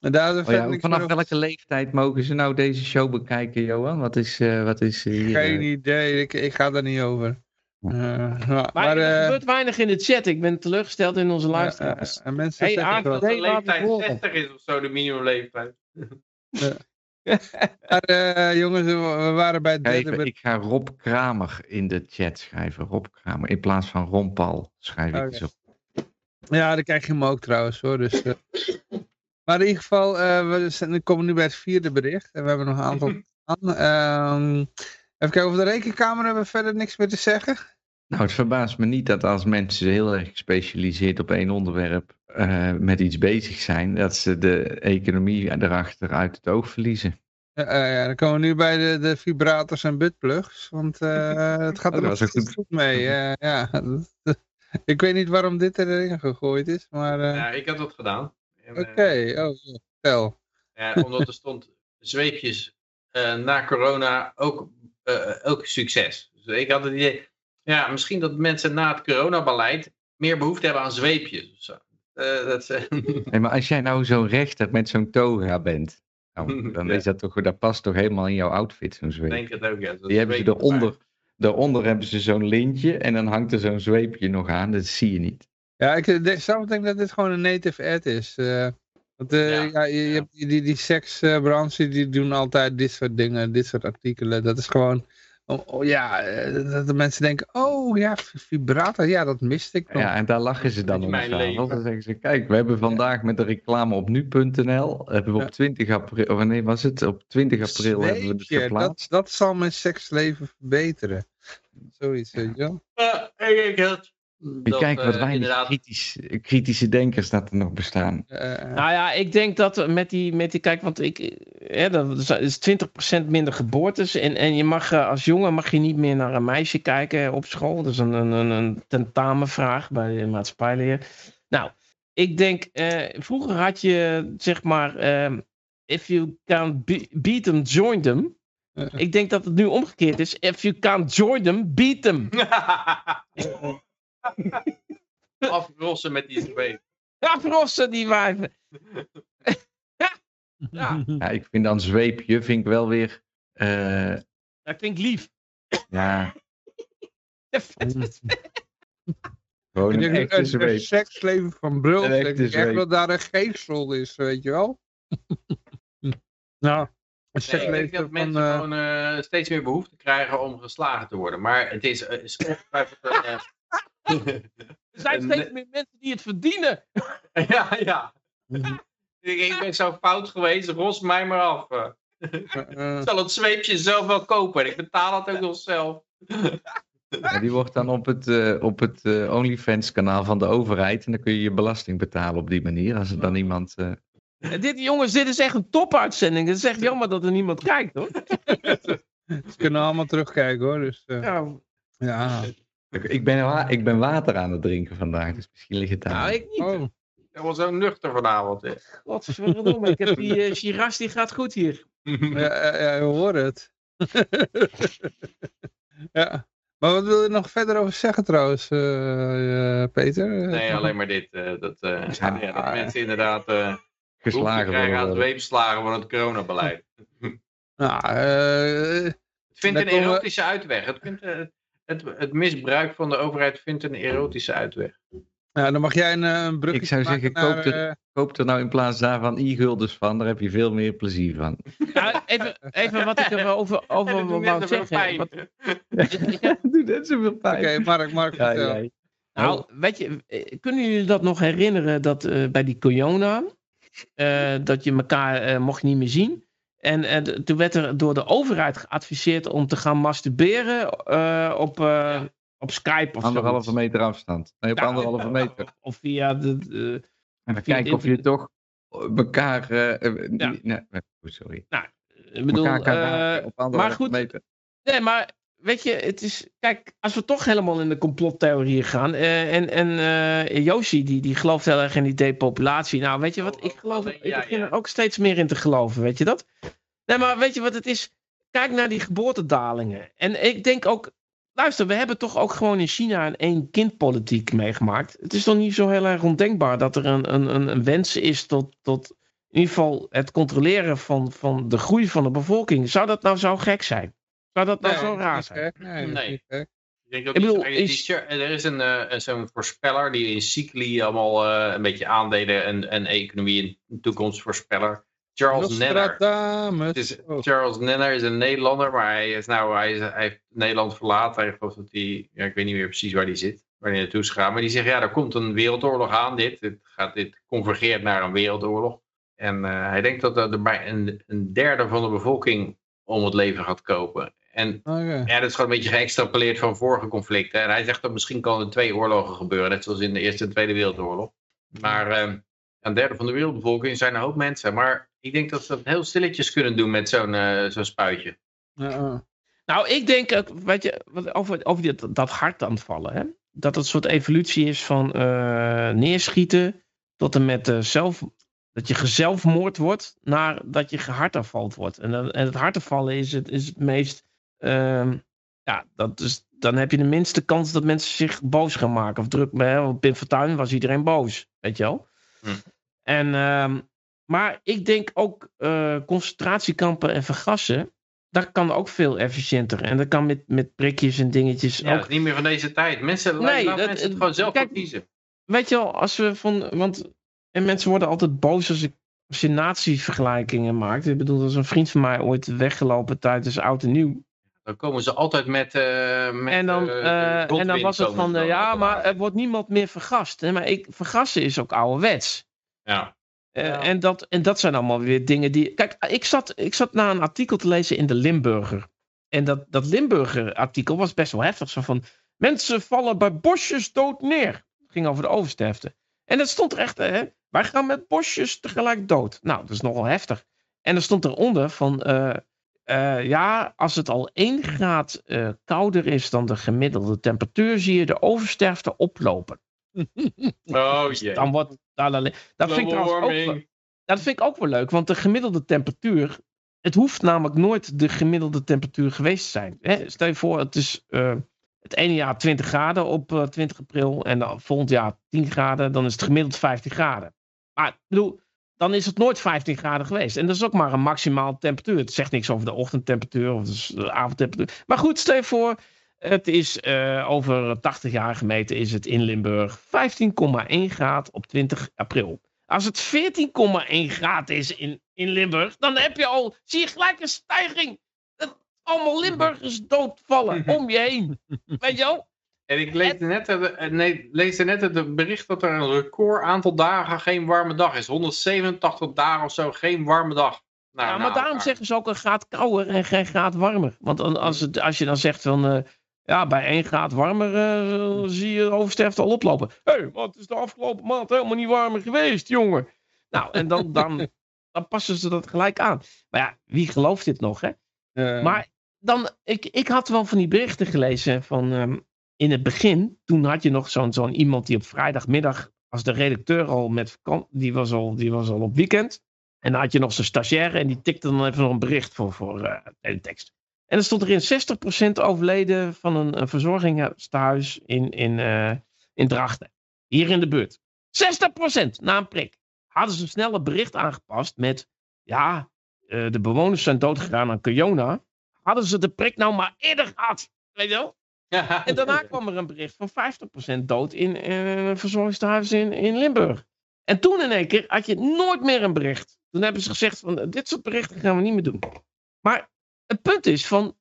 Oh ja, vanaf welke leeftijd mogen ze nou deze show bekijken, Johan? Wat is, uh, wat is hier, Geen uh... idee, ik, ik ga daar niet over. Uh, maar, maar er gebeurt weinig in de chat. Ik ben teleurgesteld in onze luisteraars. en mensen hey, zeggen dat de leeftijd 60 is of zo, de minimumleeftijd. maar jongens, we waren bij het derde... Ik ga Rob Kramer in de chat schrijven. Rob Kramer, in plaats van Ron Paul schrijf ik zo. Ja, dan krijg je hem ook trouwens hoor. Dus, maar in ieder geval, uh, we, zijn, we, komen nu bij het vierde bericht. En we hebben nog een aantal aan. Um, even kijken, over de rekenkamer hebben we verder niks meer te zeggen. Nou, het verbaast me niet dat als mensen heel erg gespecialiseerd op één onderwerp uh, met iets bezig zijn, dat ze de economie erachter uit het oog verliezen. Uh, ja, dan komen we nu bij de, de vibrators en buttplugs, want het gaat er oh, goed. goed mee. ja, Ik weet niet waarom dit erin gegooid is, maar... Uh... Ja, ik had dat gedaan. Oké, okay. oh, vertel. Ja, omdat er stond zweepjes uh, na corona ook, uh, ook succes. Dus ik had het idee, ja, misschien dat mensen na het coronabeleid meer behoefte hebben aan zweepjes. Uh, dat, nee, maar als jij nou zo'n rechter met zo'n toga bent, nou, dan is dat toch, dat past toch helemaal in jouw outfit, zo'n zweep. Ik denk het ook, ja. Die hebben ze eronder, daaronder hebben ze zo'n lintje en dan hangt er zo'n zweepje nog aan, dat zie je niet. Ja, ik zelf denk dat dit gewoon een native ad is. Uh, want uh, ja, ja, je, je, hebt die, die seksbranche, die doen altijd dit soort dingen, dit soort artikelen. Dat is gewoon Oh, oh, ja, eh, dat de mensen denken, oh ja, vibrator, ja, dat miste ik nog. Ja, en daar lachen ze dan om. Dan zeggen ze, kijk, we hebben vandaag met de reclame op nu.nl, hebben we op 20 april, of nee, was het? Op 20 april hebben we het geplaatst. Dat, dat zal mijn seksleven verbeteren. Zoiets, weet je wel. Ja, ik, ik, dat, Kijk wat uh, weinig kritisch, kritische denkers dat er nog bestaan. Uh, nou ja, ik denk dat met die, met die kijk, want ik, hè, dat is 20% minder geboortes. En, en je mag als jongen mag je niet meer naar een meisje kijken op school. Dat is een, een, een tentamenvraag bij de maatschappijleer. Nou, ik denk, uh, vroeger had je zeg maar, uh, if you can't be beat them, join them. Ik denk dat het nu omgekeerd is. If you can't join them, beat them. Afrossen met die zweep. Afrossen die wijven. ja. ja. ik vind dan zweepje vind ik wel weer... Uh... Dat klinkt lief. Ja. Gewoon een, echte een, zweep. Een seksleven van Brul. Ik denk echt dat daar een geestel is, weet je wel. nou, een nee, ik denk dat mensen uh... gewoon uh, steeds meer behoefte krijgen om geslagen te worden. Maar het is, is ongetwijfeld er zijn steeds meer mensen die het verdienen. ja, ja. ik, ben zo fout geweest, ros mij maar af. ik zal het zweepje zelf wel kopen. Ik betaal het ook nog zelf. Ja, die wordt dan op het, uh, op het uh, OnlyFans kanaal van de overheid. En dan kun je je belasting betalen op die manier. Als er dan iemand... Uh... Dit, jongens, dit is echt een topuitzending. Het is echt jammer dat er niemand kijkt hoor. Ze kunnen allemaal terugkijken hoor. Dus, ja. ja. Ik ben, ik ben water aan het drinken vandaag, dus misschien ligt het aan. Nou, ik niet. Oh. Ik was zo nuchter vanavond. Hè. Godverdomme, ik heb die uh, Shiraz, die gaat goed hier. ja, ja, we horen het. ja. Maar wat wil je nog verder over zeggen trouwens, uh, Peter? Nee, alleen maar dit. Uh, dat, ja, ja, dat mensen inderdaad geslagen worden. aan zweepslagen van het coronabeleid. nou, het vindt een erotische uitweg. Het vindt, het, het misbruik van de overheid vindt een erotische uitweg. Ja, dan mag jij een, eh, een brugje Ik zou zeggen, koop, er, uh... koop er nou in plaats daarvan e-guldens van. Daar heb je veel meer plezier van. Ja, even, even wat ik er over, over wou zeggen. Wat... Doe net zoveel pijn. Oké, okay, Mark, Mark, ja, Nou, weet je, eh, kunnen jullie dat nog herinneren dat uh, bij die corona, uh, dat je elkaar mocht niet meer zien? En, en toen werd er door de overheid geadviseerd om te gaan masturberen uh, op, uh, op Skype of Anderhalve meter afstand. Nee, op ja, anderhalve meter. Of via de... en dan kijken of je toch elkaar... Uh, ja. nee, sorry. Nou, ik bedoel... maar goed, meter. Nee, maar weet je, het is... Kijk, als we toch helemaal in de complottheorie gaan... en, en Yoshi, die, die gelooft heel erg in die depopulatie. Nou, weet je wat? Ik geloof... Ik begin er ook steeds meer in te geloven, weet je dat? Nee, maar weet je wat het is? Kijk naar die geboortedalingen. En ik denk ook, luister, we hebben toch ook gewoon in China een één-kind-politiek meegemaakt. Het is toch niet zo heel erg ondenkbaar dat er een, een, een wens is tot, tot in ieder geval het controleren van, van de groei van de bevolking. Zou dat nou zo gek zijn? Zou dat nou zo raar zijn? Nee, nee. Ik denk ook is... er is een, uh, zo'n voorspeller die in cycli allemaal uh, een beetje aandelen en, en economie en toekomstvoorspeller. Charles Nenner. Is, oh. Charles Nenner is een Nederlander, maar hij, is nou, hij, is, hij heeft Nederland verlaten. Hij dat hij, ja, ik weet niet meer precies waar hij zit, waar hij naartoe is gegaan. Maar die zegt, ja, er komt een wereldoorlog aan, dit. Dit, gaat, dit convergeert naar een wereldoorlog. En uh, hij denkt dat er bij een, een, derde van de bevolking om het leven gaat kopen. En okay. ja, dat is gewoon een beetje geëxtrapoleerd van vorige conflicten. En hij zegt dat misschien kan er twee oorlogen gebeuren, net zoals in de Eerste en Tweede Wereldoorlog. Maar uh, een derde van de wereldbevolking zijn een hoop mensen. Maar ik denk dat ze dat heel stilletjes kunnen doen met zo'n uh, zo'n spuitje. Uh. Nou, ik denk, weet je, over, over dit, dat hart aanvallen. Hè? dat het een soort evolutie is van neerschieten tot en met zelf, dat je gezelfmoord wordt, naar dat je gehartafvald wordt. En, en het hartafvallen is het, is het meest, ehm, ja, dat is, dan heb je de minste kans dat mensen zich boos gaan maken. Of druk, op Pim Fortuyn was iedereen boos, weet je wel. Hm. En, ehm, maar ik denk ook uh, concentratiekampen en vergassen, dat kan ook veel efficiënter. En dat kan met, met prikjes en dingetjes ja, ook. niet meer van deze tijd. Mensen, nee, laten mensen het gewoon zelf kiezen. Weet je wel, als we van, want en mensen worden altijd boos als ik als je nazi-vergelijkingen maakt. Ik bedoel, als een vriend van mij ooit weggelopen tijdens oud en nieuw. Dan komen ze altijd met. Uh, met en, dan, uh, en dan was het van. Uh, ja, maar er wordt niemand meer vergast. Hè? Maar ik, vergassen is ook ouderwets. Ja. ja. En, dat, en dat zijn allemaal weer dingen die. Kijk, ik zat, ik zat naar een artikel te lezen in de Limburger. En dat, dat Limburger-artikel was best wel heftig. Zo van. Mensen vallen bij bosjes dood neer. Het ging over de oversterfte. En dat stond er echt. Hè? Wij gaan met bosjes tegelijk dood. Nou, dat is nogal heftig. En er stond eronder van. Uh, ja, als het al 1 graad uh, kouder is dan de gemiddelde temperatuur, zie je de oversterfte oplopen. Oh jee. Dan wordt, dat, vind ik ook, dat vind ik ook wel leuk, want de gemiddelde temperatuur, het hoeft namelijk nooit de gemiddelde temperatuur geweest te zijn. Hè? Stel je voor, het is uh, het ene jaar 20 graden op 20 april en dan volgend jaar 10 graden, dan is het gemiddeld 15 graden. Maar ik bedoel, dan is het nooit 15 graden geweest. En dat is ook maar een maximaal temperatuur. Het zegt niks over de ochtendtemperatuur of de avondtemperatuur. Maar goed, stel je voor, het is uh, over 80 jaar gemeten is het in Limburg 15,1 graden op 20 april. Als het 14,1 graden is in, in Limburg, dan heb je al, zie je gelijk een stijging. Dat allemaal Limburgers doodvallen om je heen. Weet je wel? En ik leesde net, eh, nee, leesde net het bericht dat er een record aantal dagen geen warme dag is. 187 dagen of zo, geen warme dag. Nou, ja, maar daarom zeggen ze ook een graad kouder en geen graad warmer. Want als, het, als je dan zegt van, uh, ja, bij 1 graad warmer uh, zie je oversterfte al oplopen. Hé, hey, wat is de afgelopen maand helemaal niet warmer geweest, jongen. Nou, en dan, dan, dan passen ze dat gelijk aan. Maar ja, wie gelooft dit nog, hè? Maar dan, ik, ik had wel van die berichten gelezen van... Um, in het begin, toen had je nog zo'n zo'n iemand die op vrijdagmiddag, als de redacteur al met die was al, die was al op weekend. En dan had je nog zo'n stagiaire en die tikte dan even nog een bericht voor, voor uh, de tekst. En dan stond er in 60% overleden van een, een in, in, uh, in Drachten. Hier in de buurt. 60% na een prik. Hadden ze snel een bericht aangepast met, ja, uh, de bewoners zijn doodgegaan aan corona. Hadden ze de prik nou maar eerder gehad. Weet je wel? En daarna kwam er een bericht van 50% dood in, uh, in, in Limburg. En toen in één keer had je nooit meer een bericht. Toen hebben ze gezegd van dit soort berichten gaan we niet meer doen. Maar het punt is van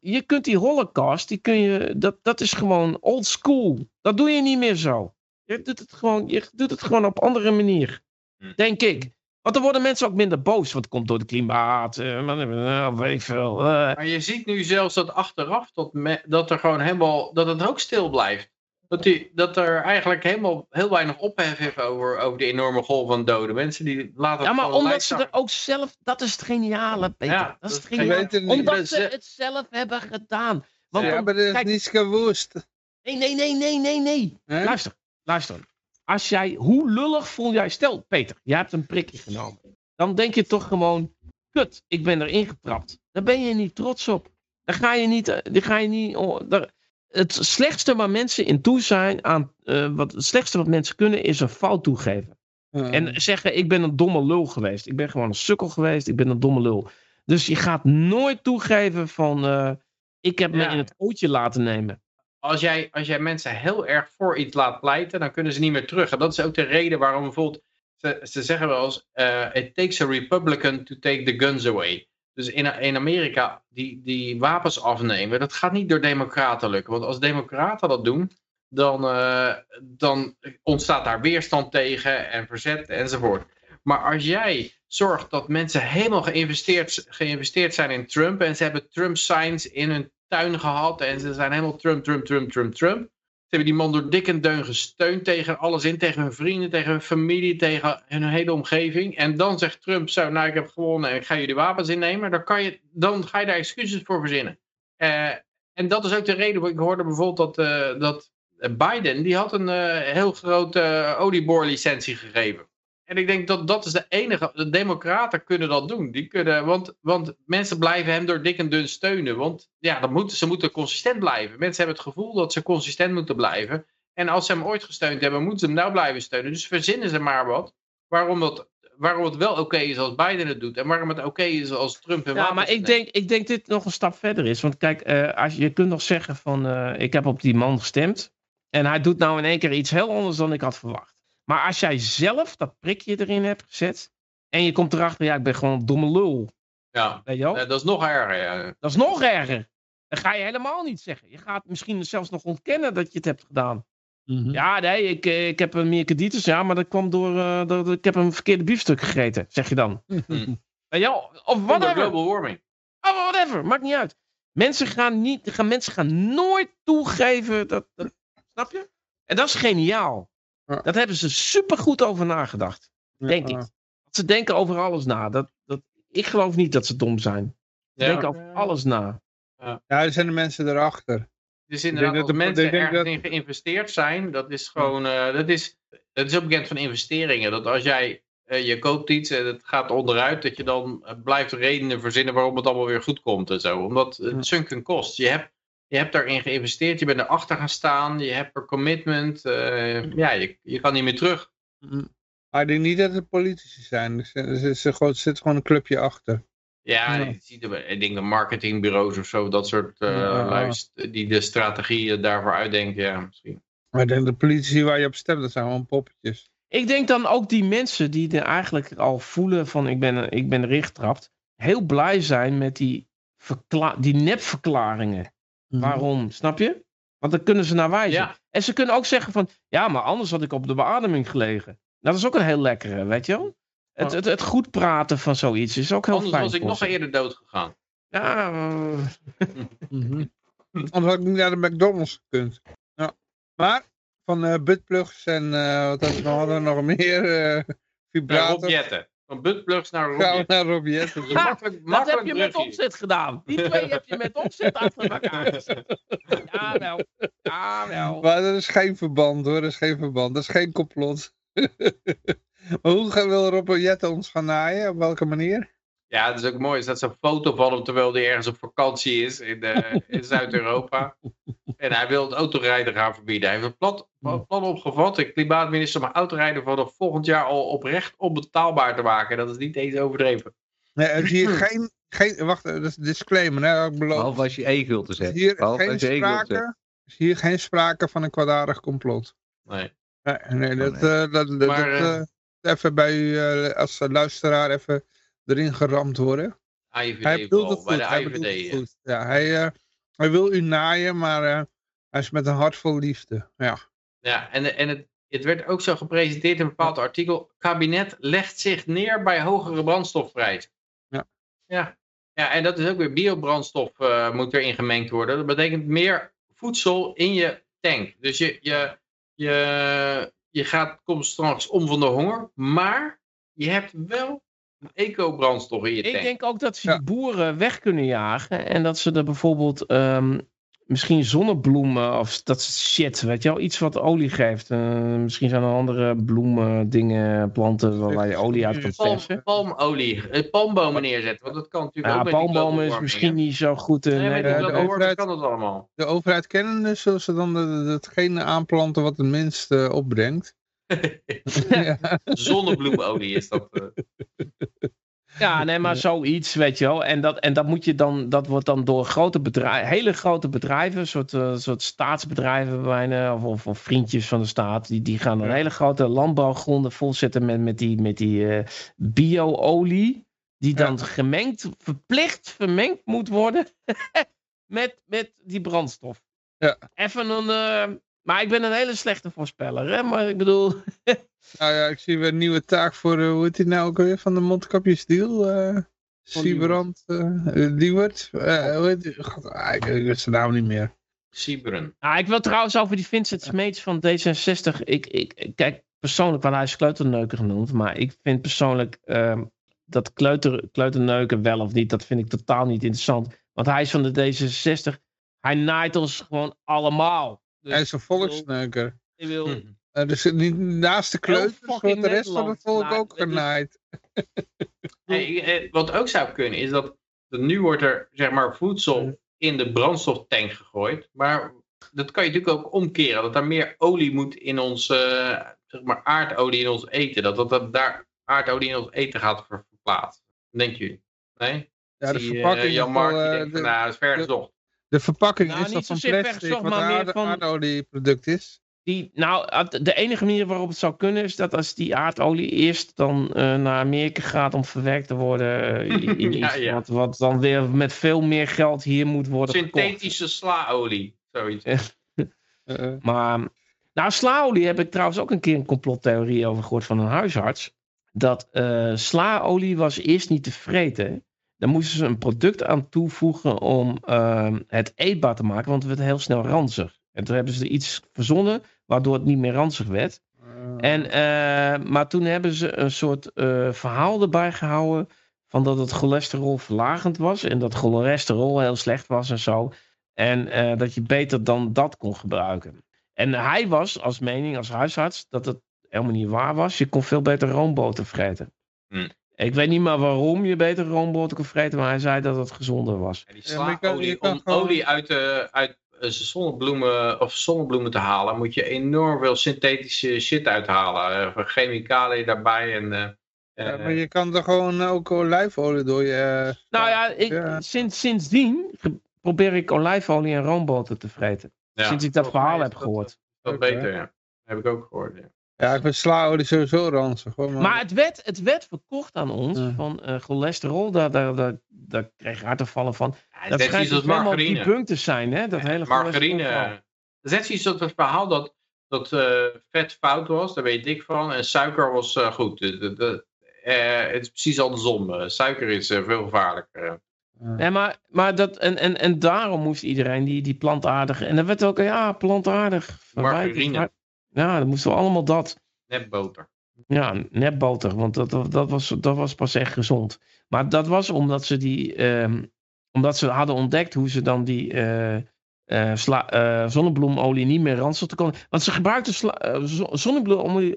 je kunt die holocaust, die kun je, dat, dat is gewoon old school. Dat doe je niet meer zo. Je doet het gewoon, je doet het gewoon op andere manier. Hm. Denk ik. Want dan worden mensen ook minder boos. Want het komt door de klimaat. Uh, weet ik veel. Uh. Maar je ziet nu zelfs dat achteraf dat, dat er gewoon helemaal. dat het ook stil blijft. Dat, die, dat er eigenlijk helemaal heel weinig ophef heeft over, over de enorme golf van doden. Mensen die laten. Ja, maar omdat ze er ook zelf. Dat is het geniale, Peter. Ja, dat is het geniale. Omdat ze het zelf hebben gedaan. Want ja, maar dat is niet gewoest. Nee, nee, nee, nee, nee, nee. Luister, luister als jij, hoe lullig voel jij, stel Peter, jij hebt een prikje genomen. Dan denk je toch gewoon, kut, ik ben erin getrapt. Daar ben je niet trots op. Daar ga je niet, eh, daar ga je niet, oh, daar, het slechtste waar mensen in toe zijn, aan, uh, wat, het slechtste wat mensen kunnen, is een fout toegeven. En zeggen, ik ben een domme lul geweest. Ik ben gewoon een sukkel geweest, ik ben een domme lul. Dus je gaat nooit toegeven van, uh, ik heb me in het ootje laten nemen als jij, als jij mensen heel erg voor iets laat pleiten, dan kunnen ze niet meer terug. En dat is ook de reden waarom bijvoorbeeld, ze, ze zeggen wel eens, uh, it takes a Republican to take the guns away. Dus in, in Amerika, die, die wapens afnemen, dat gaat niet door democraten lukken. Want als democraten dat doen, dan, uh, dan ontstaat daar weerstand tegen en verzet enzovoort. Maar als jij zorgt dat mensen helemaal geïnvesteerd, geïnvesteerd zijn in Trump en ze hebben Trump signs in hun tuin gehad. En ze zijn helemaal Trump, Trump, Trump, Trump, Trump. Ze hebben die man door dik en deun gesteund tegen alles in. Tegen hun vrienden, tegen hun familie, tegen hun hele omgeving. En dan zegt Trump zo, nou ik heb gewonnen en ik ga jullie wapens innemen. Dan, kan je, dan ga je daar excuses voor verzinnen. Uh, en dat is ook de reden, ik hoorde bijvoorbeeld dat, uh, dat Biden die had een heel grote olieboorlicentie gegeven. En ik denk dat dat is de enige, de democraten kunnen dat doen. Die kunnen, want, want mensen blijven hem door dik en dun steunen. Want ja, dan moeten, ze moeten consistent blijven. Mensen hebben het gevoel dat ze consistent moeten blijven. En als ze hem ooit gesteund hebben, moeten ze hem nou blijven steunen. Dus verzinnen ze maar wat. Waarom, dat, waarom het wel oké is als Biden het doet. En waarom het oké is als Trump en Ja, maar ik denk, ik denk dit nog een stap verder is. Want kijk, uh, als je, je kunt nog zeggen van... Uh, ik heb op die man gestemd. En hij doet nou in één keer iets heel anders dan ik had verwacht. Maar als jij zelf dat prikje erin hebt gezet. En je komt erachter, ja, ik ben gewoon een domme lul. Ja, Weet je wel? dat is nog erger. Ja. Dat is nog erger. Dan ga je helemaal niet zeggen. Je gaat misschien zelfs nog ontkennen dat je het hebt gedaan. Mm -hmm. Ja, nee, ik, eh, ik heb meer kredieters, ja, maar dat kwam door, uh, door, ik heb een verkeerde biefstuk gegeten, zeg je dan. Mm. ja, of whatever. global warming. Oh, whatever, maakt niet uit. Mensen gaan, niet, gaan, mensen gaan nooit toegeven dat, dat, snap je? En dat is geniaal. Dat hebben ze supergoed over nagedacht. Denk ik. Ze denken over alles na. Dat, dat, ik geloof niet dat ze dom zijn. Ze denken over alles na. Ja, er zijn de mensen erachter. Dus inderdaad, dat de mensen ergens in geïnvesteerd zijn, dat is gewoon, uh, dat, is, dat is ook bekend van investeringen. Dat als jij, uh, je koopt iets en het gaat onderuit, dat je dan blijft redenen verzinnen waarom het allemaal weer goed komt en zo. Omdat het sunken kost. Je hebt je hebt daarin geïnvesteerd, je bent erachter gaan staan, je hebt er commitment. Uh, ja, je, je kan niet meer terug. Mm-hmm. Maar ik denk niet dat het politici zijn. Er zit, er zit gewoon een clubje achter. Ja, er, ik denk de marketingbureaus of zo, dat soort uh, ja. luist, die de strategieën daarvoor uitdenken, ja, misschien. Maar ik denk de politici waar je op stemt, dat zijn gewoon poppetjes. Ik denk dan ook die mensen die er eigenlijk al voelen van ik ben, ik ben erin getrapt, heel blij zijn met die, die nepverklaringen. Mhm. Waarom? Snap je? Want dan kunnen ze naar wijzen. En ze kunnen ook zeggen van, ja, maar anders had ik op de beademing gelegen. Dat is ook een heel lekkere, weet je wel? Het, het, het goed praten van zoiets is ook heel anders fijn. Anders was ik nog eerder dood gegaan. Ja. Uh... Anders had ik niet naar de McDonald's gekund. Ja. Maar van uh, buttplugs en uh, wat hadden we nog, hadden we nog meer? Uh, vibrators. Ja, van buttplugs naar Rob naar Rob makkelijk, dat heb je met opzet gedaan. Die twee heb je met opzet achter elkaar gezet. Jawel, jawel. Maar dat is geen verband hoor, dat is geen verband. Dat is geen complot. maar hoe gaan, wil Rob ons gaan naaien? Op welke manier? Ja, het is ook mooi. Is dat zo'n foto van hem terwijl hij ergens op vakantie is in, uh, in Zuid-Europa. en hij wil het autorijden gaan verbieden. Hij heeft een plan, plan opgevat. De klimaatminister om autorijden vanaf volgend jaar al oprecht onbetaalbaar te maken. Dat is niet eens overdreven. Nee, er is hier geen, geen wacht, dat is een disclaimer. Hè, ik beloof. Behalve als je e-gulden zegt. Hier geen sprake, is hier geen sprake van een kwaadaardig complot. Nee. Nee, nee dat, oh, nee. Uh, dat, dat, maar, dat uh, even bij u uh, als luisteraar even erin geramd worden. IVD hij bedoelt het goed. Hij IVD, ja. Goed. ja hij, uh, hij wil u naaien, maar uh, hij is met een hart vol liefde. Ja, ja en, en het, het werd ook zo gepresenteerd in een bepaald artikel. Kabinet legt zich neer bij hogere brandstofprijzen. Ja. Ja, ja en dat is ook weer biobrandstof uh, moet erin gemengd worden. Dat betekent meer voedsel in je tank. Dus je, je, je, je gaat, komt straks om van de honger. Maar je hebt wel eco-brandstof in je tank. Ik denk ook dat ze ja. boeren weg kunnen jagen. En dat ze er bijvoorbeeld um, misschien zonnebloemen of dat shit, weet je wel. Iets wat olie geeft. Uh, misschien zijn er andere bloemen, dingen, planten waar je olie uit kan persen. palmolie, uh, palmbomen neerzetten. Want dat kan natuurlijk ja, ook met palmbomen is misschien niet zo goed. Uh, nee, nee, de, de, overheid kan het allemaal. De overheid kennen zullen ze dan hetgene aanplanten wat het minst opbrengt. ja. Zonnebloemolie is dat. Uh. Ja, nee, maar zoiets, weet je wel. En dat, en dat moet je dan, dat wordt dan door grote bedrijven, hele grote bedrijven, soort, uh, soort staatsbedrijven bijna, of, of, of, vriendjes van de staat, die, die gaan dan hele grote landbouwgronden volzetten met, met die, met die uh, bio-olie, die dan ja. gemengd, verplicht vermengd moet worden met, met die brandstof. Ja. Even een, uh, maar ik ben een hele slechte voorspeller, hè? Maar ik bedoel... nou ja, ik zie weer een nieuwe taak voor, uh, hoe heet die nou ook weer, van de mondkapjesdeal? Uh, Siebrand, uh, Liewert. Uh, hoe heet die? God, ah, ik, ik weet zijn naam niet meer. Sieberen. Ah, ik wil trouwens over die Vincent Smeets van D66. Ik, ik, kijk, persoonlijk, want hij is kleuterneuker genoemd. Maar ik vind persoonlijk uh, dat kleuter, kleuterneuken wel of niet, dat vind ik totaal niet interessant. Want hij is van de D66. Hij naait ons gewoon allemaal. Dus hij is een volksneuker. Je wil... Uh, dus niet naast de kleuters wordt de rest van het volk ook genaaid. hey, wat ook zou kunnen is dat nu wordt er zeg maar voedsel in de brandstoftank gegooid. Maar dat kan je natuurlijk ook omkeren. Dat er meer olie moet in ons, uh, zeg maar aardolie in ons eten. Dat, dat, dat daar aardolie in ons eten gaat verplaatsen. Denk jullie? Nee? Ja, de verpakking uh, Jan Mark, uh, denkt, de, nou, is ver gezocht. De, verpakking nou, is dat van plastic, wat maar van... aardolieproduct is? Die, nou, de enige manier waarop het zou kunnen is dat als die aardolie eerst dan uh, naar Amerika gaat om verwerkt te worden uh, in ja, iets ja. Wat, wat, dan weer met veel meer geld hier moet worden Synthetische slaolie, zoiets. uh, maar, nou, slaolie heb ik trouwens ook een keer een complottheorie over gehoord van een huisarts. Dat slaolie was eerst niet te vreten. Dan moesten ze een product aan toevoegen om ehm, het eetbaar te maken, want het werd heel snel ranzig. En toen hebben ze er iets verzonnen, waardoor het niet meer ranzig werd. Ah. En, uh, maar toen hebben ze een soort uh, verhaal erbij gehouden van dat het cholesterol verlagend was en dat cholesterol heel slecht was en zo. En uh, dat je beter dan dat kon gebruiken. En hij was als mening, als huisarts, dat het helemaal niet waar was. Je kon veel beter roomboter vreten. Hm. Ik weet niet meer waarom je beter roomboter kon vreten, maar hij zei dat het gezonder was. En die slaagolie, om olie uit, de, uit eh, zonnebloemen of zonnebloemen te halen, moet je enorm veel synthetische shit uithalen. Uh, chemicaliën daarbij en... Uh, ja, maar je kan er gewoon ook olijfolie door je... nou ja, ik, Sinds, sindsdien probeer ik olijfolie en roomboter te vreten. sinds ik dat verhaal heb gehoord. Dat, beter, ja. Heb ik ook gehoord, ja. Ja, ik vind slaolie sowieso ranzig. maar... maar het, werd, het werd verkocht aan ons van uh, cholesterol. Daar, daar, daar, daar kreeg je hartafvallen van. Ja, dat schijnt dus helemaal die punten zijn, hè? Dat hele margarine. Dat is net zoiets het verhaal dat, dat uh, vet fout was. Daar ben je dik van. En suiker was uh, goed. De, de, het is precies andersom. suiker is veel gevaarlijker. Nee, maar, maar dat, en, en, en daarom moest iedereen die, die plantaardige... En dan werd ook, ja, plantaardig. Margarine. Ja, dan moesten we allemaal dat. Nepboter. Ja, nepboter, want dat, dat, was, dat was pas echt gezond. Maar dat was omdat ze die, um, omdat ze hadden ontdekt hoe ze dan die uh, uh, sla, uh, zonnebloemolie niet meer ranzig te konden. Want ze gebruikten zonnebloemolie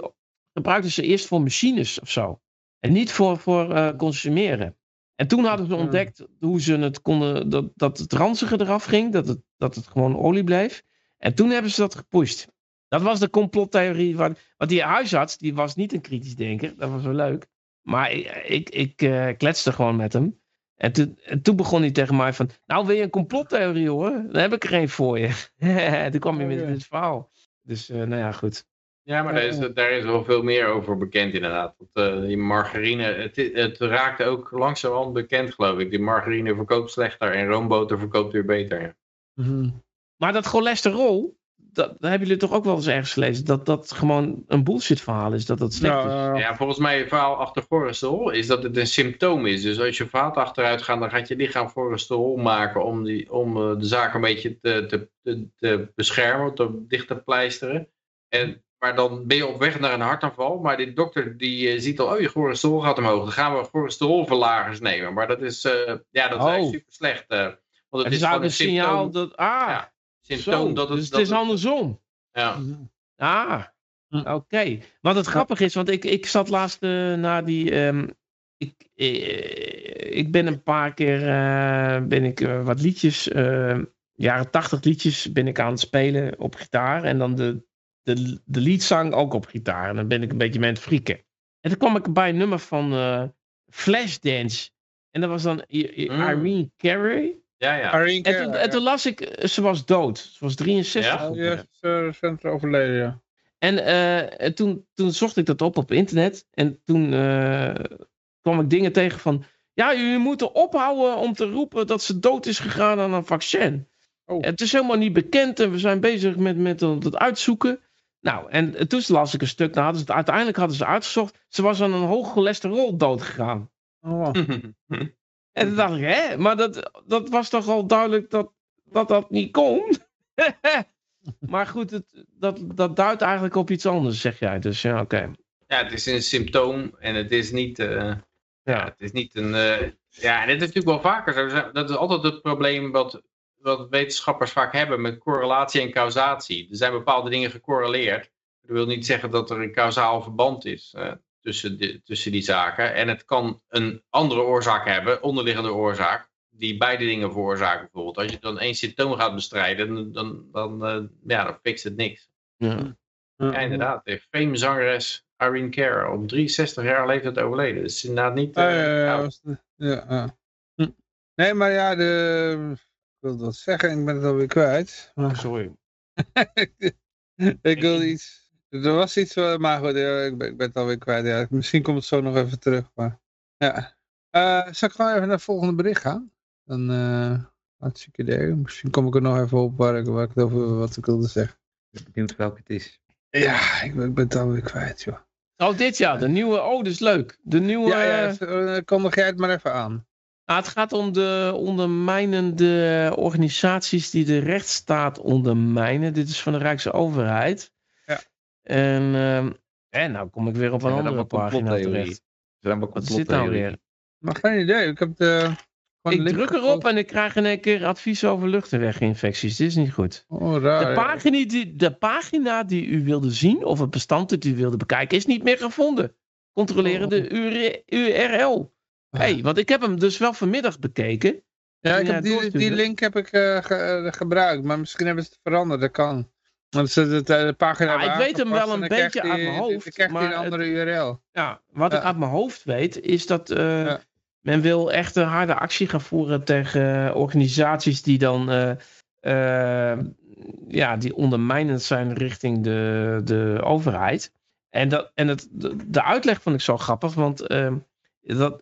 gebruikten ze eerst voor machines of zo. En niet voor, voor consumeren. En toen hadden ze ontdekt hoe ze het konden, dat, dat het ranzige eraf ging, dat het, dat het gewoon olie bleef. En toen hebben ze dat gepusht. Dat was de complottheorie. Van, want die huisarts, die was niet een kritisch denker. Dat was wel leuk. Maar ik, ik, ik uh, kletste gewoon met hem. En toen, en toen begon hij tegen mij van... Nou, wil je een complottheorie hoor? Dan heb ik er een voor je. toen kwam hij met oh, dit verhaal. Dus, uh, nou ja, goed. Ja, maar daar is, daar is wel veel meer over bekend inderdaad. Want, uh, die margarine, het, het raakte ook langzamerhand bekend geloof ik. Die margarine verkoopt slechter en roomboter verkoopt weer beter. Mm -hmm. Maar dat cholesterol, dat, dat, hebben jullie toch ook wel eens ergens gelezen, dat dat gewoon een bullshit verhaal is, dat dat slecht ja, is. Ja, volgens mij het verhaal achter cholesterol is dat het een symptoom is. Dus als je vaat achteruit gaat, dan gaat je lichaam cholesterol maken om, die, om uh, de zaak een beetje te, te, te, te beschermen, te dicht te pleisteren. En, maar dan ben je op weg naar een hartaanval, maar die dokter die uh, ziet al, oh je cholesterol gaat omhoog, dan gaan we cholesterolverlagers nemen. Maar dat is, uh, ja, dat oh. is super slecht. want het, het is, is een signaal dat, ah... Ja symptoom dat het... Dus het is andersom. Ja. Ah, oké. Okay. Wat het grappig is, want ik, ik zat laatst uh, naar die... Um, ik, uh, ik ben een paar keer uh, ben ik, wat liedjes, jaren tachtig liedjes, ben ik aan het spelen op gitaar. En dan de, de, de liedzang ook op gitaar. En dan ben ik een beetje met frieken. En toen kwam ik bij een nummer van Flashdance. En dat was dan mm. Irene Carey. Ja, ja. En toen, en toen, las ik, eh, ze was dood. Ze was 63. Ja, ja is recent overleden, ja. En uh, toen, toen zocht ik dat op op internet. En toen uh, kwam ik dingen tegen van... Ja, jullie moeten ophouden om te roepen dat ze dood is gegaan aan een vaccin. Oh. Het is helemaal niet bekend en we zijn bezig met, met het uitzoeken. Nou, en toen las ik een stuk. Nou, hadden ze het, uiteindelijk hadden ze uitgezocht. Ze was aan een hoog cholesterol dood gegaan. Oh. En toen dacht ik, hè? Maar dat, dat was toch al duidelijk dat dat, dat niet kon? maar goed, het, dat, dat duidt eigenlijk op iets anders, zeg jij. Dus ja, oké. Ja, het is een symptoom en het is niet... Uh, ja. het is niet een... Uh, ja, en dit is natuurlijk wel vaker zo. Dat is altijd het probleem wat, wat wetenschappers vaak hebben met correlatie en causatie. Er zijn bepaalde dingen gecorreleerd. Dat wil niet zeggen dat er een causaal verband is uh, tussen, tussen die zaken. En het kan een andere oorzaak hebben, onderliggende oorzaak, die beide dingen veroorzaken bijvoorbeeld. Als je dan één symptoom gaat bestrijden, dan, dan, uh, ja, dan fixt het niks. Ja, ja inderdaad. De famous zangeres Irene Cara, op 63 jaar leeftijd overleden. Dus inderdaad niet... Uh, ja, hm. Nee, maar ja, de, ik wilde wat zeggen, ik ben het alweer kwijt. Oh, sorry. ik wil iets... Er was iets, maar goed, ik, ben, ik ben het alweer kwijt. Ja. Misschien komt het zo nog even terug, maar... Ja. Uh, zal ik gewoon even naar het volgende bericht gaan? Dan, uh, hartstikke idee. Misschien kom ik er nog even op waar ik, waar ik over wat ik wilde zeggen. Ik ben benieuwd welke het is. Ja, ik ben, ik ben het alweer kwijt, joh. Oh, dit jaar, de nieuwe, oh, dat is leuk. De nieuwe... Ja, ja, eh, kondig jij het maar even aan. Ah, het gaat om de ondermijnende organisaties die de rechtsstaat ondermijnen. Dit is van de Rijkse overheid. Ja. En, uh, en nou kom ik weer op een ja, andere pagina terecht. Wat zit nou weer? Maar geen idee. Ik heb de... Ik druk erop en ik krijg in één keer advies over luchtweginfecties. Dit is niet goed. Oh, raar, de, pagina die, de pagina die u wilde zien, of het bestand dat u wilde bekijken, is niet meer gevonden. Controleren de URL. Ah. hey, want ik heb hem dus wel vanmiddag bekeken. Ja, ik heb die, die link heb ik uh, ge, uh, gebruikt, maar misschien hebben ze het veranderd, dat kan. Want ze de, de, pagina ja, ik weet hem wel een beetje uit mijn hoofd. Ik krijg maar een andere URL. Ja, wat ik uit mijn hoofd weet, is dat uh, ja. men wil echt een harde actie gaan voeren tegen organisaties die dan ja, die ondermijnend zijn richting de, de overheid. En, dat, en het, de, de uitleg vond ik zo grappig, want dat,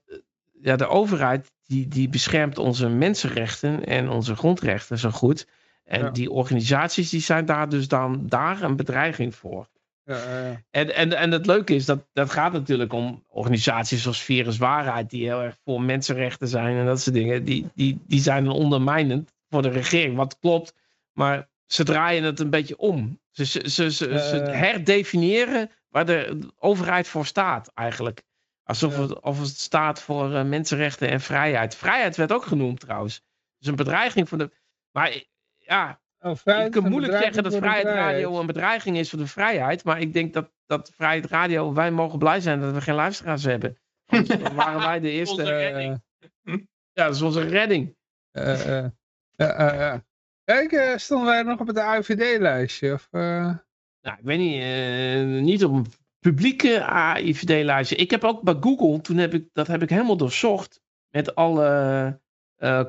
ja, de overheid die, die beschermt onze mensenrechten en onze grondrechten zo goed. En die organisaties die zijn daar dus dan daar een bedreiging voor. Ja, ja. En, en, en het leuke is, dat, dat gaat natuurlijk om organisaties zoals Virus Waarheid, die heel erg voor mensenrechten zijn en dat soort dingen. Die, die, die zijn ondermijnend voor de regering, wat klopt. Maar ze draaien het een beetje om. Ze, ze, ze, ze, ze herdefiniëren waar de overheid voor staat eigenlijk. Alsof het, of het staat voor uh, mensenrechten en vrijheid. Vrijheid werd ook genoemd trouwens. Dus een bedreiging voor de. Maar ja, oh, je kunt moeilijk zeggen dat Vrijheid Radio een bedreiging is voor de vrijheid. Maar ik denk dat, dat Vrijheid Radio, wij mogen blij zijn dat we geen luisteraars hebben. Dan waren wij de eerste. Uh, ja, dat is onze redding. Uh, Kijk, stonden wij nog op het AIVD-lijstje? Of, Nou, ik weet niet. niet op een publieke AIVD-lijstje. Ik heb ook bij Google, toen heb ik, dat heb ik helemaal doorzocht. Met alle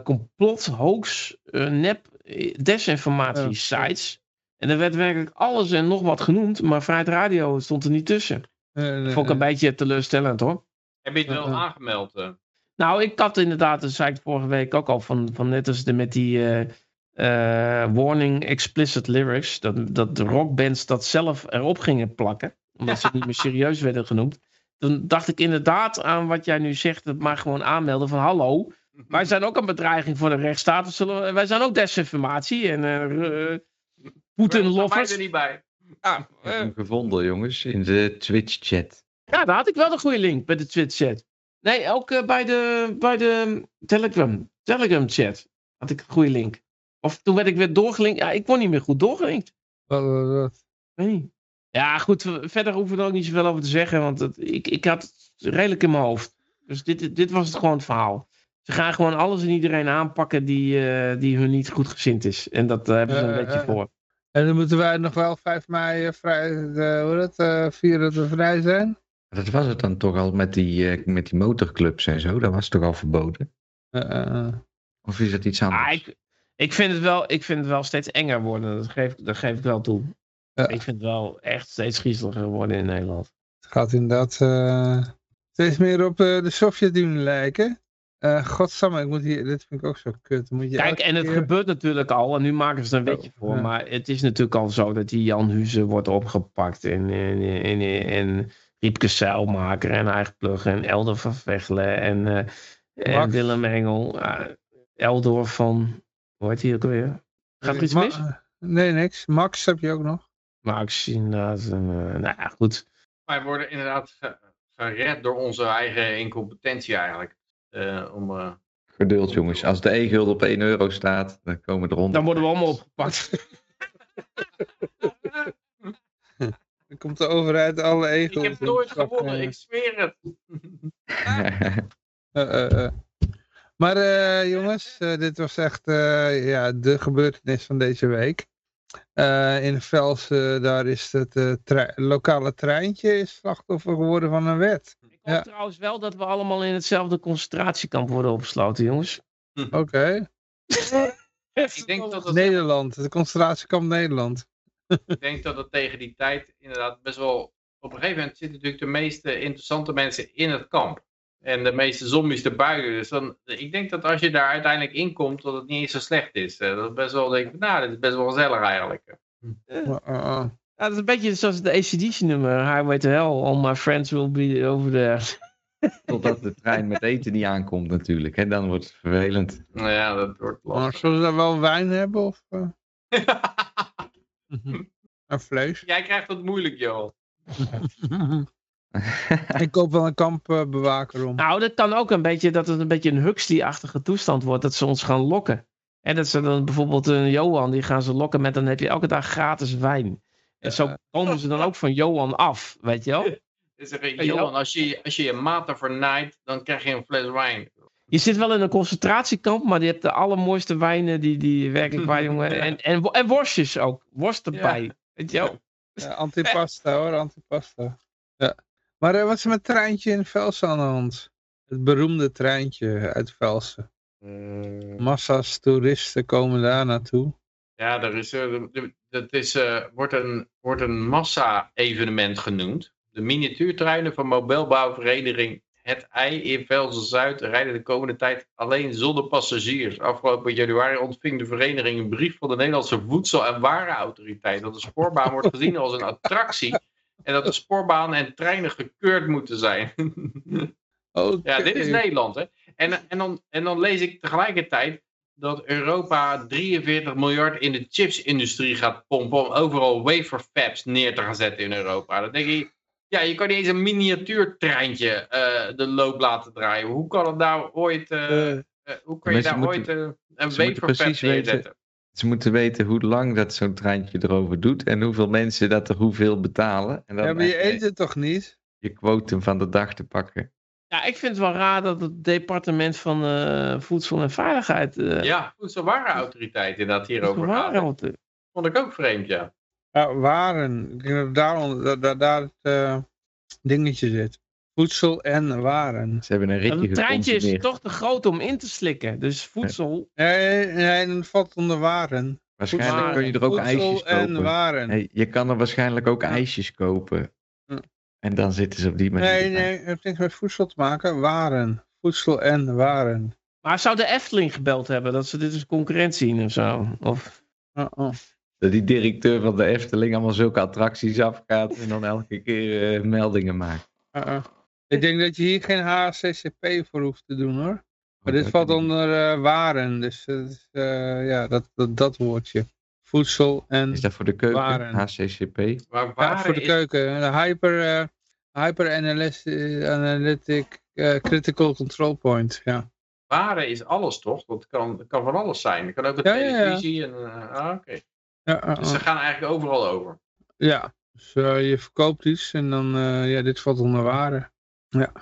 complot, hoax, nep, desinformatie sites. En er werd werkelijk alles en nog wat genoemd, maar Vrijheid Radio stond er niet tussen. Uh, Vond ik een beetje teleurstellend hoor. Heb je het wel aangemeld? Nou, ik had inderdaad, dat zei ik vorige week ook al, van, van net als de, met die warning explicit lyrics, dat, dat de rockbands dat zelf erop gingen plakken omdat ze niet meer serieus werden genoemd. Toen dacht ik inderdaad aan wat jij nu zegt, dat maar gewoon aanmelden van hallo. Wij zijn ook een bedreiging voor de rechtsstaat. Wij zijn ook desinformatie en uh, Poetin-loffers. er niet bij. Ah, ik heb hem gevonden, jongens, in de Twitch-chat. Ja, daar had ik wel een goede link bij de Twitch-chat. Nee, ook uh, bij de, bij de Telegram, Telegram-chat had ik een goede link. Of toen werd ik weer doorgelinkt. Ja, ik word niet meer goed doorgelinkt. Wat? wat? Weet niet. Ja, goed, verder hoeven we er ook niet zoveel over te zeggen, want het, ik, ik had het redelijk in mijn hoofd. Dus dit, dit was het gewoon het verhaal. Ze gaan gewoon alles en iedereen aanpakken die, uh, die hun niet goed gezind is. En dat uh, hebben ze een uh, beetje voor. En dan moeten wij nog wel 5 mei vrij, hoe dat, vieren dat we vrij zijn? Dat was het dan toch al met die, met die motorclubs en zo? Dat was toch al verboden? Of is het iets anders? Ah, ik, ik, vind het wel, ik vind het wel steeds enger worden. Dat geef, dat geef ik wel toe. Ja. Ik vind het wel echt steeds griezeliger worden in Nederland. Het gaat inderdaad uh, steeds meer op uh, de Sovjet-Unie lijken. Uh, godsamme, ik moet hier, dit vind ik ook zo kut. Moet je Kijk, en het gebeurt natuurlijk al, en nu maken ze er een wetje voor. Ja. Maar het is natuurlijk al zo dat die Jan Huze wordt opgepakt. En, en, en, en Riepke Seilmaker en Eigenplug en Elder van Vechelen en, uh, en Willem Engel. Uh, Eldor van, hoe heet hij ook alweer? Gaat er iets mis? Nee, niks. Max heb je ook nog. Max inderdaad. En, uh, nou ja, goed. Wij worden inderdaad gered door onze eigen incompetentie eigenlijk. Uh, om, uh, Geduld jongens. Als de e-gulden op 1 euro staat, dan komen er 100. Dan worden we allemaal opgepakt. Dan komt de overheid alle egels. Ik heb nooit gewonnen, ik zweer het. Uh, uh, maar uh, jongens, dit was echt ja, de gebeurtenis van deze week. in Velsen, daar is het tre lokale treintje is slachtoffer geworden van een wet. Ik hoop ja. trouwens wel dat we allemaal in hetzelfde concentratiekamp worden opgesloten, jongens. Oké. Okay. ik denk dat het... Nederland, het concentratiekamp Nederland. ik denk dat het tegen die tijd inderdaad best wel... Op een gegeven moment zitten natuurlijk de meeste interessante mensen in het kamp. En de meeste zombies erbuiten. Dus dan, ik denk dat als je daar uiteindelijk in komt, dat het niet eens zo slecht is. Dat het best wel denk nou, dit is best wel gezellig eigenlijk. Uh, uh. Ja, dat is een beetje zoals de ACDC nummer, Highway to Hell. All my friends will be over there. Totdat de trein met eten niet aankomt natuurlijk. En dan wordt het vervelend. Nou ja, dat wordt lastig. Maar zullen ze daar wel wijn hebben? Of, uh... en vlees? Jij krijgt het moeilijk, joh. ik koop wel een kampbewaker om. Nou, dat kan ook een beetje, dat het een beetje een Huxley-achtige toestand wordt. Dat ze ons gaan lokken. En dat ze dan bijvoorbeeld een Johan, die gaan ze lokken met, dan heb je elke dag gratis wijn. En zo komen ze dan ook van Johan af, weet je wel? Zeggen, Johan, als je, als je je maten vernaait, dan krijg je een fles wijn. Je zit wel in een concentratiekamp, maar je hebt de allermooiste wijnen die, die werkelijk waar, jongen. En, en, en worstjes ook. Worst erbij. Ja. Weet je wel? Ja, antipasta hoor, antipasta. Ja. Maar uh, wat is met het treintje in Velsen aan de hand? Het beroemde treintje uit Velsen. Uh... Massa's toeristen komen daar naartoe. Ja, er is, uh, dat is, wordt een, wordt een massa-evenement genoemd. De miniatuurtreinen van mobielbouwvereniging Het Ei in Velsen-Zuid rijden de komende tijd alleen zonder passagiers. Afgelopen januari ontving de vereniging een brief van de Nederlandse Voedsel- en Warenautoriteit dat de spoorbaan wordt gezien als een attractie en dat de spoorbaan en treinen gekeurd moeten zijn. okay. Ja, dit is Nederland. Hè? En, en, dan, en dan lees ik tegelijkertijd dat Europa 43 miljard in de chipsindustrie gaat pompen om overal waferfabs neer te gaan zetten in Europa. Dan denk je, ja, je kan niet eens een miniatuurtreintje uh, de loop laten draaien. Hoe kan het nou ooit, uh, uh, hoe kan je daar moeten, ooit een waferfab neerzetten? Ze moeten weten hoe lang dat zo'n treintje erover doet en hoeveel mensen dat er hoeveel betalen. En dan ja, maar je eet het toch niet? Je quotum van de dag te pakken. Ja, ik vind het wel raar dat het departement van uh, Voedsel en Veiligheid... Uh, ja, Voedselwarenautoriteit inderdaad hierover gaat. Vond ik ook vreemd, ja. Ja, waren. Ik denk dat daar, daar, daar het uh, dingetje zit. Voedsel en waren. Ze hebben een ritje Een treintje is toch te groot om in te slikken. Dus voedsel... Nee, nee dat valt onder waren. Waarschijnlijk waren. kun je er ook voedsel ijsjes kopen. en waren. Hey, je kan er waarschijnlijk ook ijsjes kopen. En dan zitten ze op die manier. Nee, nee, het heeft niks met voedsel te maken. Waren. Voedsel en waren. Maar zou de Efteling gebeld hebben dat ze dit als concurrent zien of zo? Of... Uh -oh. Dat die directeur van de Efteling allemaal zulke attracties afgaat en dan elke keer uh, meldingen maakt. Uh -uh. Ik denk dat je hier geen HCCP voor hoeft te doen hoor. Maar dit valt onder uh, waren, dus uh, ja, dat, dat, dat woordje. Voedsel en Is dat voor de keuken, waren. HCCP? Maar ja, voor de is... keuken. De hyper, uh, hyper Analytic Critical Control Point, ja. Waren is alles toch? Dat kan, kan van alles zijn. Dat kan ook een ja, televisie ja, en... ah. Okay. Ja, dus ze gaan eigenlijk overal over. Ja, dus je verkoopt iets en dan, ja, dit valt onder waren. Ja,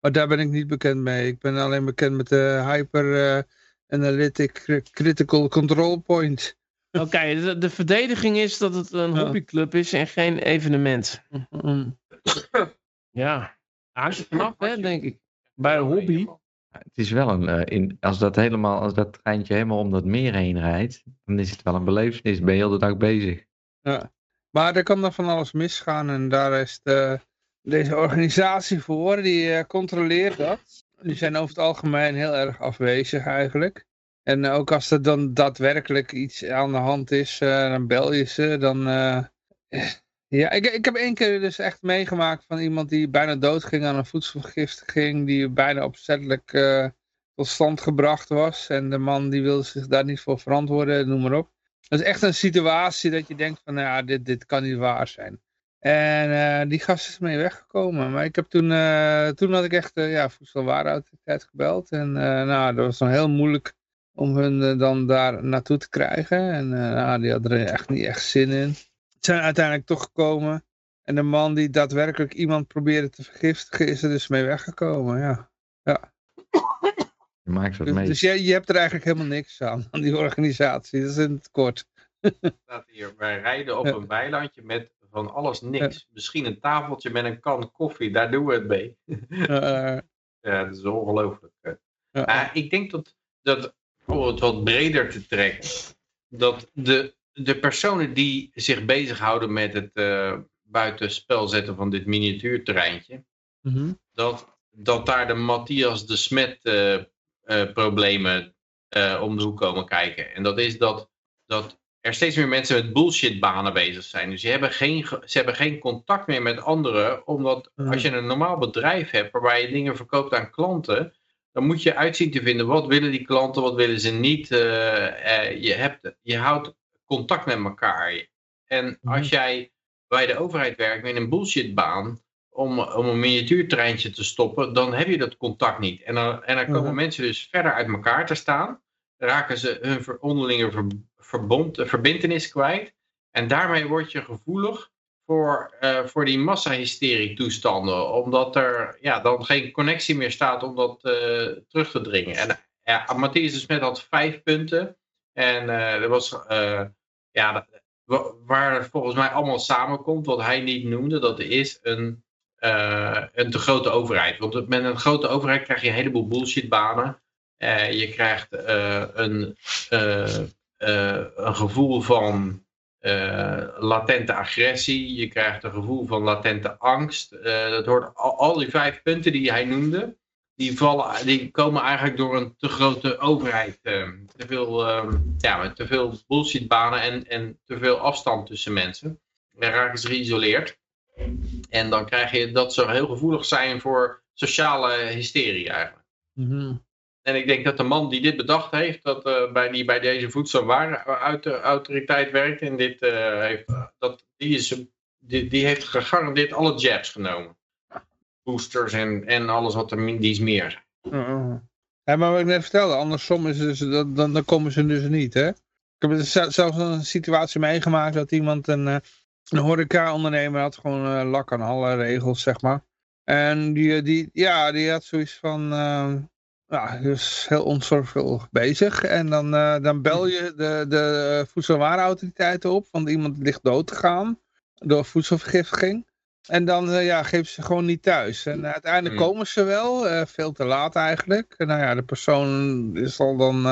maar daar ben ik niet bekend mee. Ik ben alleen bekend met de Hyper uh, Analytic Critical Control Point. Oké, okay, de, de, verdediging is dat het een hobbyclub is en geen evenement. Ja, vanaf, hè, denk ik. Bij een hobby. Het is wel een, uh, in, als dat helemaal, als dat treintje helemaal om dat meer heen rijdt, dan is het wel een belevenis. Ben je heel de dag bezig. Ja, maar er kan dan van alles misgaan en daar is de deze organisatie voor, die uh, controleert dat. Die zijn over het algemeen heel erg afwezig eigenlijk. En ook als er dan daadwerkelijk iets aan de hand is, uh, dan bel je ze, dan... ja, ik, ik heb één keer dus echt meegemaakt van iemand die bijna doodging aan een voedselvergiftiging, die bijna opzettelijk tot stand gebracht was. En de man die wilde zich daar niet voor verantwoorden, noem maar op. Dat is echt een situatie dat je denkt van, nou ja, dit, dit kan niet waar zijn. En die gast is mee weggekomen. Maar ik heb toen, toen had ik echt ja, voedselwarenautoriteit gebeld. En nou, dat was dan heel moeilijk om hun dan daar naartoe te krijgen. En nou, die hadden er echt niet echt zin in. Ze zijn uiteindelijk toch gekomen. En de man die daadwerkelijk iemand probeerde te vergiftigen, is er dus mee weggekomen. Ja. ja. Je maakt wat dus, mee. Dus je, je hebt er eigenlijk helemaal niks aan, aan die organisatie. Dat is in het kort. staat hier, wij rijden op een weilandje met van alles niks. Misschien een tafeltje met een kan koffie, daar doen we het mee. ja, dat is ongelooflijk. Uh, ik denk dat, dat, om het wat breder te trekken, dat de, de personen die zich bezighouden met het uh, buitenspel zetten van dit miniatuurterreintje, mm dat, dat daar de Matthias de Smet uh, problemen om de hoek komen kijken. En dat is dat, dat er steeds meer mensen met bullshitbanen bezig zijn. Dus ze hebben geen, ze hebben geen contact meer met anderen. Omdat als je een normaal bedrijf hebt waarbij je dingen verkoopt aan klanten. Dan moet je uitzien te vinden wat willen die klanten, wat willen ze niet. je, hebt, je houdt contact met elkaar. En als jij bij de overheid werkt met een bullshitbaan om, om een miniatuurtreintje te stoppen, dan heb je dat contact niet. En dan, en dan komen mensen dus verder uit elkaar te staan, raken ze hun onderlinge ver, verbond, verbindenis kwijt. En daarmee word je gevoelig voor, uh, voor die massahysterie toestanden, omdat er ja, dan geen connectie meer staat om dat uh, terug te dringen. En ja, Matthias de Smet had vijf punten en uh, er was ja, waar volgens mij allemaal samenkomt, wat hij niet noemde, dat is een, een te grote overheid. Want met een grote overheid krijg je een heleboel bullshitbanen. Je krijgt een, een gevoel van latente agressie. Je krijgt een gevoel van latente angst. dat hoort al, al die vijf punten die hij noemde die, vallen, die komen eigenlijk door een te grote overheid. Uh, te, veel, uh, ja, te veel bullshitbanen en, en te veel afstand tussen mensen. Dan raken ze geïsoleerd. En dan krijg je dat ze heel gevoelig zijn voor sociale hysterie eigenlijk. Mhm. En ik denk dat de man die dit bedacht heeft, dat, uh, bij, die bij deze voedselwarenautoriteit werkt, en dit, uh, heeft, dat, die, is, die, die heeft gegarandeerd alle jabs genomen boosters en, en alles wat er die is meer. Ja, maar wat ik net vertelde, andersom is dus, dan, dan komen ze dus niet, hè? Ik heb zelfs een situatie meegemaakt dat iemand een, eh, een horeca-ondernemer had gewoon lak aan alle regels, zeg maar. En die, die, ja, die had zoiets van, uh, ja, dus heel onzorgvuldig bezig. En dan, uh, dan bel je de, de voedselwarenautoriteiten op, want iemand ligt dood te gaan door voedselvergiftiging. En dan uh, ja, geven ze gewoon niet thuis. En uiteindelijk hmm. komen ze wel, uh, veel te laat eigenlijk. En nou ja, de persoon is al dan,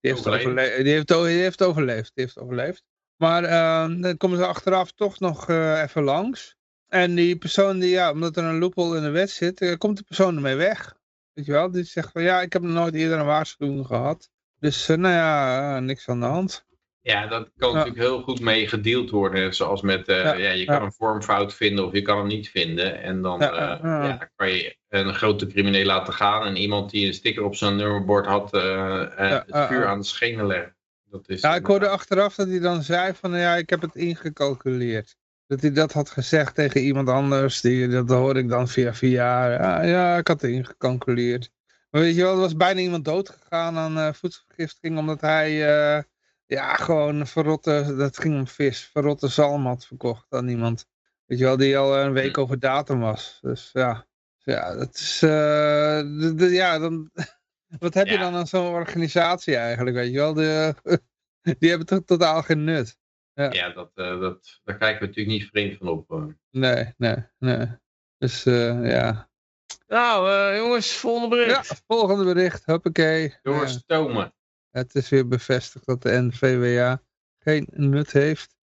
die, heeft overleefd. die, heeft, die heeft overleefd. Die heeft overleefd. Maar ehm, dan komen ze achteraf toch nog even langs. En die persoon, die, ja, omdat er een loophole in de wet zit, komt de persoon ermee weg. Weet je wel, die zegt van ja, ik heb nog nooit eerder een waarschuwing gehad. Dus nou ja, niks aan de hand. Ja, dat kan natuurlijk heel goed mee gedeeld worden. Zoals met, uh, ja. ja. je kan een vormfout vinden of je kan hem niet vinden. En dan kan je een grote crimineel laten gaan. En iemand die een sticker op zijn nummerbord had, het vuur aan de schenen leggen. Dat is ja, ik hoorde achteraf dat hij dan zei van, ja, ik heb het ingecalculeerd. Dat hij dat had gezegd tegen iemand anders. Die, dat hoorde ik dan via via. Ja, ja, ik had het ingecalculeerd. Maar weet je wel, er was bijna iemand doodgegaan aan voedselvergiftiging. Omdat hij ja, gewoon verrotte, dat ging om vis, verrotte zalm had verkocht aan iemand. Weet je wel, die al een week hm. over datum was. Dus ja, ja dat is, uh, ja, dan, wat heb je dan aan zo'n organisatie eigenlijk, weet je wel? De, die hebben toch totaal geen nut. Ja, ja dat, uh, dat, daar kijken we natuurlijk niet vreemd van op. Nee, nee, nee. Dus uh, ja. Nou, jongens, volgende bericht. Ja, volgende bericht, hoppakee. Doorstomen. Het is weer bevestigd dat de NVWA geen nut heeft.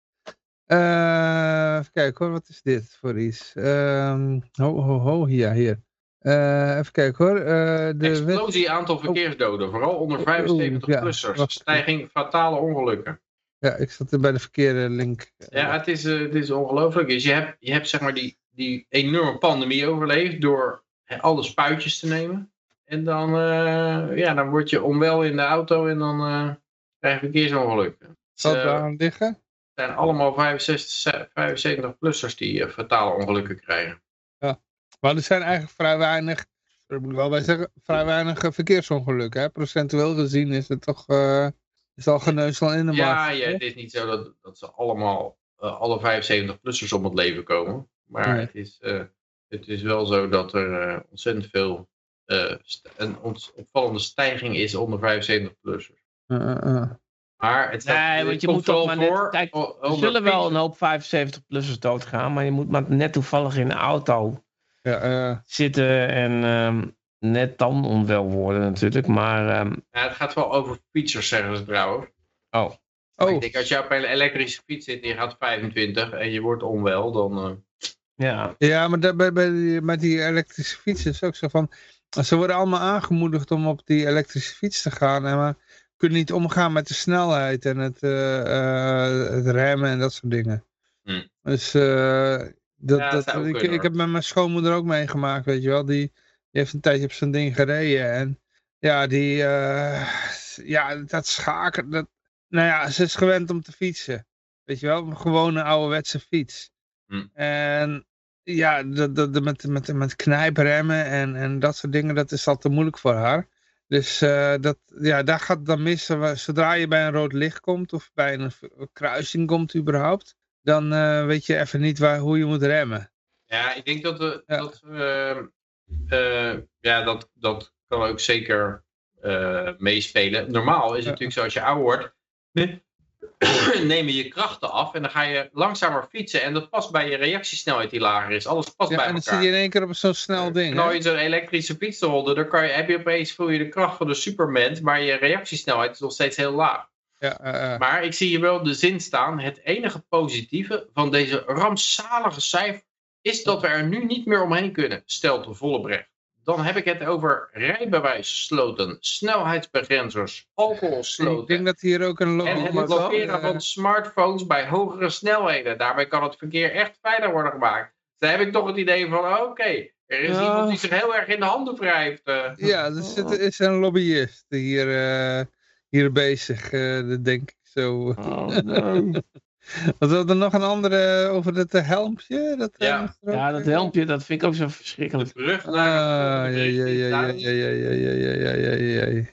Uh, even kijken hoor, wat is dit voor iets? Uh, ho, ho, ho, ja, hier. Uh, even kijken hoor. Uh, de Explosie aantal verkeersdoden, vooral onder 75-plussers. Ja, Stijging fatale ongelukken. Ja, ik zat er bij de verkeerde link. Ja, het is, het is ongelooflijk. Dus je hebt, je hebt zeg maar die, die enorme pandemie overleefd door alle spuitjes te nemen. En dan, uh, ja, dan word je onwel in de auto en dan uh, krijg je verkeersongeluk. Zal het uh, daar liggen? zijn allemaal 65, 75-plussers die fatale ongelukken krijgen. Ja, maar er zijn eigenlijk vrij weinig, daar moet ik wel bij zeggen, vrij weinig verkeersongelukken. Hè? Procentueel gezien is het toch is al geneuzel in de ja, markt. Ja, het is niet zo dat, dat ze allemaal, alle 75-plussers om het leven komen. Maar het, is, het is wel zo dat er ontzettend veel uh, een opvallende stijging is onder 75-plussers. Uh, maar het staat, nee, want je moet toch maar net, kijk, er zullen wel een hoop 75-plussers doodgaan, maar je moet maar net toevallig in de auto ja, zitten en um, net dan onwel worden natuurlijk. Maar, um... ja, het gaat wel over fietsers, zeggen ze trouwens. Oh. oh. Ik denk, als je op een elektrische fiets zit en je gaat 25 en je wordt onwel, dan... Uh... Ja. ja, maar bij, bij die, met die elektrische fietsen is ook zo van... Ze worden allemaal aangemoedigd om op die elektrische fiets te gaan. En maar kunnen niet omgaan met de snelheid en het, uh, uh, het remmen en dat soort dingen. Hm. Dus uh, dat, ja, dat, ik, ik heb met mijn schoonmoeder ook meegemaakt, weet je wel. Die, die heeft een tijdje op zijn ding gereden. En ja, die, ja, dat schaken. Dat, nou ja, ze is gewend om te fietsen. Weet je wel, een gewone ouderwetse fiets. Hm. En ja, dat, dat, met, met, met knijpremmen en, en dat soort dingen, dat is al te moeilijk voor haar. Dus uh, dat, ja, daar gaat het dan mis. Zodra je bij een rood licht komt of bij een, kruising komt überhaupt, dan uh, weet je even niet waar, hoe je moet remmen. Ja, ik denk dat we, ja. dat, uh, ja, dat, dat kan ook zeker meespelen. Normaal is het natuurlijk zo als je ouder wordt, nemen je krachten af en dan ga je langzamer fietsen. En dat past bij je reactiesnelheid die lager is. Alles past ja, bij elkaar. En dan zit je in één keer op zo'n snel ding. Nou, zo'n elektrische fiets te dan kan je, heb je opeens voel je de kracht van de Superman, maar je reactiesnelheid is nog steeds heel laag. Ja, uh. Maar ik zie hier wel de zin staan, het enige positieve van deze rampzalige cijfer is dat we er nu niet meer omheen kunnen, stelt de Vollebrecht. Dan heb ik het over rijbewijssloten, snelheidsbegrenzers, alcoholsloten. Ik denk dat hier ook een En het blokkeren van smartphones bij hogere snelheden. Daarmee kan het verkeer echt veiliger worden gemaakt. Dan heb ik toch het idee van, oké, er is ja. iemand die zich heel erg in de handen wrijft. Uh. Ja, dus er is een lobbyist hier, uh, hier bezig, uh, denk ik zo. Oh, no. Wat was er nog een andere over dat helmpje? Dat, ja. ja, dat helmpje, dat vind ik ook zo verschrikkelijk. De brug naar ah, ja, ja, ja, ja, ja, ja, ja, ja, ja, ja, ja.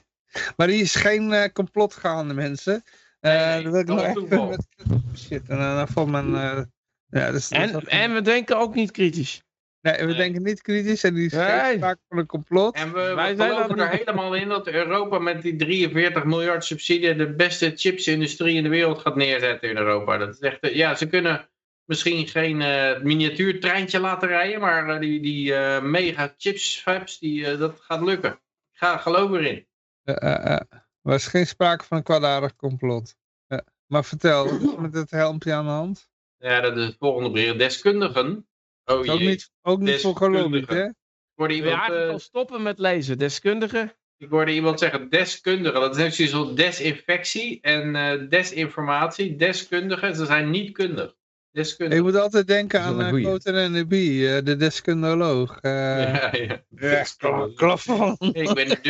Maar die is geen uh, complot gaande, mensen. Uh, nee, nee, dat wil ik nog even met... Shit, en dan valt mijn... Uh, ja, dus, en, dat en we denken ook niet kritisch. Nee, we Nee. denken niet kritisch en die is Nee. geen sprake van een complot. En we, Wij we zijn geloven er niet. helemaal in dat Europa met die 43 miljard subsidie de beste chipsindustrie in de wereld gaat neerzetten in Europa. Dat is echt, eh, ja, ze kunnen misschien geen eh miniatuurtreintje laten rijden, maar eh, die, die eh, mega chips fabs, die, eh, dat gaat lukken. Ik ga geloof erin. Uh, uh, uh. Er is geen sprake van een kwaadaardig complot. Ja. Maar vertel, wat is er met het helmpje aan de hand? Ja, dat is het volgende bericht. Deskundigen. Oh Ook niet, ook niet voor hè? Ik hoorde We iemand, eigenlijk eh, al stoppen met lezen. Deskundigen. ik hoorde iemand zeggen deskundigen. Dat is net zoals desinfectie en eh, desinformatie. Deskundigen, ze zijn niet kundig. Je Deskundigen. moet altijd denken aan uh. Coten en de Bie, eh, de deskundeloog. Eh ja, ja. ja, kla- klafon. Ik ben.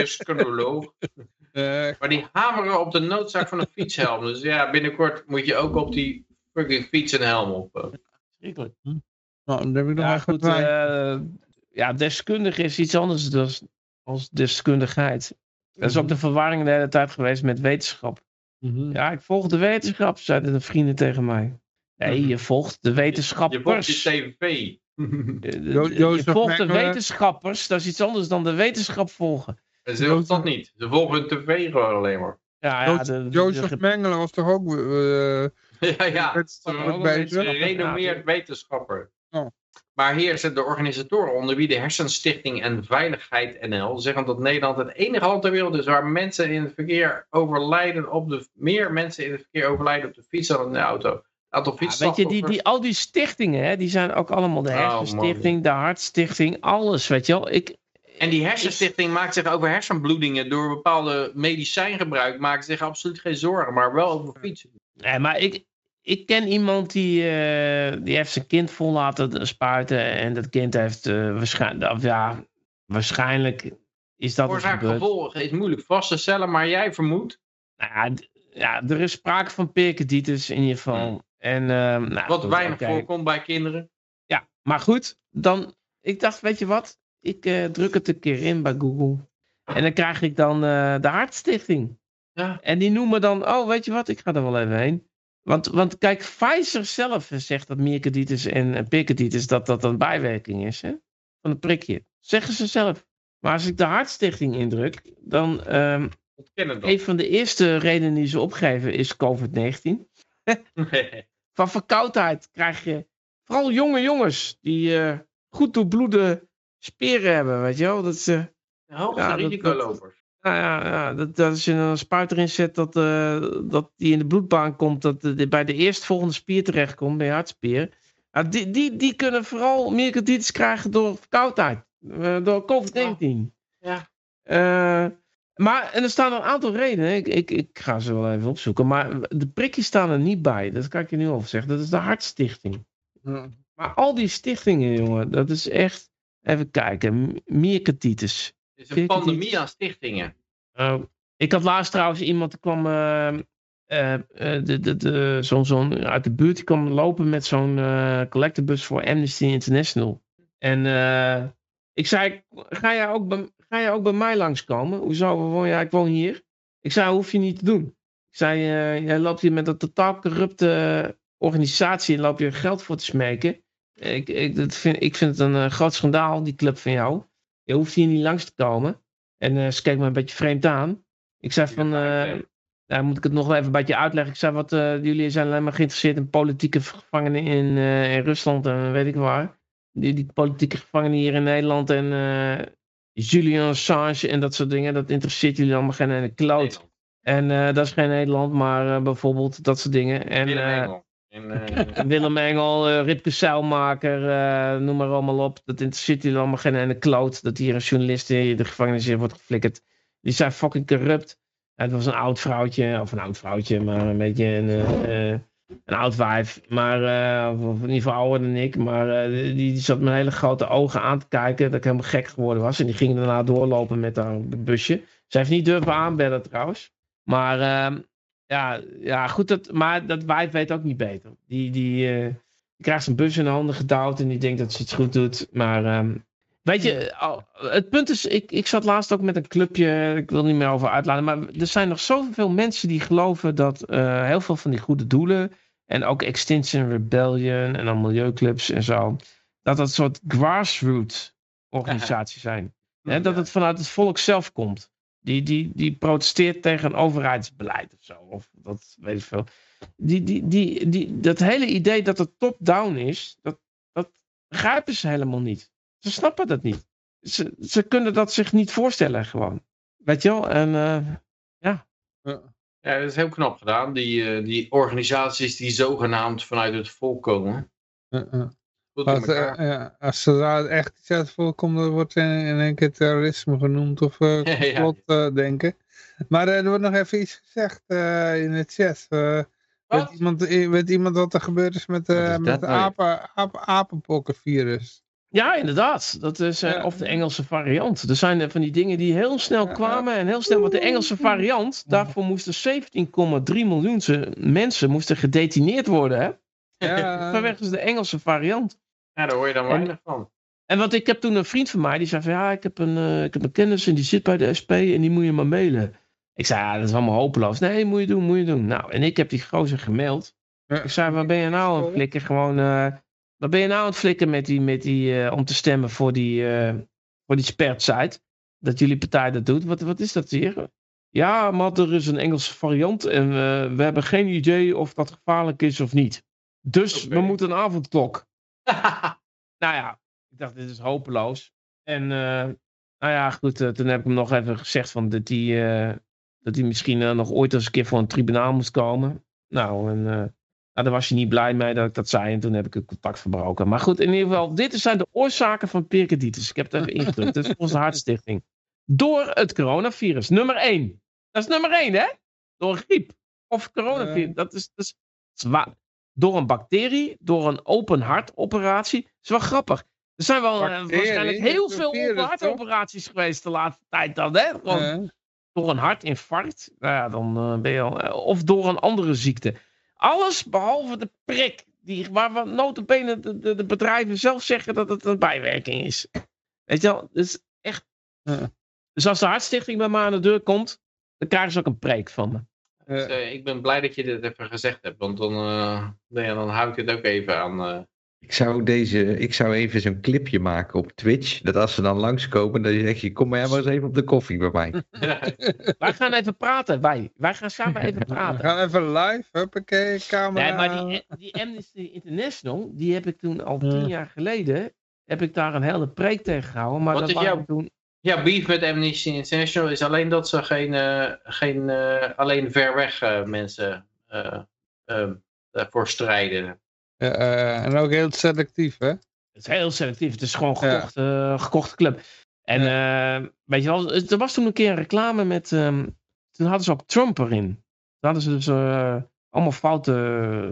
Eh, Maar die hameren op de noodzaak van een fietshelm. Dus ja, binnenkort moet je ook op die fucking fiets een helm op. eh. Verschrikkelijk. Nou, dan heb ik nog Ja, goed. eh, ja, deskundige is iets anders dan als deskundigheid. Dat is ook de verwarring de hele tijd geweest met wetenschap. Mhm. Ja, ik volg de wetenschap, zeiden de vrienden tegen mij. Nee, je volgt de Je volgt wetenschappers. je TV. Eh, Jo- Je volgt de wetenschappers, dat is iets anders dan de wetenschap volgen. En ze doen dat niet. Ze volgen hun tv gewoon alleen maar. Ja, ja, Jo- de, de- Jozef de- Mengele was toch ook eh, Ja, ja. ook een Gerenommeerd wetenschapper. Maar hier zijn de organisatoren onder wie de Hersenstichting en Veiligheid NL zeggen dat Nederland het enige land ter wereld is waar mensen in het verkeer overlijden op de meer mensen in het verkeer overlijden op de fiets dan in de auto. Aantal Ja, weet je, die, die, al die stichtingen, hè, die zijn ook allemaal de Oh, Hersenstichting, de Hartstichting, alles, weet je wel. Ik, En die hersenstichting maakt zich over hersenbloedingen door bepaalde medicijngebruik, maakt zich absoluut geen zorgen, maar wel over fietsen. nee, maar ik, ik ken iemand die, eh, die heeft zijn kind vol laten spuiten en dat kind heeft eh, waarschijnlijk, of ja, waarschijnlijk is dat het Oorzaak gevolg is moeilijk vast te stellen, maar jij vermoedt. Nou ja, er is sprake van pericarditis in ieder geval. Hmm. En, nou, Wat weinig voorkomt bij kinderen. Ja, maar goed, dan, ik dacht, weet je wat? Ik druk het een keer in bij Google. En dan krijg ik dan de Hartstichting. Ja. En die noemen dan, oh, weet je wat, ik ga er wel even heen. Want, want kijk, Pfizer zelf zegt dat myocarditis en pericarditis dat dat een bijwerking is hè? van een prikje. Zeggen ze zelf. Maar als ik de Hartstichting indruk, dan um, een van de eerste redenen die ze opgeven is COVID-19. van verkoudheid krijg je vooral jonge jongens die uh, goed doorbloede speren hebben, weet je wel. Dat ze, de hoogste ja, risicolopers. Nou ja, ja dat, dat als je een spuit erin zet dat, uh, dat die in de bloedbaan komt, dat bij de eerstvolgende spier terechtkomt, bij je hartspier. Uh, die, die, die kunnen vooral myocarditis krijgen door verkoudheid, uh, door COVID-19. Ja. maar, en er staan een aantal redenen, ik, ik, ik ga ze wel even opzoeken, maar de prikjes staan er niet bij, dat kan ik je nu over zeggen. Dat is de Hartstichting. Maar al die stichtingen, jongen, dat is echt, even kijken, myocarditis is een pandemie aan stichtingen. Uh, ik had laatst trouwens iemand, die kwam uh, uh, de, de, de, zo'n zo uit de buurt, die kwam lopen met zo'n collectebus voor Amnesty International. En ik zei, ga jij, ook bij, ga jij ook bij mij langskomen? Hoezo? Ja, ik woon hier. Ik zei, hoef je niet te doen. Ik zei, jij loopt hier met een totaal corrupte organisatie en loop je geld voor te smeken. Ik, ik, dat vind, ik vind het een groot schandaal, die club van jou je hoeft hier niet langs te komen. En uh, ze keek me een beetje vreemd aan. Ik zei van, uh, nou, moet ik het nog even een beetje uitleggen. Ik zei, wat, uh, jullie zijn alleen maar geïnteresseerd in politieke gevangenen in, in Rusland en weet ik waar. Die, die politieke gevangenen hier in Nederland en Julian Assange en dat soort dingen. Dat interesseert jullie allemaal geen ene kloot. En dat is geen Nederland, maar bijvoorbeeld dat soort dingen. En, en, Willem Engel, uh, Ripke Zeilmaker, uh, noem maar allemaal op. Dat interesseert jullie allemaal geen ene kloot. Dat hier een journalist in de gevangenis in wordt geflikkerd. Die zijn fucking corrupt. het was een oud vrouwtje, of een oud vrouwtje, maar een beetje een, uh, een oud wijf. Maar, of in ieder geval ouder dan ik. Maar die, die zat met hele grote ogen aan te kijken. Dat ik helemaal gek geworden was. En die ging daarna doorlopen met haar busje. Ze heeft niet durven aanbellen trouwens. Maar ehm, ja, ja goed, dat, maar dat wijf weet ook niet beter. Die, die, uh, die krijgt zijn bus in de handen gedouwd en die denkt dat ze het goed doet. Maar um, weet je, het punt is, ik, ik zat laatst ook met een clubje, ik wil niet meer over uitlaten, maar er zijn nog zoveel mensen die geloven dat uh, heel veel van die goede doelen en ook Extinction Rebellion en dan milieuclubs en zo, dat dat soort grassroots organisaties zijn. Hè, dat het vanuit het volk zelf komt. Die, die, die protesteert tegen een overheidsbeleid of zo. Of dat weet ik veel. Die, die, die, die, dat hele idee dat het top-down is, dat, dat begrijpen ze helemaal niet. Ze snappen dat niet. Ze, ze kunnen dat zich niet voorstellen gewoon. Weet je wel? En uh, ja. Ja, dat is heel knap gedaan. Die, uh, die organisaties die zogenaamd vanuit het volk komen. Uh als, uh, ja, als er daar echt iets uit voorkomt, dan wordt in, in één keer terrorisme genoemd of uh, complot uh, denken. Maar er wordt nog even iets gezegd in de chat. weet, iemand, weet iemand wat er gebeurd is met, is met het apen, apen, apenpokkenvirus? Ja, inderdaad. Dat is ja. of de Engelse variant. Er zijn van die dingen die heel snel kwamen en heel snel. Want de Engelse variant, daarvoor moesten 17,3 miljoen mensen moesten gedetineerd worden. Hè? Ja. Vanwege de Engelse variant. Ja, daar hoor je dan weinig van. En wat ik heb toen een vriend van mij, die zei van ja, ik heb een, uh, ik heb een kennis en die zit bij de SP en die moet je maar mailen. Ik zei ja, dat is allemaal hopeloos. Nee, moet je doen, moet je doen. Nou, en ik heb die gozer gemaild. Ja. Ik zei, waar ben je nou aan het flikken? Gewoon, uh, waar ben je nou aan het flikken met die, met die, uh, om te stemmen voor die, voor die site? Dat jullie partij dat doet. Wat, wat is dat hier? Ja, maar er is een Engelse variant en we hebben geen idee of dat gevaarlijk is of niet. Dus okay. we moeten een avondklok. nou ja, ik dacht, dit is hopeloos. En uh, nou ja, goed, uh, toen heb ik hem nog even gezegd van dat hij, uh, dat hij misschien nog ooit eens een keer voor een tribunaal moest komen. Nou, en nou, daar was hij niet blij mee dat ik dat zei. En toen heb ik het contact verbroken. Maar goed, in ieder geval, dit zijn de oorzaken van pericarditis. Ik heb het even ingedrukt. Dat is onze hartstichting. Door het coronavirus. Nummer 1. Dat is nummer 1, hè? Door griep. Of coronavirus. Dat is, dat is, dat is waar door een bacterie, door een open hartoperatie. Dat is wel grappig. Er zijn wel uh, waarschijnlijk heel veel open hartoperaties geweest de laatste tijd dan. Hè? Gewoon, Door een hartinfarct, nou ja, dan uh, ben je al, uh, of door een andere ziekte. Alles behalve de prik. Die, waar we notabene de, de, de bedrijven zelf zeggen dat het een bijwerking is. Weet je wel? Dus echt. Dus als de hartstichting bij me aan de deur komt, dan krijgen ze ook een preek van me. Dus, uh, ik ben blij dat je dit even gezegd hebt, want dan, uh, ja, dan hou ik het ook even aan. Uh... Ik zou, deze, ik zou even zo'n clipje maken op Twitch. Dat als ze dan langskomen, dan zeg je: Kom maar, maar eens even op de koffie bij mij. wij gaan even praten, wij. Wij gaan samen even praten. We gaan even live, huppakee, camera. Nee, maar die, die Amnesty International, die heb ik toen al tien jaar geleden. Heb ik daar een hele preek tegen gehouden. Maar Wat dat is jouw, toen... ja, beef met Amnesty International is alleen dat ze geen, uh, geen uh, alleen ver weg uh, mensen voor strijden. en ook heel selectief, hè? Het is heel selectief. Het is gewoon gekocht, ja. gekochte club. En ja. weet je wel, er was toen een keer een reclame met... Um, toen hadden ze ook Trump erin. Toen hadden ze dus allemaal foute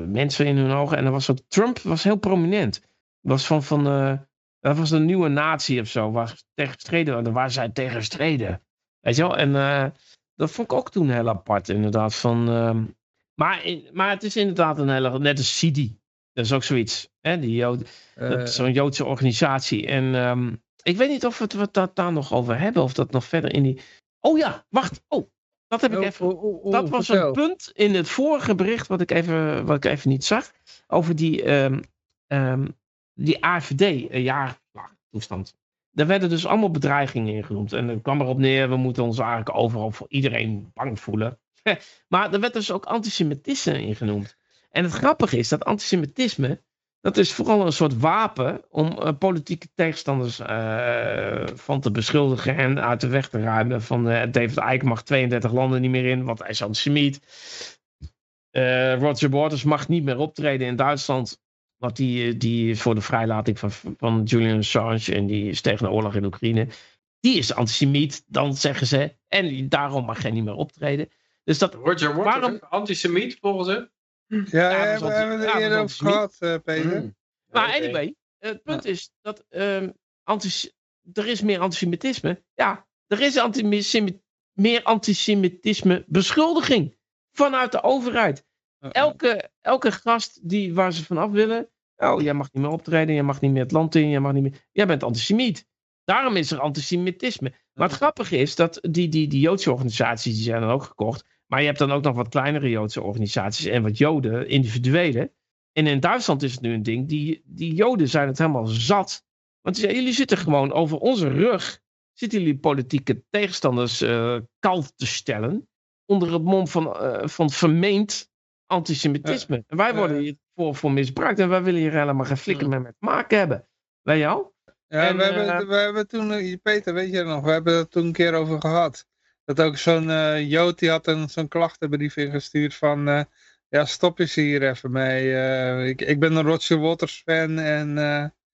mensen in hun ogen. En er was ook, Trump was heel prominent. Was van, van dat was een nieuwe natie of zo, waar tegen gestreden waar zij tegen streden. Weet je wel? En uh, dat vond ik ook toen heel apart, inderdaad. Van, uh, maar, maar het is inderdaad een hele, net als Sidi. Dat is ook zoiets. Hè? Die Jood, uh, Zo'n Joodse organisatie. En um, ik weet niet of we het dat daar nog over hebben, of dat nog verder in die. Oh ja, wacht. Oh, dat heb ik even. Oh, oh, oh, dat was vertel. een punt in het vorige bericht, wat ik even, wat ik even niet zag. Over die. Um, um, die AFD, een jaar toestand. Daar werden dus allemaal bedreigingen in genoemd. En er kwam erop neer, we moeten ons eigenlijk overal voor iedereen bang voelen. maar er werd dus ook antisemitisme in genoemd. En het grappige is dat antisemitisme, dat is vooral een soort wapen om uh, politieke tegenstanders uh, van te beschuldigen en uit de weg te ruimen. Van uh, David Icke mag 32 landen niet meer in, want hij is antisemiet. Roger Waters mag niet meer optreden in Duitsland, want die, die voor de vrijlating van, van Julian Assange en die is tegen de oorlog in Oekraïne. Die is antisemiet, dan zeggen ze. En daarom mag hij niet meer optreden. Dus dat, Roger Waters, waarom... antisemiet volgens hem? Ja, ja, ja we hebben het eerder over gehad, uh, Peter. Mm. Maar okay. anyway, het punt ja. is dat um, antis er is meer antisemitisme. Ja, er is antisemit meer antisemitisme beschuldiging vanuit de overheid. Elke, elke gast die, waar ze vanaf willen. Oh, jij mag niet meer optreden, jij mag niet meer het land in, jij mag niet meer. Jij bent antisemiet. Daarom is er antisemitisme. Maar het grappige is dat die, die, die Joodse organisaties die zijn dan ook gekocht. Maar je hebt dan ook nog wat kleinere Joodse organisaties en wat Joden, individuele. En in Duitsland is het nu een ding. Die, die Joden zijn het helemaal zat. Want jullie zitten gewoon over onze rug. Zitten jullie politieke tegenstanders uh, kalt te stellen. Onder het mom van, uh, van vermeend antisemitisme. En wij worden hier voor, voor misbruikt. En wij willen hier helemaal geen flikker meer mee te maken hebben. Weet je al? Ja, en, we, hebben, uh, we hebben toen, Peter, weet je nog, we hebben het toen een keer over gehad. Dat ook zo'n uh, Jood, die had een zo'n klachtenbrief ingestuurd van, uh, ja, stop eens hier even mee. ik, ik ben een Roger Waters fan en,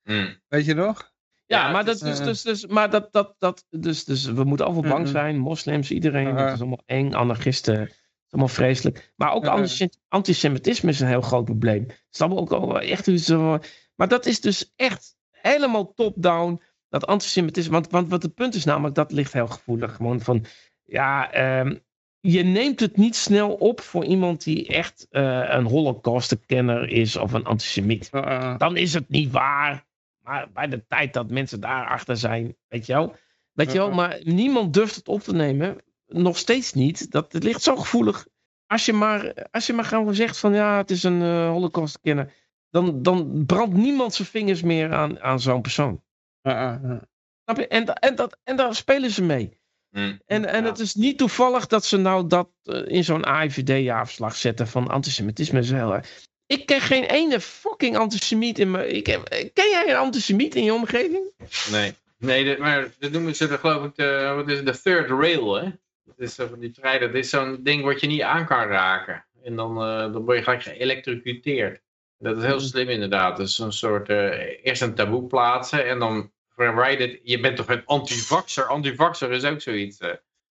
mm. weet je nog? Ja, ja maar, dat, is, dus, dus, maar dat, dat, dat, dus, dus we moeten allemaal bang zijn, moslims, iedereen, dat is allemaal eng, anarchisten allemaal vreselijk. Maar ook antisemitisme is een heel groot probleem. Het is allemaal ook al echt zo. Maar dat is dus echt helemaal top-down. Dat antisemitisme. Want, want wat het punt is namelijk, dat ligt heel gevoelig. Gewoon van. Ja, um, je neemt het niet snel op voor iemand die echt uh, een holocaustkenner is of een antisemiet. Uh, Dan is het niet waar. Maar bij de tijd dat mensen daarachter zijn, weet je wel. Weet je wel, maar niemand durft het op te nemen nog steeds niet. Dat, het ligt zo gevoelig. Als je maar, als je maar gewoon zegt van ja, het is een uh, holocaust kenner. Dan, dan brandt niemand zijn vingers meer aan, aan zo'n persoon. Uh, uh, Snap je? En, en, dat, en daar spelen ze mee. Mm, en, en ja. het is niet toevallig dat ze nou dat uh, in zo'n AIVD-jaarverslag zetten van antisemitisme. Is heel ik ken geen ene fucking antisemiet in mijn... Ik, ken jij een antisemiet in je omgeving? Nee. Nee, de, maar dat noemen ze de, geloof ik de, wat is het, de third rail, hè? Dat is van die dat is zo'n ding wat je niet aan kan raken. En dan, uh, dan word je gelijk geëlectrocuteerd. Dat is heel mm. slim inderdaad. Dat is een soort, uh, eerst een taboe plaatsen en dan verwijder je bent toch een antivaxer? Antivaxer is ook zoiets. Uh,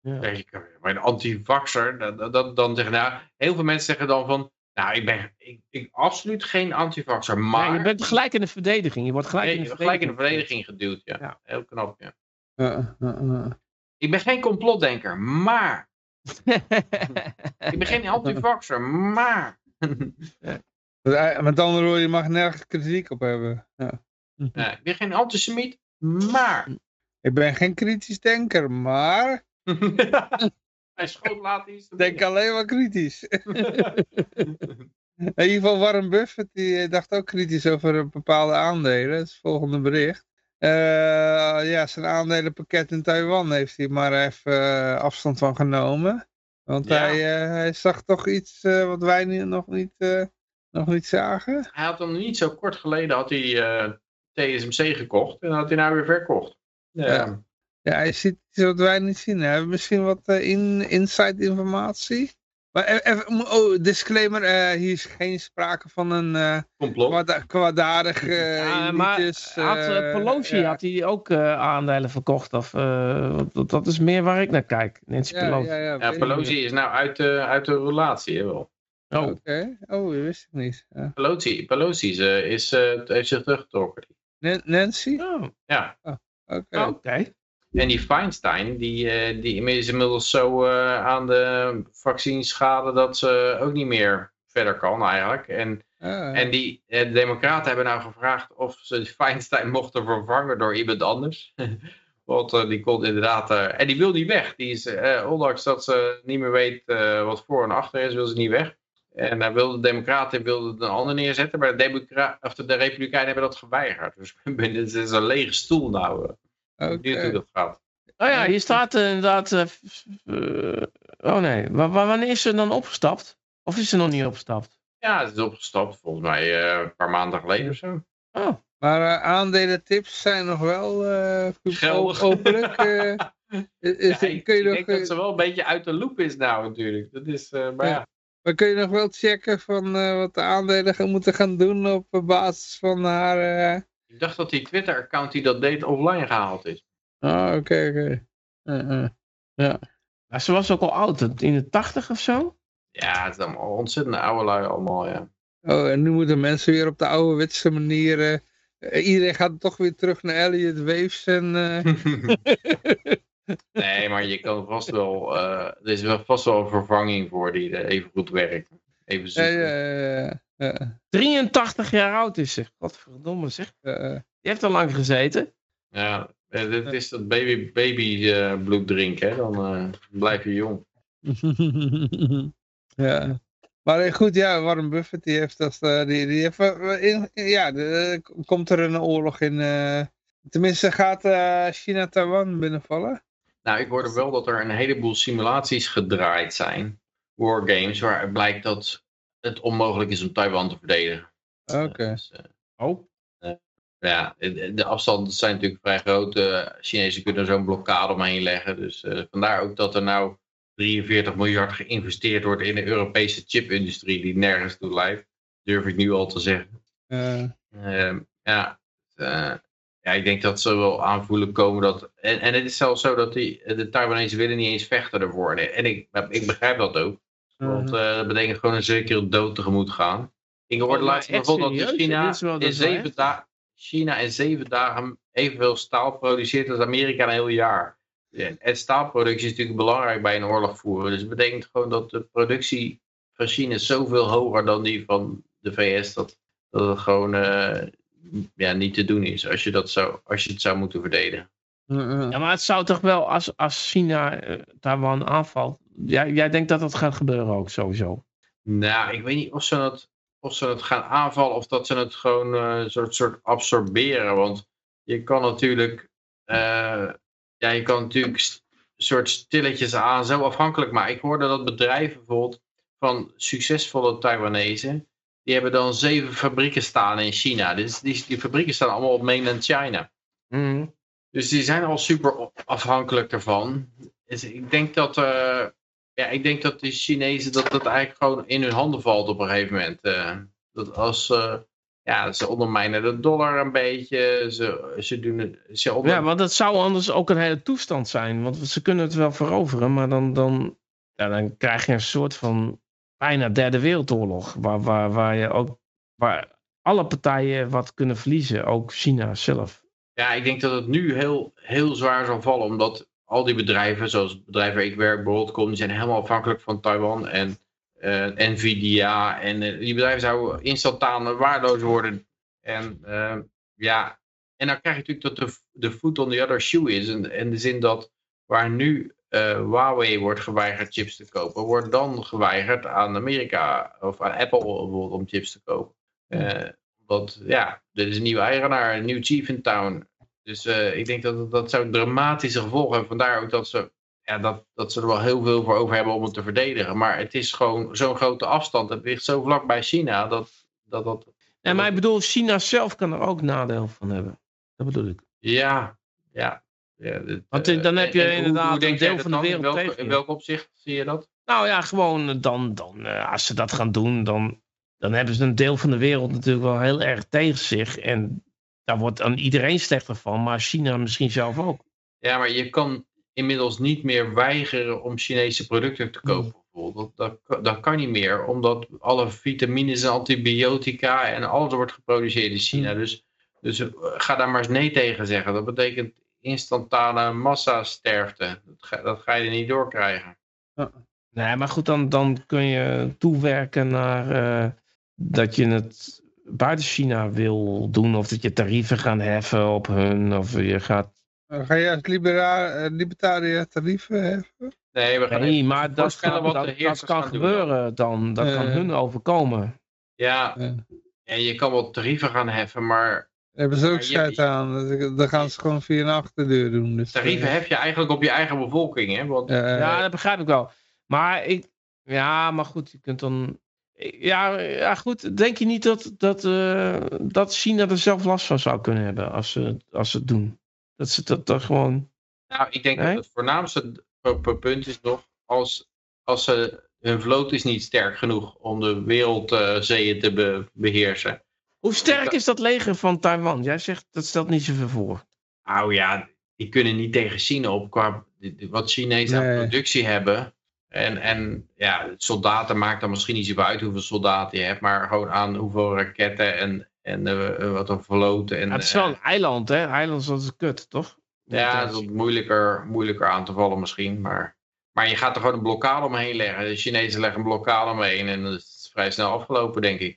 ja. Maar een antivaxer, dan, dan, dan zeggen, nou, heel veel mensen zeggen dan van, nou, ik ben ik, ik absoluut geen antivaxer, maar... Ja, je bent gelijk in de verdediging. Je wordt gelijk, nee, in, de gelijk in de verdediging geduwd, ja. ja. Heel knap, ja. Ik ben geen complotdenker, maar... ik ben geen antivaxer, maar... ja. Met andere woorden, je mag nergens kritiek op hebben. Ja. ja ik ben geen antisemiet, maar... Ik ben geen kritisch denker, maar... Hij schoot laat iets. Denk alleen maar kritisch. In ieder geval Warren Buffett die eh, dacht ook kritisch over bepaalde aandelen. Dat is het volgende bericht. Uh, ja, zijn aandelenpakket in Taiwan heeft hij maar even uh, afstand van genomen. Want ja. hij, uh, hij, zag toch iets wat wij nog, niet, nog niet zagen. Hij had hem niet zo kort geleden had hij TSMC gekocht en had hij nou weer verkocht. Ja. ja. ja hij ziet iets wat wij niet zien. Hebben we misschien wat in, inside informatie? Maar e-, even, oh, disclaimer, uh, hier is geen sprake van een uh, Complot. kwaadaardig uh, ja, maar had, Pelosi had hij ook aandelen verkocht? Of, dat, dat, is meer waar ik naar kijk, Nancy ja, Pelosi. Ja, ja, Pelosi is nou uit de, uit de relatie, wel. Oh, oké. Okay. Oh, dat wist ik niet. Pelosi, Pelosi is, is, heeft zich teruggetrokken. Nancy? Oh. Ja. Oh, oké. Oh, okay. En die Feinstein, die, uh, die is inmiddels zo uh, aan de vaccinschade dat ze ook niet meer verder kan eigenlijk. En, ah. en die uh, de democraten hebben nou gevraagd of ze Feinstein mochten vervangen door iemand anders. Want die kon inderdaad... en die wil niet weg. Die is, ondanks dat ze niet meer weet wat voor en achter is, wil ze niet weg. En daar wilden de democraten wilden een ander neerzetten. Maar de, of de, de republikeinen hebben dat geweigerd. Dus het is een lege stoel nou. Okay. hoe dat gaat. Oh ja, hier staat uh, inderdaad... Uh, oh nee, maar, wanneer is ze dan opgestapt? Of is ze nog niet opgestapt? Ja, het is opgestapt volgens mij een paar maanden geleden of zo. Oh. Maar aandelentips zijn nog wel geldig. Openlijk. is, ja, ik, kun je nog, denk dat ze wel een beetje uit de loop is nou natuurlijk. Dat is, maar ja. Maar kun je nog wel checken van wat de aandelen gaan, moeten gaan doen op basis van haar... Ik dacht dat die Twitter-account die dat deed offline gehaald is. Ah, oké, oké. Ja. Maar ze was ook al oud, in de tachtig of zo? Ja, het is allemaal ontzettend oude lui allemaal, ja. Oh, en nu moeten mensen weer op de oude witse manier... Uh, iedereen gaat toch weer terug naar Elliot Waves en... Uh... nee, maar je kan vast wel... Uh, er is wel vast wel een vervanging voor die even goed werkt. Even zoeken. Ja, ja, ja. Ja. 83 jaar oud is ze. Godverdomme zeg. Uh, Die heeft al lang gezeten. Ja, dit is dat baby, baby uh, bloed drinken. Dan uh, blijf je jong. ja. Maar goed, ja, Warren Buffett die heeft dat, die, die heeft, in, ja, de, komt er een oorlog in, tenminste gaat China Taiwan binnenvallen? Nou, ik hoorde wel dat er een heleboel simulaties gedraaid zijn, wargames, waar blijkt dat het onmogelijk is om Taiwan te verdedigen. Oké. Dus, eh, oh? Uh, ja, de afstanden zijn natuurlijk vrij groot. De Chinezen kunnen zo'n blokkade omheen leggen. Dus uh, vandaar ook dat er nou 43 miljard geïnvesteerd wordt in de Europese chipindustrie die nergens toe leidt. Durf ik nu al te zeggen. Ehm, ja, ja, ik denk dat ze wel aanvoelen komen dat... En, en het is zelfs zo dat die, de Taiwanese willen niet eens vechten ervoor. En ik, ik begrijp dat ook. Want uh, dat betekent gewoon een zekere dood tegemoet gaan. Ik hoorde oh, laatst bijvoorbeeld dat China in, zeven dagen, China in zeven dagen evenveel staal produceert als Amerika een heel jaar. En staalproductie is natuurlijk belangrijk bij een oorlog voeren. Dus het betekent gewoon dat de productie van China zoveel hoger dan die van de VS. Dat, dat het gewoon uh, ja, niet te doen is als je, dat zou, als je het zou moeten verdedigen. Ja, maar het zou toch wel, als, als China uh, Taiwan aanvalt, jij, jij denkt dat dat gaat gebeuren ook sowieso? Nou, ik weet niet of ze het, of ze het gaan aanvallen of dat ze het gewoon uh, soort, soort absorberen. Want je kan natuurlijk, uh, ja, je kan natuurlijk soort stilletjes aan zo afhankelijk maken. Ik hoorde dat bedrijven bijvoorbeeld van succesvolle Taiwanese, die hebben dan zeven fabrieken staan in China. Dus die, die fabrieken staan allemaal op mainland China. Mm. Dus die zijn al super afhankelijk ervan. Dus ik denk dat, uh, ja, ik denk dat de Chinezen dat dat eigenlijk gewoon in hun handen valt op een gegeven moment. Uh, dat als uh, ja, ze ondermijnen de dollar een beetje. Ze, ze doen het, ze onder... Ja, want dat zou anders ook een hele toestand zijn. Want ze kunnen het wel veroveren, maar dan, dan, ja, dan krijg je een soort van bijna derde wereldoorlog. Waar, waar, waar, je ook, waar alle partijen wat kunnen verliezen, ook China zelf. Ja, ik denk dat het nu heel, heel zwaar zal vallen, omdat al die bedrijven, zoals het bedrijf waar ik werk, Broadcom, die zijn helemaal afhankelijk van Taiwan. En Nvidia. En die bedrijven zouden instantaan waardeloos worden. En ja, en dan krijg je natuurlijk dat de, de foot on the other shoe is. In, in de zin dat waar nu Huawei wordt geweigerd chips te kopen, wordt dan geweigerd aan Amerika of aan Apple bijvoorbeeld om chips te kopen. Want ja, er is een nieuwe eigenaar, een nieuw chief in town. Dus uh, ik denk dat dat zou dramatische gevolgen hebben. Vandaar ook dat ze, ja, dat, dat ze er wel heel veel voor over hebben om het te verdedigen. Maar het is gewoon zo'n grote afstand. Het ligt zo vlak bij China dat dat... dat ja, maar ik bedoel, China zelf kan er ook nadeel van hebben. Dat bedoel ik. Ja, ja. ja Want uh, dan heb je inderdaad hoe, hoe een deel van de wereld in welk, in welk opzicht zie je dat? Nou ja, gewoon dan, dan als ze dat gaan doen, dan, dan hebben ze een deel van de wereld natuurlijk wel heel erg tegen zich. En daar wordt dan iedereen slechter van, maar China misschien zelf ook. Ja, maar je kan inmiddels niet meer weigeren om Chinese producten te kopen. Bijvoorbeeld. Dat, dat, dat kan niet meer, omdat alle vitamines en antibiotica en alles wordt geproduceerd in China. Hmm. Dus dus eh, ga daar maar eens nee tegen zeggen. Dat betekent instantane massasterfte. Dat ga, dat ga je er niet doorkrijgen. Nee, maar goed, dan, dan kun je toewerken naar uh, dat je het buiten China wil doen. Of dat je tarieven gaan heffen op hun. Of je gaat... Ga je als eh, libertariër tarieven heffen? Nee, we gaan nee maar dat, kan, dat, dat kan gebeuren dan. Dat kan hun overkomen. Ja, en je kan wel tarieven gaan heffen, maar hebben ze ook scheid aan. Dan gaan ze gewoon via een achterdeur doen. Dus, tarieven uh, heb je eigenlijk op je eigen bevolking. Hè? Want... ja, dat begrijp ik wel. Maar ik... Ja, maar goed, je kunt dan... Ja, ja goed. Denk je niet dat, dat, uh, dat China er zelf last van zou kunnen hebben als ze, als ze het doen? Dat ze dat, dat gewoon... Nou, ik denk dat het voornaamste punt is nog... Als, als ze, hun vloot is niet sterk genoeg om de wereldzeeën te be beheersen. Hoe sterk is dat leger van Taiwan? Jij zegt dat stelt niet zoveel voor. Nou ja, die kunnen niet tegen China op qua wat Chinezen aan productie hebben. En, en ja, soldaten maakt dan misschien niet zo uit hoeveel soldaten je hebt, maar gewoon aan hoeveel raketten en, en uh, wat er verloten. En, het is wel een eiland, hè? Eiland is kut, toch? Ja, het is moeilijker, moeilijker aan te vallen misschien, maar, maar je gaat er gewoon een blokkade omheen leggen. De Chinezen leggen een blokkade omheen en dat is vrij snel afgelopen, denk ik.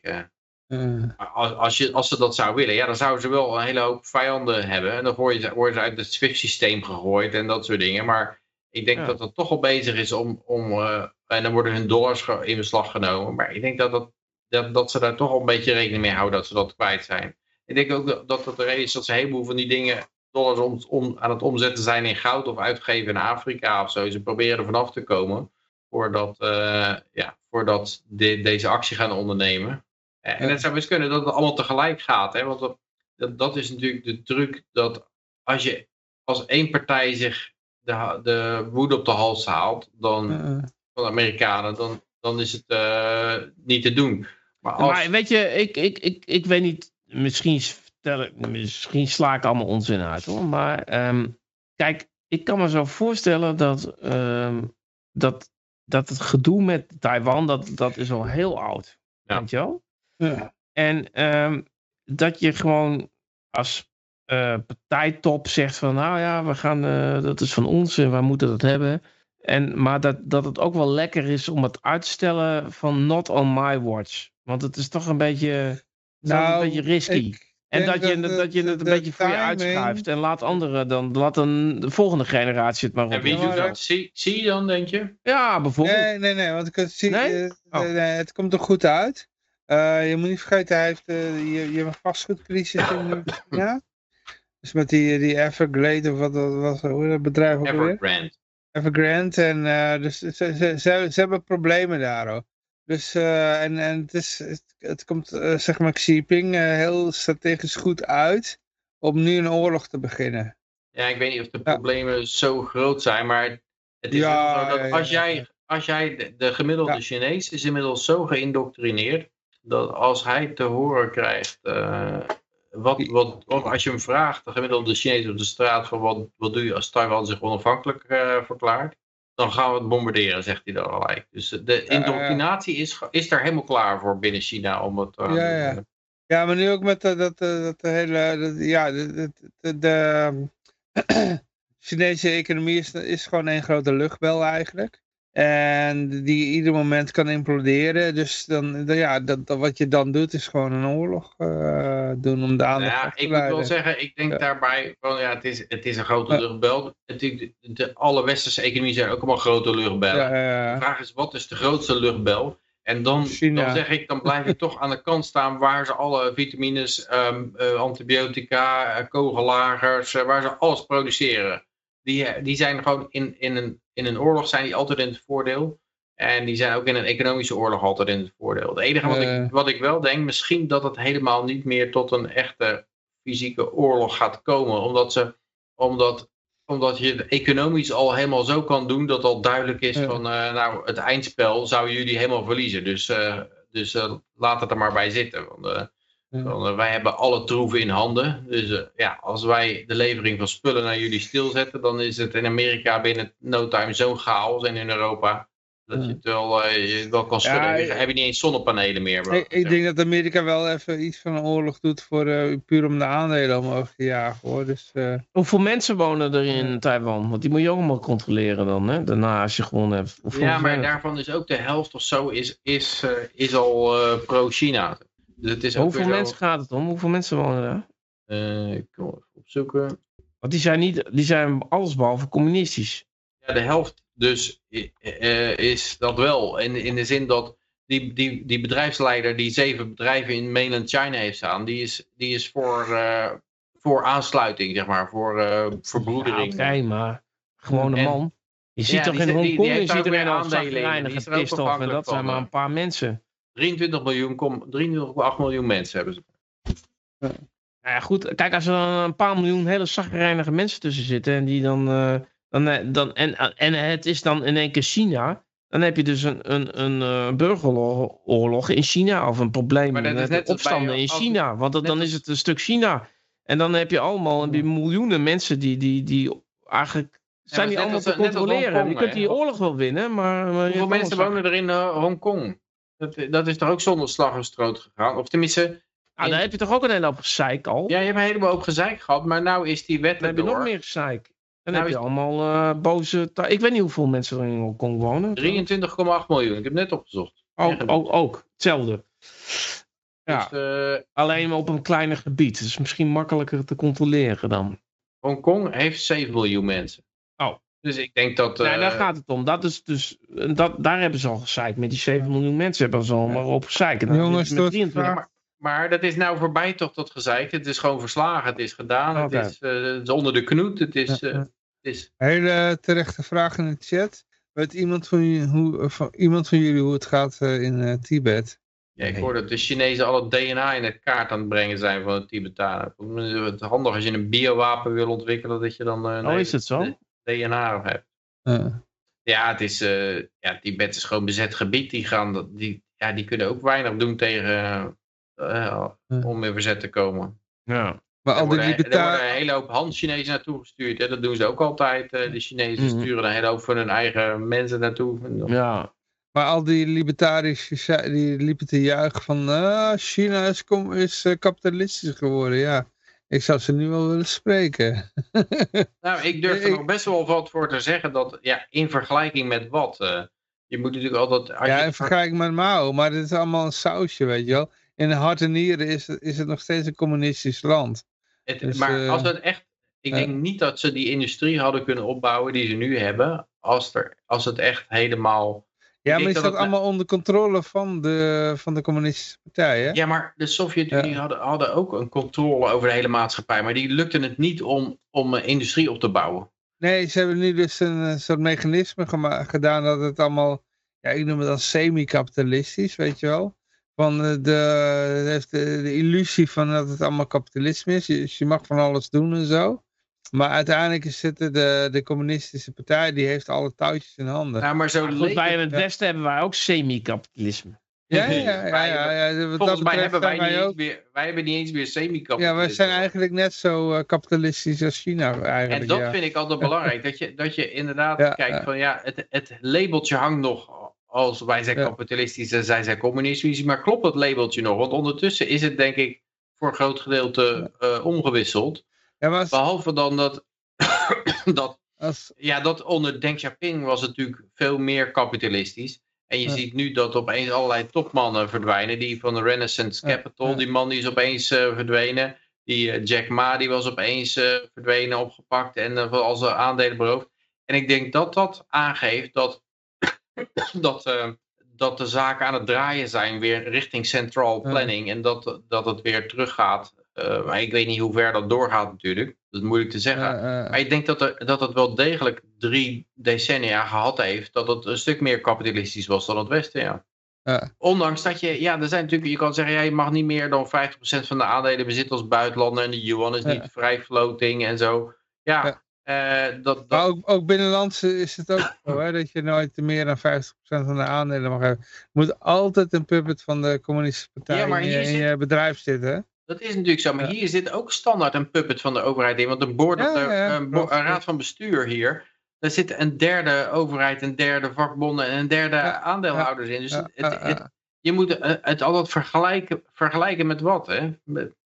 Uh. Als, als, je, als ze dat zou willen, ja, dan zouden ze wel een hele hoop vijanden hebben. En dan worden ze, worden ze uit het SWIFT-systeem gegooid en dat soort dingen. Maar ik denk dat het toch al bezig is om... om uh, en dan worden hun dollars in beslag genomen. Maar ik denk dat, dat, dat, dat ze daar toch al een beetje rekening mee houden dat ze dat kwijt zijn. Ik denk ook dat dat de reden is dat ze een heleboel van die dingen dollars om, om, aan het omzetten zijn in goud of uitgeven in Afrika of zo. Ze proberen er vanaf te komen voordat, uh, ja, voordat de, deze actie gaan ondernemen. En het zou best kunnen dat het allemaal tegelijk gaat. Hè? Want dat, dat, is natuurlijk de truc dat als je als één partij zich de, de woede op de hals haalt, dan, van de Amerikanen, dan, dan is het uh, niet te doen. Maar, als... maar weet je, ik, ik, ik, ik weet niet, misschien, vertel, misschien sla ik allemaal onzin uit hoor. Maar um, kijk, ik kan me zo voorstellen dat, um, dat, dat het gedoe met Taiwan, dat, dat is al heel oud. Ja. Weet je wel? Ja. En um, dat je gewoon als uh, partijtop zegt van nou ja, we gaan, uh, dat is van ons en wij moeten dat hebben. En, maar dat, dat het ook wel lekker is om het uitstellen van not on my watch. Want het is toch een beetje, nou, een beetje risky. En dat je, dat, dat je het een beetje voor je uitschuift. En laat anderen dan, laat dan de volgende generatie het maar op. En wie doet dat? Zie, zie je dan, denk je? Ja, bijvoorbeeld. Nee, nee, nee, want ik zie, nee? Uh, oh. nee, het komt er goed uit. Uh, je moet niet vergeten, hij heeft, uh, je, je hebt een vastgoedcrisis in China. Dus met die, die Everglade, of wat dat was, hoe dat bedrijf ook Evergrande. Evergrande. En uh, dus ze, ze, ze, ze, hebben problemen daar ook. Dus, en, en het, is, het, het komt, zeg maar, Xi Jinping heel strategisch goed uit om nu een oorlog te beginnen. Ja, ik weet niet of de problemen zo groot zijn, maar het is ja, zo dat als jij, als jij de, de gemiddelde Chinees is inmiddels zo geïndoctrineerd dat als hij te horen krijgt, wat, wat, als je hem vraagt, de gemiddelde Chinees op de straat, van wat, wat doe je als Taiwan zich onafhankelijk uh, verklaart, dan gaan we het bombarderen, zegt hij dan gelijk. Dus de indoctrinatie is, is daar helemaal klaar voor binnen China om het... Uh, ja, ja. ja, maar nu ook met dat, dat, dat hele, dat, ja, de, de, de Chinese economie is, is gewoon een grote luchtbel eigenlijk. En die ieder moment kan imploderen. Dus dan, dan ja, dat, dat, wat je dan doet is gewoon een oorlog uh, doen om de aandacht ja, te ik moet wel zeggen, ik denk daarbij, van, ja, het, is, het is een grote ja. luchtbel. Het, de, alle westerse economieën zijn ook allemaal grote luchtbellen. De vraag is, wat is de grootste luchtbel? En dan, dan zeg ik, dan blijf ik toch aan de kant staan waar ze alle vitamines, um, uh, antibiotica, uh, kogellagers, waar ze alles produceren. Die, die zijn gewoon in, in, een, in een oorlog zijn die altijd in het voordeel. En die zijn ook in een economische oorlog altijd in het voordeel. Het enige wat, ik, wat ik wel denk, misschien dat het helemaal niet meer tot een echte fysieke oorlog gaat komen. Omdat, ze, omdat, omdat je economisch al helemaal zo kan doen dat al duidelijk is van uh, nou het eindspel zouden jullie helemaal verliezen. Dus, dus laat het er maar bij zitten. Want, dan, wij hebben alle troeven in handen. Dus uh, ja, als wij de levering van spullen naar jullie stilzetten, dan is het in Amerika binnen no time zo'n chaos en in Europa. Dat je het wel, uh, je wel kan schudden. Ja, heb je niet eens zonnepanelen meer. Ik, ik, denk dat Amerika wel even iets van een oorlog doet voor uh, puur om de aandelen omhoog te jagen. Hoor. Dus, Hoeveel mensen wonen er in Taiwan? Want die moet je ook allemaal controleren dan, hè? Daarna als je gewoon hebt. Ja, maar daarvan is ook de helft of zo is, is, is al pro-China. Dus het is Hoeveel mensen gaat het om? Hoeveel mensen wonen daar? Uh, ik kan even opzoeken. Want die zijn, niet, die zijn allesbehalve communistisch. Ja, de helft dus uh, is dat wel. In, in de zin dat die, die, die bedrijfsleider die zeven bedrijven in mainland China heeft staan, die is, die is voor, uh, voor aansluiting, zeg maar, voor verbroedering. Ja, maar gewoon een man. Je ziet ja, toch in Hongkong, je ziet er een en dat zijn maar een paar mensen. 23 miljoen, 23,8 miljoen mensen hebben ze. Nou ja, goed. Kijk, als er dan een paar miljoen hele zagrijnige mensen tussen zitten en die dan, uh, dan, eh, dan en, en het is dan in één keer China, dan heb je dus een, een, een uh, burgeroorlog in China of een probleem met opstanden in China. Want dan is het een stuk China. En dan heb je allemaal die miljoenen mensen die, die, die eigenlijk zijn die allemaal te controleren. je kunt die oorlog wel winnen, maar... maar Hoeveel mensen wonen er in uh, Hongkong? Dat, dat is toch ook zonder slag en stroot gegaan? Of tenminste... Nou, dan heb je toch ook een hele hoop gezeik al? Ja, je hebt een heleboel hoop gezeik gehad, maar nou is die wet Dan heb je nog meer gezeik. Dan nou heb je allemaal uh, boze... Ik weet niet hoeveel mensen er in Hongkong wonen. 23,8 miljoen, ik heb net opgezocht. Ook, ook, ook. hetzelfde. Ja, dus, uh, alleen op een kleiner gebied. Dus misschien makkelijker te controleren dan. Hongkong heeft 7 miljoen mensen. Dus ik denk dat... Nee, daar eh, gaat het om. Dat is dus, dat, daar hebben ze al gezeikt. Met die 7 miljoen mensen hebben ze al maar op gezeikt. Jongens, met 23... maar, maar dat is nou voorbij toch, dat gezeik. Het is gewoon verslagen. Het is gedaan. Het, is, uh, het, is, onder de knoet. Het is... Uh, het is... Hele terechte vraag in de chat. Weet iemand van, hoe, van, iemand van jullie hoe het gaat in Tibet? Ja, ik hoor dat de Chinezen al het DNA in de kaart aan het brengen zijn van de Tibetanen. Het is handig als je een biowapen wil ontwikkelen, dat je dan... oh, nee, is het zo? DNA hebt. Ja, het is, uh, ja, Tibet is gewoon bezet gebied. Die, gaan, die, ja, die kunnen ook weinig doen tegen, uh, om in verzet te komen. Ja. Maar al die Er worden een hele hoop Han-Chinezen naartoe gestuurd. Hè? Dat doen ze ook altijd. Uh, de Chinezen mm sturen een hele hoop van hun eigen mensen naartoe. Ja. Maar al die libertariërs die liepen te juichen van uh, China is, is kapitalistisch geworden. Ja, ik zou ze nu wel willen spreken. nou, ik durf er nog best wel wat voor te zeggen dat, ja, in vergelijking met wat? Uh, je moet natuurlijk altijd... Ja, in vergelijking met Mao, maar dit is allemaal een sausje, weet je wel. In de hart en nieren is, is het nog steeds een communistisch land. Het, dus, maar uh, als het echt... Ik denk niet dat ze die industrie hadden kunnen opbouwen die ze nu hebben, als, er, als het echt helemaal ja, maar is dat, dat allemaal onder controle van de, van de communistische partij, hè? Ja, maar de Sovjet-Unie hadden, hadden ook een controle over de hele maatschappij. Maar die lukte het niet om, om industrie op te bouwen. Nee, ze hebben nu dus een soort mechanisme gedaan dat het allemaal... Ja, ik noem het dan semi-kapitalistisch, weet je wel. Van de, de, de, de illusie van dat het allemaal kapitalisme is. Dus je mag van alles doen en zo. Maar uiteindelijk zitten de, de communistische partij, die heeft alle touwtjes in handen. Ja, maar zo goed, wij in het Westen hebben wij ook semi-kapitalisme. Ja, ja, ja. ja, ja, Volgens mij hebben wij, niet ook... meer, wij hebben niet eens meer semi-kapitalisme. Ja, wij zijn eigenlijk net zo uh, kapitalistisch als China eigenlijk. En dat vind ik altijd belangrijk, dat je, dat je inderdaad kijkt van ja, het, het labeltje hangt nog als wij zijn kapitalistisch en zij zijn communistisch, maar klopt dat labeltje nog? Want ondertussen is het denk ik voor een groot gedeelte uh, omgewisseld. Ja, Behalve dan dat, dat Als... Ja, dat onder Deng Xiaoping was het natuurlijk veel meer kapitalistisch. En je ziet nu dat opeens allerlei topmannen verdwijnen. Die van de Renaissance Capital, die man die is opeens uh, verdwenen. Die uh, Jack Ma, die was opeens uh, verdwenen, opgepakt en als aandelen beroofd. En ik denk dat dat aangeeft dat, dat, dat de zaken aan het draaien zijn weer richting central planning. En dat, dat het weer teruggaat. Maar ik weet niet hoe ver dat doorgaat natuurlijk. Dat is moeilijk te zeggen. maar ik denk dat, er, dat het wel degelijk drie decennia gehad heeft. Dat het een stuk meer kapitalistisch was dan het Westen, ja. Ondanks dat je, ja, er zijn natuurlijk, je kan zeggen, ja, je mag niet meer dan 50% van de aandelen bezitten als buitenlander en de yuan is niet vrij floating en zo. Ja, dat, dat... Maar ook, ook binnenlands is het ook zo, hè, dat je nooit meer dan 50% van de aandelen mag hebben. Moet altijd een puppet van de communistische partij ja, in, je, in je bedrijf zitten. Dat is natuurlijk zo, maar hier zit ook standaard een puppet van de overheid in. Want een, board de, een, een raad van bestuur hier, daar zit een derde overheid, een derde vakbonden en een derde aandeelhouders in. Dus het, het, je moet het altijd vergelijken, vergelijken met wat, hè?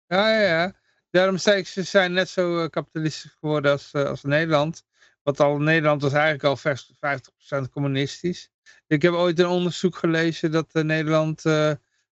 Ja, ja, ja. Daarom zei ik, ze zijn net zo eh, kapitalistisch geworden als, eh, als Nederland. Want al Nederland was eigenlijk al 50% communistisch. Ik heb ooit een onderzoek gelezen dat Nederland uh, 70%,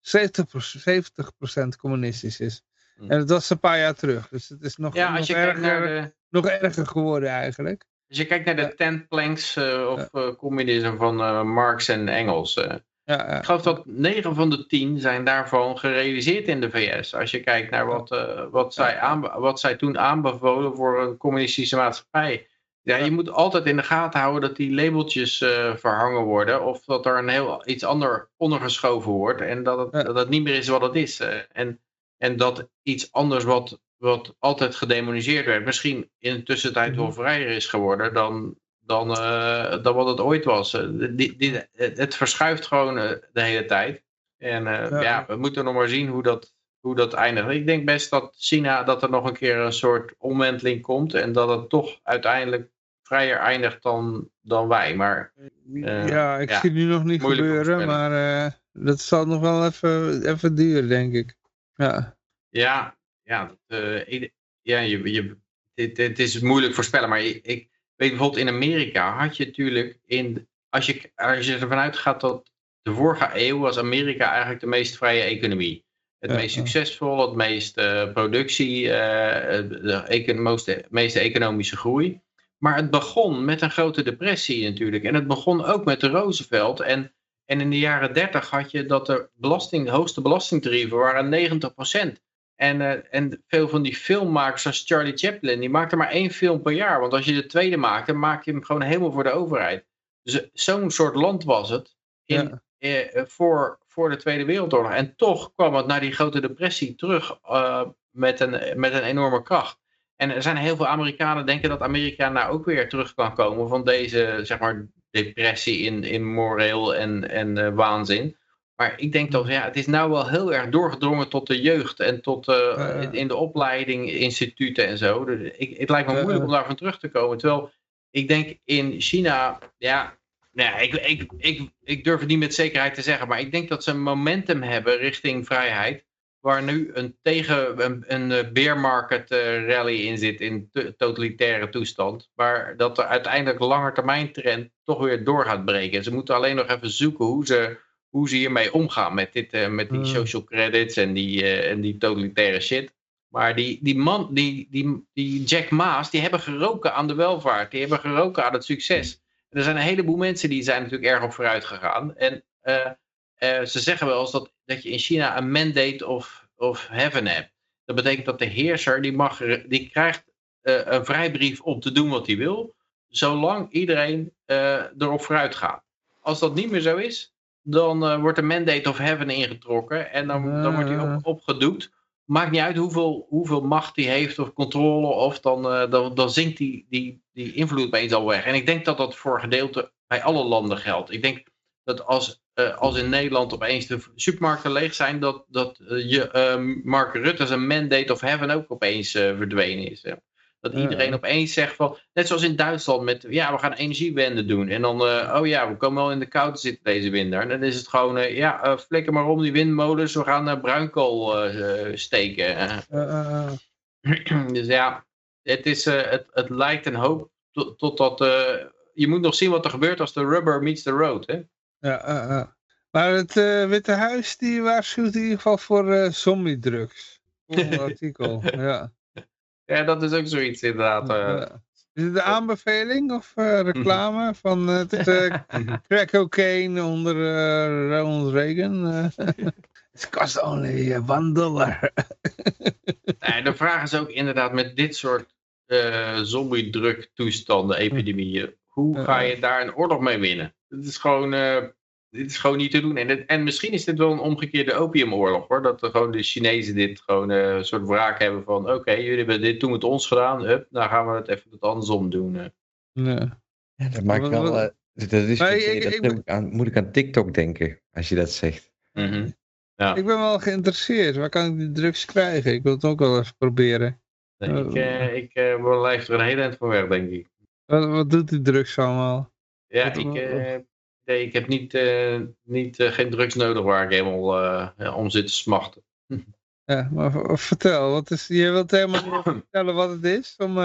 70 communistisch is. Hm. En dat was een paar jaar terug. Dus het is nog, ja, nog, erger, de... nog erger geworden eigenlijk. Als je kijkt naar de ten planks uh, of uh, communisme van uh, Marx en Engels. Ja, ja. Ik geloof dat 9 van de 10 zijn daarvan gerealiseerd in de VS. Als je kijkt naar wat, wat, zij, wat zij toen aanbevolen voor een communistische maatschappij. Ja, je moet altijd in de gaten houden dat die labeltjes verhangen worden. Of dat er een heel iets ander ondergeschoven wordt. En dat het, dat het niet meer is wat het is. en, en dat iets anders wat wat altijd gedemoniseerd werd, misschien in de tussentijd wel mhm. vrijer is geworden dan, dan, uh, dan wat het ooit was. Eh, die, die, het verschuift gewoon de hele tijd. En ja. ja. we moeten nog maar zien hoe dat, hoe dat eindigt. Ik denk best dat China, dat er nog een keer een soort omwenteling komt en dat het toch uiteindelijk vrijer eindigt dan, dan wij. Maar, ja, ik zie het nu nog niet gebeuren, maar dat zal nog wel even, even duren, denk ik. Ja. Ja, ja, uh, ja je, je, het, het, is moeilijk voorspellen, maar ik, ik, weet bijvoorbeeld in Amerika had je natuurlijk, in, als, je, als je ervan uitgaat dat de vorige eeuw was Amerika eigenlijk de meest vrije economie. Het meest succesvol, het meest uh, productie, uh, de meeste, meeste economische groei. Maar het begon met een grote depressie natuurlijk. En het begon ook met de Roosevelt. En, en in de jaren 30 had je dat de, belasting, de hoogste belastingtarieven waren 90 procent. En, uh, en veel van die filmmakers zoals Charlie Chaplin, die maakten maar één film per jaar. Want als je de tweede maakte, maak je hem gewoon helemaal voor de overheid. Dus eh, zo'n soort land was het in, eh, voor, voor de Tweede Wereldoorlog. En toch kwam het na die grote depressie terug uh, met, een, met een enorme kracht. En er zijn heel veel Amerikanen denken dat Amerika nou ook weer terug kan komen van deze zeg maar, depressie in, in moreel en, en waanzin. Maar ik denk dat ja, het is nou wel heel erg doorgedrongen tot de jeugd en tot uh, in de opleiding, instituten en zo. Dus ik, het lijkt me moeilijk om daarvan terug te komen. Terwijl ik denk in China, ja, nou ja ik, ik, ik, ik durf het niet met zekerheid te zeggen, maar ik denk dat ze een momentum hebben richting vrijheid. Waar nu een tegen een, een eh, bear market uh, rally in zit in totalitaire toestand. Maar dat er uiteindelijk langetermijn trend toch weer door gaat breken. Ze moeten alleen nog even zoeken hoe ze hoe ze hiermee omgaan met, dit, uh, met die hmm. social credits en die, uh, en die totalitaire shit. Maar die, die man, die, die, die Jack Maas, die hebben geroken aan de welvaart. Die hebben geroken aan het succes. er zijn een heleboel mensen die zijn natuurlijk erg op vooruit gegaan. En uh, ze zeggen wel eens dat, dat je in China een mandate of, of heaven hebt. Dat betekent dat de heerser, die, mag, die krijgt een vrijbrief om te doen wat hij wil. Zolang iedereen erop vooruit gaat. Als dat niet meer zo is, dan wordt de mandate of heaven ingetrokken en dan, dan wordt hij op, ah. opgedoekt. Maakt niet uit hoeveel, hoeveel macht hij heeft of controle, of dan, dan, dan zinkt die, die, die invloed opeens al weg. En ik denk dat dat voor gedeelte bij alle landen geldt. Ik denk dat als, uh, als in Nederland opeens de supermarkten leeg zijn, dat, dat je, Mark Rutte zijn mandate of heaven ook opeens verdwenen is. Dat iedereen opeens zegt van, net zoals in Duitsland met, ja, we gaan energiewende doen. En dan, oh ja, we komen wel in de kou te zitten deze winter. En dan is het gewoon, ja, flikker maar om die windmolens, we gaan bruinkool steken. dus ja, het, is, het, het lijkt een hoop totdat... Uh, je moet nog zien wat er gebeurt als de rubber meets the road, hè? Ja, maar het Witte Huis die waarschuwt in ieder geval voor zombie-drugs. artikel, ja. Ja, dat is ook zoiets inderdaad. Is het de aanbeveling of uh, reclame van het uh, crack cocaine onder Ronald Reagan? Het kost only one dollar. nee, de vraag is ook inderdaad met dit soort zombie-druk toestanden, epidemieën. Hoe ga je daar een oorlog mee winnen? Het is gewoon dit is gewoon niet te doen. En, en misschien is dit wel een omgekeerde opiumoorlog hoor. Dat er gewoon de Chinezen dit gewoon uh, een soort wraak hebben van oké, jullie hebben dit toen met ons gedaan. Hup, dan gaan we het even het andersom doen. Uh. Ja. ja. dat maakt wel... Uh, dat is, ik, dat ik, aan, moet ik aan TikTok denken, als je dat zegt. Mm -hmm. ja. Ik ben wel geïnteresseerd. Waar kan ik die drugs krijgen? Ik wil het ook wel eens proberen. Nee, ik uh, ik uh, blijf er een hele eind van weg, denk ik. Wat, wat doet die drugs allemaal? Ja, ik, Nee, ik heb niet, uh, niet, geen drugs nodig waar ik helemaal om zit te smachten. Ja, maar vertel, wat is, je wilt helemaal vertellen wat het is, om,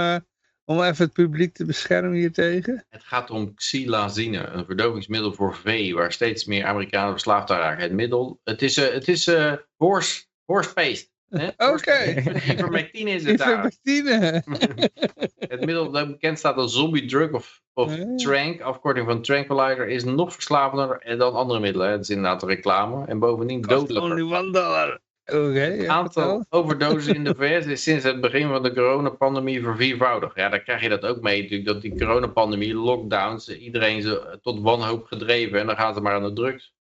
om even het publiek te beschermen hiertegen? Het gaat om xylazine, een verdovingsmiddel voor vee, waar steeds meer Amerikanen verslaafd aan raken. Het middel, het is, het is horse, horse paste. Oké. Okay. Ivermectine is het Ivermectine. het middel dat bekend staat als zombie drug of, of trank, afkorting van tranquilizer, is nog verslavender dan andere middelen. Het is inderdaad reclame en bovendien dodelijker. only one dollar. Het aantal overdoses in de VS is sinds het begin van de coronapandemie verviervoudigd. Ja, dan krijg je dat ook mee natuurlijk, dat die coronapandemie, lockdowns, iedereen ze tot wanhoop gedreven en dan gaan ze maar aan de drugs.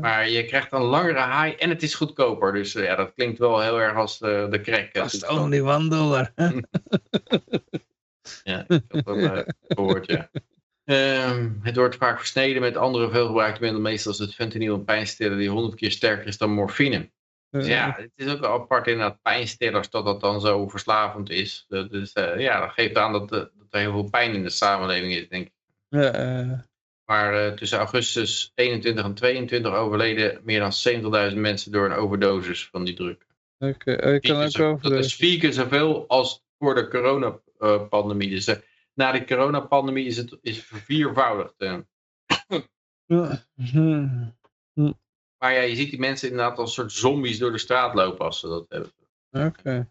Maar je krijgt een langere high en het is goedkoper. Dus ja, dat klinkt wel heel erg als de, de crack. Cost only one dollar. ja, ik heb dat uh, gehoord, ja. Um, het wordt vaak versneden met andere veelgebruikte middelen, meestal is het fentanyl een pijnstiller die honderd keer sterker is dan morfine. Dus ja, het is ook wel apart inderdaad pijnstillers dat dat dan zo verslavend is. Dus uh, ja, dat geeft aan dat, dat, er heel veel pijn in de samenleving is, denk ik. Ja, maar uh, tussen augustus 21 en 22 overleden meer dan 70.000 mensen door een overdosis van die druk. Oké, okay, ik kan ook over. Dat is vier keer zoveel als voor de coronapandemie. Dus uh, na de coronapandemie is het is verviervoudigd. Uh. Maar ja, je ziet die mensen inderdaad als soort zombies door de straat lopen als ze dat hebben. Oké. Okay.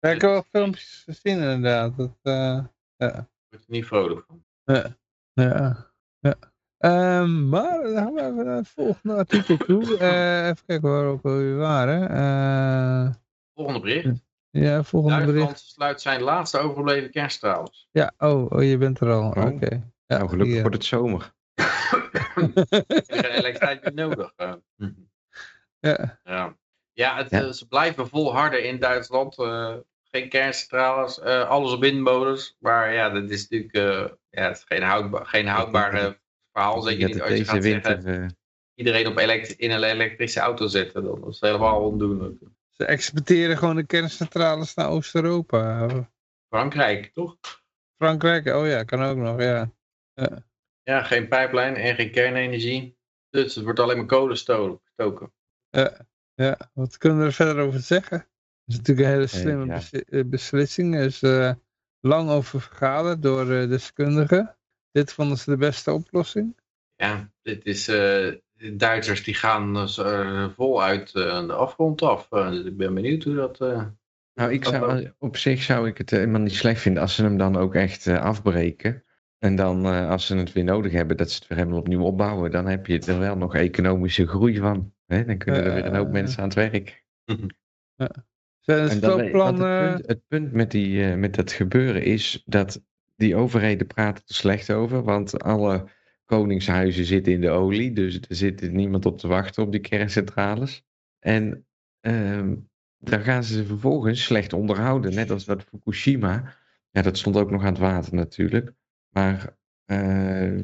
Ja, ik heb wel filmpjes gezien inderdaad. Dat, ja. Daar word je niet vrolijk van. Ja. Ja, ja. Um, maar dan gaan we even naar het volgende artikel toe. Uh, even kijken waar ook we waren. Uh, volgende bericht. Ja, volgende Duitsland bericht. sluit zijn laatste overgebleven kernstralers. Ja, oh, oh, je bent er al. Oh. Oké. Okay. Ja, nou, gelukkig wordt het zomer. geen elektriciteit meer nodig. Uh. Ja. Ja, ja, het, ja. ze blijven volharden in Duitsland geen kerncentrales, uh, alles op windmolens. Maar ja, dat is natuurlijk uh, ja, het is geen, houdbaar, geen houdbaar verhaal. Zeker niet als je gaat zeggen, uh... iedereen op in een elektrische auto zetten. Dan is helemaal ondoenlijk. Ze exporteren gewoon de kerncentrales naar Oost-Europa. Frankrijk, toch? Frankrijk, oh ja, kan ook nog, ja. Ja, ja geen pijplijn en geen kernenergie. Dus het wordt alleen maar kolen stoken. Ja, ja, wat kunnen we er verder over zeggen? Is natuurlijk een hele slimme ja. beslissing. Er is uh, lang over vergaderd door uh, deskundigen. Dit vonden ze de beste oplossing. Ja, dit is, uh, de Duitsers die gaan voluit de afgrond af. dus ik ben benieuwd hoe dat... nou, ik zou, op zich zou ik het helemaal niet slecht vinden als ze hem dan ook echt afbreken. En dan als ze het weer nodig hebben, dat ze het weer helemaal opnieuw opbouwen. Dan heb je er wel nog economische groei van. Hè? Dan kunnen er weer een hoop mensen aan het werk. Ja. Dan, het, punt, het, punt, met, die, uh, met dat gebeuren is dat die overheden praten er slecht over, want alle koningshuizen zitten in de olie, dus er zit niemand op te wachten op die kerncentrales. En dan gaan ze ze vervolgens slecht onderhouden, net als dat Fukushima. Ja, dat stond ook nog aan het water natuurlijk. Maar uh,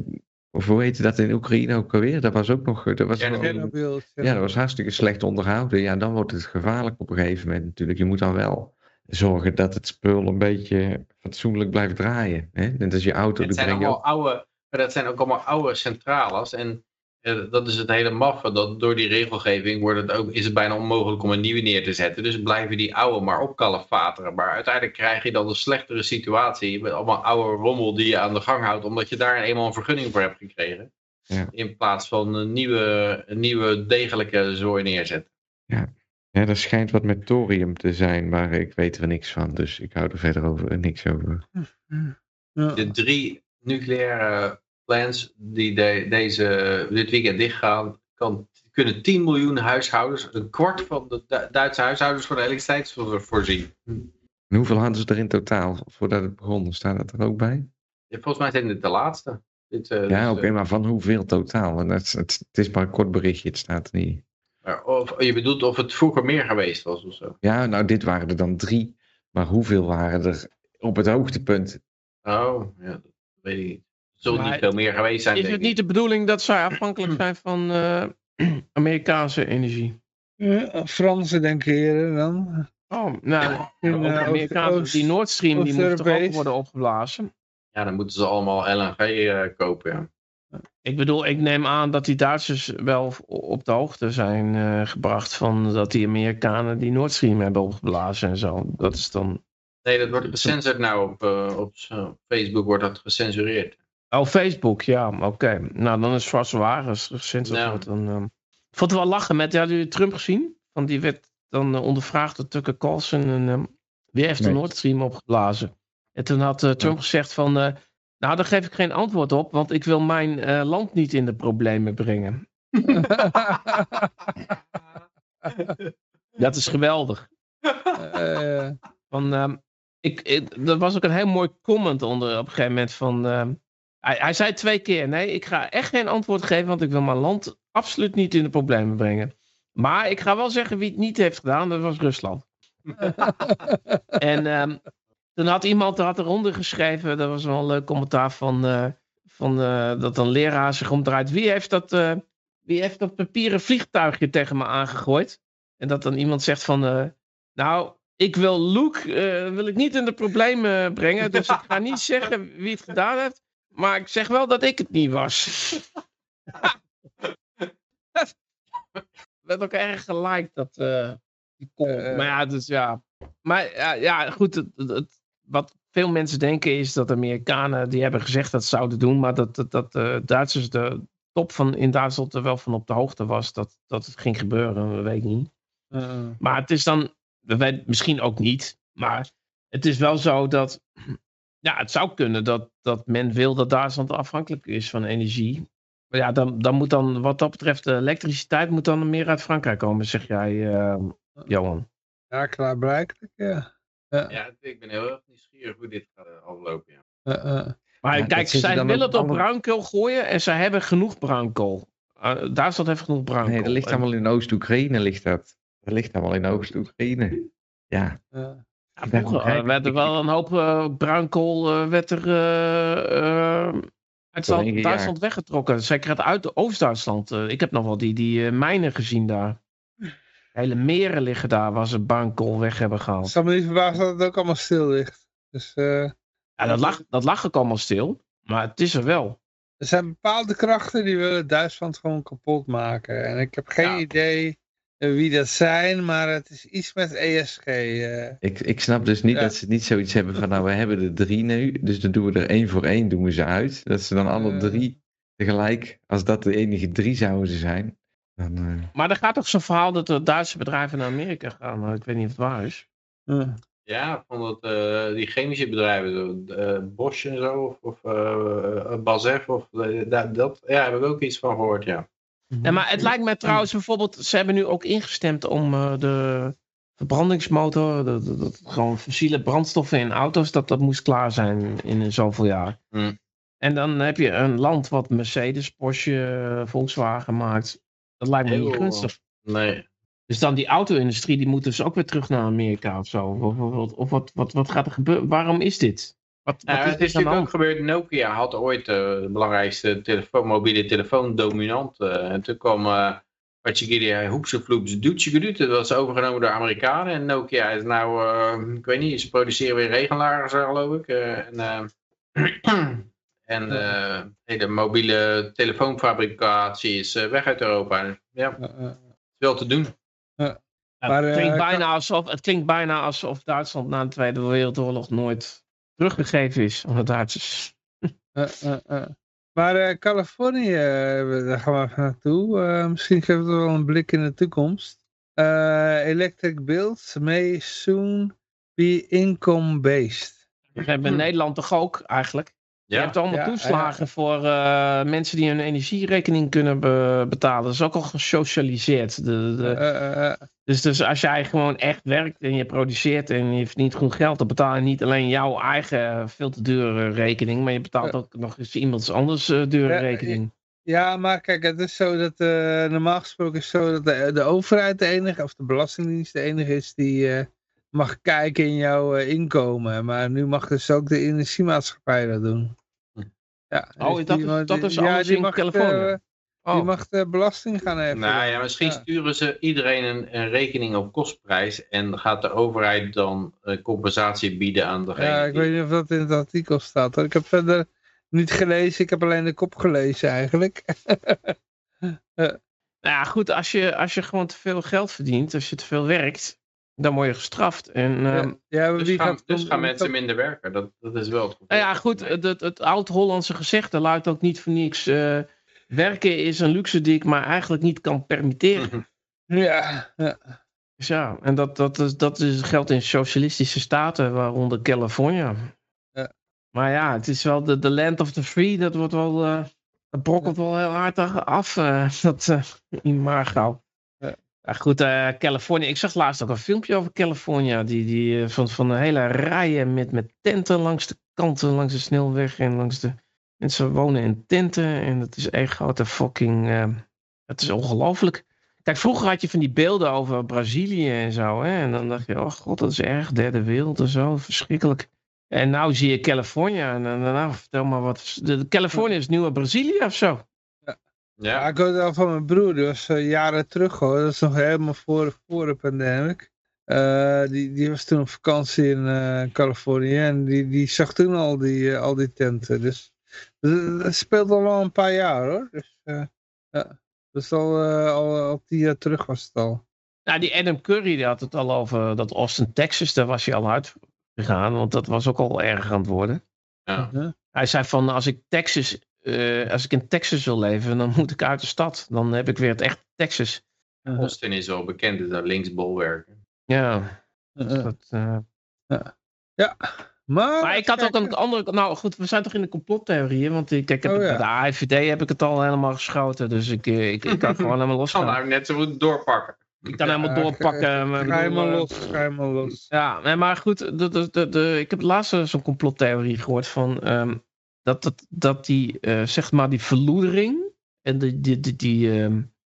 of hoe heette dat in Oekraïne ook alweer? Dat was ook nog. Dat was ja, dat was hartstikke slecht onderhouden. Ja, dan wordt het gevaarlijk op een gegeven moment natuurlijk. Je moet dan wel zorgen dat het spul een beetje fatsoenlijk blijft draaien. Hè? Net als je auto. Het zijn allemaal oude, dat zijn ook allemaal oude centrales. En dat is het hele maffe. Dat door die regelgeving wordt het ook, is het bijna onmogelijk om een nieuwe neer te zetten. Dus blijven die oude maar opkalefateren. Maar uiteindelijk krijg je dan een slechtere situatie. Met allemaal oude rommel die je aan de gang houdt. Omdat je daar eenmaal een vergunning voor hebt gekregen. Ja. In plaats van een nieuwe, een nieuwe degelijke zooi neerzetten. Ja. ja, er schijnt wat met thorium te zijn. Maar ik weet er niks van. Dus ik hou er verder over, niks over. De drie nucleaire plants die deze, dit weekend dichtgaan, kan, kunnen 10 miljoen huishoudens, een kwart van de Duitse huishoudens voor de elektriciteit voorzien. En hoeveel hadden ze er in totaal voordat het begon? Staat dat er ook bij? Ja, volgens mij zijn het de laatste. Dit, uh, ja, oké, maar van hoeveel totaal? Want het, het, het, is maar een kort berichtje, het staat er niet. of, je bedoelt of het vroeger meer geweest was of zo? Ja, nou, dit waren er dan drie. Maar hoeveel waren er op het hoogtepunt? Oh, ja, dat weet ik niet zullen niet veel meer geweest zijn. Is het niet de bedoeling dat zij afhankelijk zijn van uh, Amerikaanse energie? Uh, Franse denk ik dan. Oh, nou, in, uh, Amerikaanse, die Nord Stream die moet toch ook worden opgeblazen? Ja, dan moeten ze allemaal LNG uh, kopen, ja. Ik bedoel, ik neem aan dat die Duitsers wel op de hoogte zijn uh, gebracht van dat die Amerikanen die Nord Stream hebben opgeblazen en zo. Dat is dan... Nee, dat wordt gecensureerd nou op, uh, op Facebook wordt dat gecensureerd. Oh, Facebook, ja, oké. Nou, dan is vast waar. recent ja. dan, uh... Ik vond het wel lachen met, ja, u Trump gezien? Want die werd dan uh, ondervraagd door Tucker Carlson en uh, wie heeft de Nord Stream opgeblazen? En toen had Trump gezegd van, nou, daar geef ik geen antwoord op, want ik wil mijn land niet in de problemen brengen. Dat is geweldig. van, ehm, ik, ik, er was ook een heel mooi comment onder op een gegeven moment van ehm, hij, hij, zei twee keer: nee, ik ga echt geen antwoord geven, want ik wil mijn land absoluut niet in de problemen brengen. Maar ik ga wel zeggen wie het niet heeft gedaan, dat was Rusland. en um, toen had iemand had eronder geschreven, dat was wel een leuk commentaar van, uh, van uh, dat een leraar zich omdraait. Wie heeft dat, uh, wie heeft dat papieren vliegtuigje tegen me aangegooid? En dat dan iemand zegt van, nou, ik wil Luke, wil ik niet in de problemen brengen, dus ik ga niet zeggen wie het gedaan heeft. Maar ik zeg wel dat ik het niet was. werd ook erg geliked, dat, uh, die uh, maar ja, dus ja. Maar ja, ja goed, het, het, wat veel mensen denken is dat Amerikanen, die hebben gezegd dat ze zouden doen, maar dat, dat, dat de Duitsers, de top van in Duitsland er wel van op de hoogte was dat, dat het ging gebeuren, we weten niet. Maar het is dan, we weten misschien ook niet, maar het is wel zo dat ja, het zou kunnen dat, dat men wil dat Duitsland afhankelijk is van energie. Maar ja, dan, dan moet dan wat dat betreft de elektriciteit moet dan meer uit Frankrijk komen, zeg jij, uh, Johan. Ja, klaarblijkelijk, ja. ja. Ja, ik ben heel erg nieuwsgierig hoe dit gaat eh, aflopen. Ja. Uh, uh. Maar ja, kijk, zij willen het op bruinkool gooien en zij hebben genoeg bruinkool. Uh, Duitsland heeft genoeg bruinkool. Nee, dat ligt allemaal in Oost-Oekraïne, ligt dat. Dat ligt allemaal in Oost-Oekraïne. Ja. Ja, uh, werd er wel een hoop uh, bruinkool uh, werd er, uit Duitsland weggetrokken. Zeker uit Oost-Duitsland. ik heb nog wel die, die mijnen gezien daar. Hele meren liggen daar waar ze bruinkool weg hebben gehaald. Ik zal me niet verbazen dat het ook allemaal stil ligt. Dus, ja, dat lag, dat lag ook allemaal stil. Maar het is er wel. Er zijn bepaalde krachten die willen Duitsland gewoon kapot maken. En ik heb geen ja. idee wie dat zijn, maar het is iets met ESG. Uh. Eh. Ik, ik snap dus niet ja. dat ze niet zoiets hebben van, nou we hebben er drie nu, dus dan doen we er één voor één, doen we ze uit. Dat ze dan alle drie tegelijk, als dat de enige drie zouden zijn. Dan, uh... Maar er gaat toch zo'n verhaal dat de Duitse bedrijven naar Amerika gaan, maar ik weet niet of het waar is. Uh. Ja, van dat, uh, die chemische bedrijven, uh, Bosch en zo, of, of Bazef, of dat, dat, ja, heb ik ook iets van gehoord, ja. Ja, maar het lijkt mij trouwens bijvoorbeeld, ze hebben nu ook ingestemd om uh, de verbrandingsmotor, de, de, de, gewoon fossiele brandstoffen in auto's, dat dat moest klaar zijn in zoveel jaar. Mm. En dan heb je een land wat Mercedes, Porsche, Volkswagen maakt. Dat lijkt me Heel, niet gunstig. Nee. Dus dan die auto-industrie, die moet dus ook weer terug naar Amerika of zo. Of, of, of wat, wat, wat gaat er gebeuren? Waarom is dit? Wat, wat is het is natuurlijk ook gebeurd. Nokia had ooit uh, de belangrijkste telefoon, mobiele telefoon dominant. Uh, en toen kwam uh, Pachigiri Hoepsevloeps Doetje Dat was overgenomen door Amerikanen. En Nokia is nou, uh, ik weet niet, ze produceren weer regenlagers geloof ik. en, En de mobiele telefoonfabricatie is weg uit Europa. Ja, is wel te doen. Maar, het, klinkt bijna alsof, het klinkt bijna alsof Duitsland na de Tweede Wereldoorlog nooit teruggegeven is aan de Duitsers. Maar Californië, daar gaan we even naartoe. misschien geeft het wel een blik in de toekomst. electric bills may soon be income-based. Dat hebben we in Nederland toch ook eigenlijk? Je hebt allemaal toeslagen voor uh, mensen die hun energierekening kunnen be betalen. Dat is ook al gesocialiseerd. De, de... Uh, uh, dus, dus als jij gewoon echt werkt en je produceert en je verdient goed geld, dan betaal je niet alleen jouw eigen veel te dure rekening, maar je betaalt ook nog eens iemands anders dure rekening. Ja, maar kijk, het is zo dat normaal gesproken is zo dat de, de overheid de enige, of de belastingdienst de enige is die mag kijken in jouw inkomen. Maar nu mag dus ook de energiemaatschappij dat doen. Ja, oh, dus dat, die, is, dat is ja, anders in Californië? Uh, oh. Die mag de belasting gaan hebben. Nou ja, misschien sturen ze iedereen een, een, rekening op kostprijs en gaat de overheid dan uh, compensatie bieden aan degene. Ja, ik weet niet of dat in het artikel staat. Hoor. Ik heb verder niet gelezen, ik heb alleen de kop gelezen eigenlijk. nou ja, goed, als je, als je gewoon te veel geld verdient, als je te veel werkt, dan word je gestraft. En, ja, ehm, ja, dus, gaan, dus gaan mensen minder werken. Dat, dat is wel het geval. Nou ja, goed. Het, het, oud-Hollandse gezegde luidt ook niet voor niks. Uh, werken is een luxe die ik maar eigenlijk niet kan permitteren. Mhm. Ja, ja. Dus ja, en dat, dat, is, dat is, geldt in socialistische staten, waaronder California. Ja. Maar ja, het is wel de, de land of the free. Dat wordt wel... Uh, dat brokkelt wel heel hard af, uh, dat uh, imago. Ja, goed, uh, Californië. Ik zag laatst ook een filmpje over Californië. Die, die, eh, van, van een hele rijen met, met tenten langs de kanten, langs de snelweg en langs de... Mensen wonen in tenten en dat is echt grote fucking... Uh, het is ongelooflijk. Kijk, vroeger had je van die beelden over Brazilië en zo. Hè? En dan dacht je, oh god, dat is erg, derde wereld en zo, verschrikkelijk. En nu zie je Californië en daarna vertel maar wat... De, Californië is nieuwe Brazilië of zo. Ja. ik hoorde al van mijn broer, dat was uh, jaren terug hoor, dat is nog helemaal voor, voor de pandemic. Uh, die, die was toen op vakantie in uh, Californië en die, die zag toen al die, al die tenten. Dus, dus dat speelt al wel een paar jaar hoor. Dus ja, dus al, al, al tien jaar terug was het al. Nou, die Adam Curry die had het al over dat Austin, Texas, daar was hij al uit gegaan, want dat was ook al erg aan het worden. Ja. Hij zei van, als ik Texas uh, als ik in Texas wil leven, dan moet ik uit de stad. Dan heb ik weer het echt Texas. Uh, Austin is wel bekend, is daar linksbolwerken. Ja. Uh, dat, ja. ja. Maar, maar ik had ook een andere. Nou goed, we zijn toch in de complottheorieën. Want ik, ik heb oh, ja. de AIVD heb ik het al helemaal geschoten. Dus ik, ik, ik kan gewoon helemaal los. Kan nou net zo goed doorpakken. Ik kan helemaal doorpakken. Ga helemaal los, ga helemaal los. Ja, maar goed, de, de, de, de, ik heb laatst zo'n complottheorie gehoord van um, dat, dat, dat die, uh, zeg maar, die verloedering en de, die, die, die,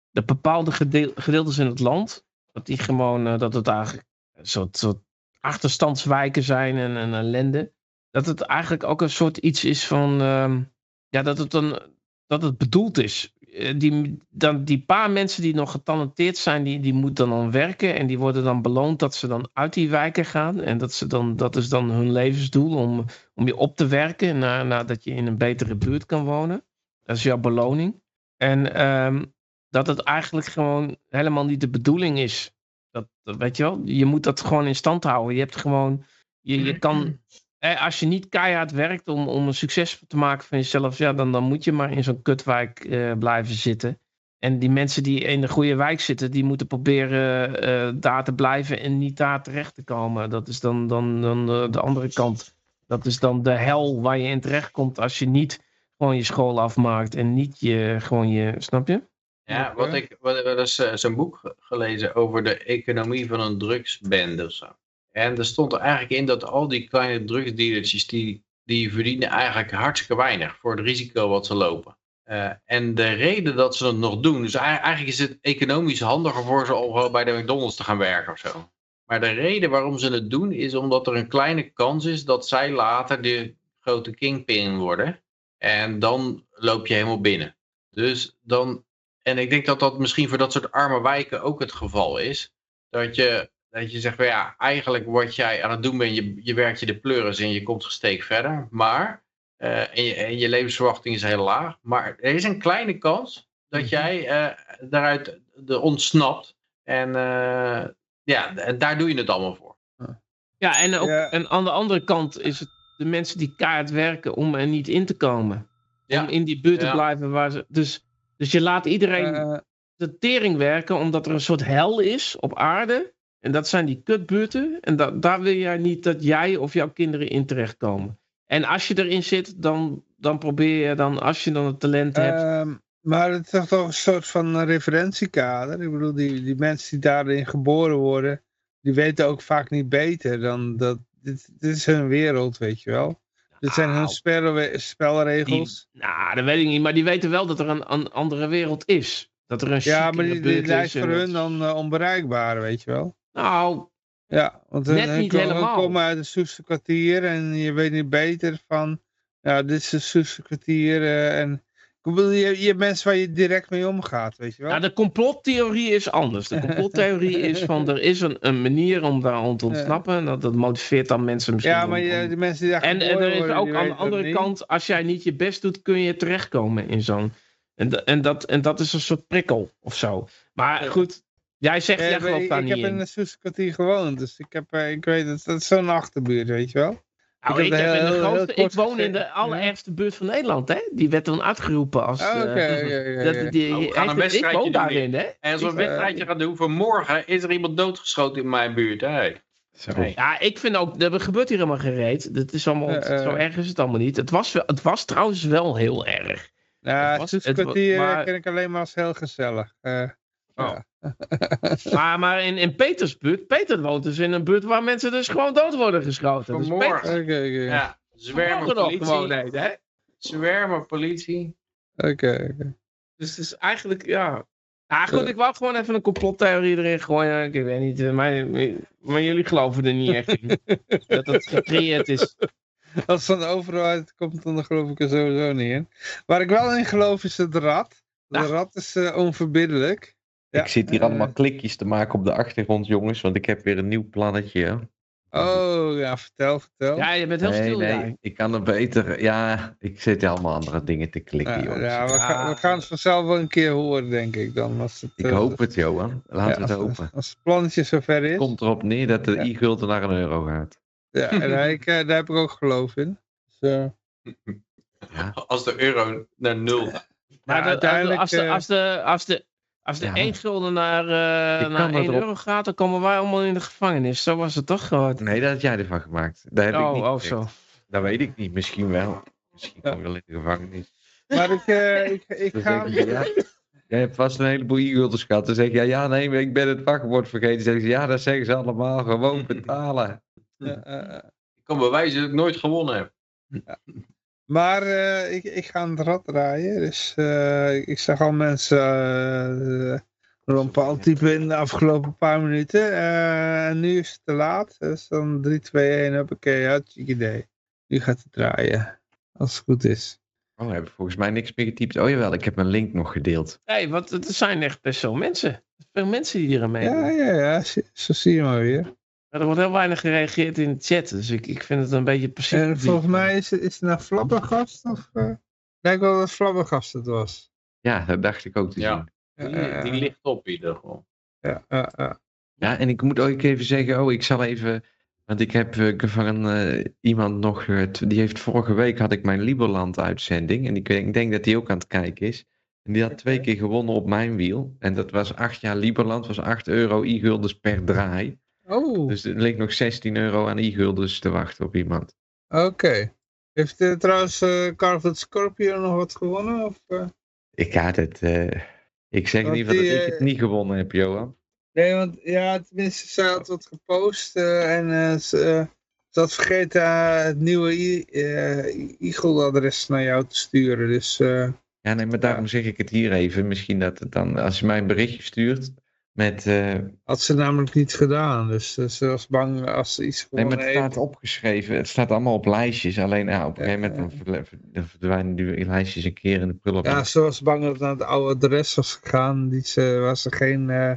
de bepaalde gedeel, gedeeltes in het land, dat die gewoon, uh, dat het eigenlijk een soort, soort achterstandswijken zijn en, en ellende. Dat het eigenlijk ook een soort iets is van, ehm, ja, dat het, dan, dat het bedoeld is. Eh, die, dan, die paar mensen die nog getalenteerd zijn, die, die moeten dan werken. En die worden dan beloond dat ze dan uit die wijken gaan. En dat, ze dan, dat is dan hun levensdoel om, om je op te werken nadat je in een betere buurt kan wonen. Dat is jouw beloning. En um, dat het eigenlijk gewoon helemaal niet de bedoeling is. Dat, weet je wel, je moet dat gewoon in stand houden. Je hebt gewoon, je, je kan als je niet keihard werkt om, om een succes te maken van jezelf, ja, dan, dan moet je maar in zo'n kutwijk uh, blijven zitten. En die mensen die in de goede wijk zitten, die moeten proberen uh, daar te blijven en niet daar terecht te komen. Dat is dan, dan, dan de, de andere kant. Dat is dan de hel waar je in terecht komt als je niet gewoon je school afmaakt en niet je, gewoon je, snap je? Ja, wat ik, wat, wat is uh, zo'n boek gelezen over de economie van een drugsbende of zo. En er stond er eigenlijk in dat al die kleine drugsdealertjes, die, die verdienen eigenlijk hartstikke weinig voor het risico wat ze lopen. Uh, en de reden dat ze het nog doen, dus eigenlijk is het economisch handiger voor ze om bij de McDonald's te gaan werken of zo. Maar de reden waarom ze het doen is omdat er een kleine kans is dat zij later de grote kingpin worden. En dan loop je helemaal binnen. Dus dan, en ik denk dat dat misschien voor dat soort arme wijken ook het geval is. Dat je dat je zegt, van, ja, eigenlijk wat jij aan het doen bent, je, je werkt je de pleuris en je komt gesteek verder. Maar en, je, en je levensverwachting is heel laag. Maar er is een kleine kans dat mhm. jij daaruit de ontsnapt. En ja, daar doe je het allemaal voor. Ja, en, ook, en aan de andere kant is het de mensen die kaart werken om er niet in te komen. Om in die buurt te blijven waar ze. Dus, dus je laat iedereen de tering werken omdat er een soort hel is op aarde. En dat zijn die kutbuurten. En da daar wil jij niet dat jij of jouw kinderen in terechtkomen. En als je erin zit, dan, dan probeer je dan, als je dan het talent hebt. Ehm, maar het is toch een soort van referentiekader. Ik bedoel, die, die mensen die daarin geboren worden, die weten ook vaak niet beter dan dat. Dit, dit is hun wereld, weet je wel. Dit zijn hun nou. spelregels. nou, dat weet ik niet. Maar die weten wel dat er een, een andere wereld is. Dat er een Ja, maar die, die lijkt voor hun dan uh, onbereikbaar, weet je wel. Nou, ja, want net hun, niet helemaal. komen uit het Soester kwartier en je weet niet beter van, ja, dit is het Soester kwartier uh, en je, je hebt mensen waar je direct mee omgaat, weet je wel? Nou, de complottheorie is anders. De complottheorie is van, er is een, een manier om daar te ontsnappen. Dat, dat motiveert dan mensen misschien. Ja, maar je, die mensen die daar En, en er is ook aan de andere kant, als jij niet je best doet, kun je terechtkomen in zo'n... En, en, dat, en dat is een soort prikkel of zo. Maar goed, jij zegt, jij gelooft daar niet in. Ik heb in een Soesterkwartier gewoond, dus ik, heb, eh, ik weet het, dat is zo'n achterbuurt, weet je wel? Nou, ik, heb in de grootste, ik woon in de allerergste buurt van Nederland, hè? Die werd dan uitgeroepen als... Oh, uh, die, nou, we gaan een wedstrijdje ik woon daarin, hè? En als we een wedstrijdje gaan doen, vanmorgen is er iemand doodgeschoten in mijn buurt, hè? Ja, ik vind ook, er gebeurt hier helemaal gereed. Dat is allemaal, uh, zo erg is het allemaal niet. Het was, het was trouwens wel heel erg. Ja, het, het kwartier maar... ken ik alleen maar als heel gezellig. Oh. maar maar in, in Peters buurt, Peter woont dus in een buurt waar mensen dus gewoon dood worden geschoten. Dus Vanmorgen. Dus Peter, okay, okay. Ja, zwermen politie. Gewoon, nee, hè? Zwermen politie. Oké, okay, Dus het is eigenlijk, ja... Ja, goed, ik wou gewoon even een complottheorie erin gooien. Ik weet niet, eh, maar, maar jullie geloven er niet echt in. dat het gecreëerd is. Als het van de overheid komt, dan geloof ik er sowieso niet in. Waar ik wel in geloof is het rad. De rad is uh, onverbiddelijk. Ik zit hier allemaal klikjes te maken op de achtergrond, jongens, want ik heb weer een nieuw plannetje. Oh, ja, vertel, vertel. Ja, je bent heel stil. Nee, ik kan er beter. Ja, ik zit allemaal andere dingen te klikken, ja, Ja, we, Gaan, we gaan het vanzelf wel een keer horen, denk ik dan. Als het, ik hoop het, Johan. Laten we het hopen. Als het plannetje zover is. Komt erop neer dat de i-gulden naar een euro gaat. Ja, en ik, daar heb ik ook geloof in. Dus, ja. Als de euro naar nul gaat. Maar uiteindelijk, als, de, als, de, als, de, als de 1 gulden naar, uh, naar 1 euro gaat, dan komen wij allemaal in de gevangenis. Zo was het toch gewoon? Nee, dat had jij ervan gemaakt. Daar heb oh, ik niet oh, zo. Dat weet ik niet. Misschien wel. Misschien kom je wel in de gevangenis. Maar ik, uh, ik, ik ga... ja, jij hebt vast een heleboel e-gulders gehad. Dan zeg je, ja, ja, nee, ik ben het wachtwoord vergeten. Dan zeggen ze, ja, dat zeggen ze allemaal. Gewoon betalen. ik kan bewijzen dat ik nooit gewonnen heb. Maar uh, ik, ik ga aan het rad draaien. Dus uh, ik zag al mensen uh, rond al typen in de afgelopen paar minuten. en nu is het te laat. Dus dan 3, 2, 1, hoppakee, hartstikke idee. Nu gaat het draaien. Als het goed is. Oh, we hebben volgens mij niks meer getypt. Oh jawel, ik heb mijn link nog gedeeld. Nee, want er zijn echt best veel mensen. Veel mensen die hier aan meedoen. Ja, ja, ja. Zo zie je maar weer er wordt heel weinig gereageerd in de chat, dus ik, ik vind het een beetje precies. En volgens mij is, is het naar Flabbergast of... Uh, denk wel dat Flabbergast het was. Ja, dat dacht ik ook te ja. zien. Die, die ligt op in ieder geval. Ja, ja, en ik moet ook even zeggen, oh, ik zal even... Want ik heb van uh, iemand nog, die heeft vorige week had ik mijn Liberland uitzending. En ik, ik denk dat die ook aan het kijken is. En die had twee keer gewonnen op mijn wiel. En dat was acht jaar Liberland, was 8 euro i-guldens per draai. Oh. Dus er ligt nog 16 euro aan e-guldens te wachten op iemand. Oké. Heeft uh, trouwens uh, Carvet Scorpio nog wat gewonnen? Of, uh... Ik had het. ik zeg niet dat ik het niet gewonnen heb, Johan. Nee, want ja, tenminste, ze had wat gepost en ze, ze, had vergeten het nieuwe e-gulden-adres naar jou te sturen. Dus, ja, nee, maar daarom zeg ik het hier even. Misschien dat het dan, als je mij een berichtje stuurt, met, uh, Had ze namelijk niet gedaan, dus uh, ze was bang als ze iets Nee, maar het staat opgeschreven, het staat allemaal op lijstjes. Alleen ja, op een gegeven moment dan verdwijnen die lijstjes een keer in de prullenbak. Ja, ze was bang dat het naar het oude adres was gegaan, die ze, waar ze geen uh,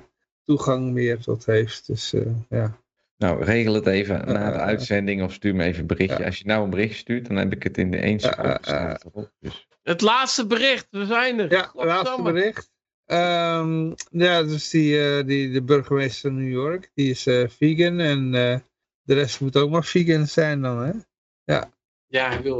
toegang meer tot heeft. Dus ja. Nou, regel het even na de uitzending of stuur me even een berichtje. Als je nou een bericht stuurt, dan heb ik het in de één seconde staat erop. Dus. Het laatste bericht, we zijn er. Ja, het laatste bericht. Um, ja, dus die, uh, die, de burgemeester van New York, die is uh, vegan en uh, de rest moet ook maar vegan zijn dan, hè? Ja, ja hij wil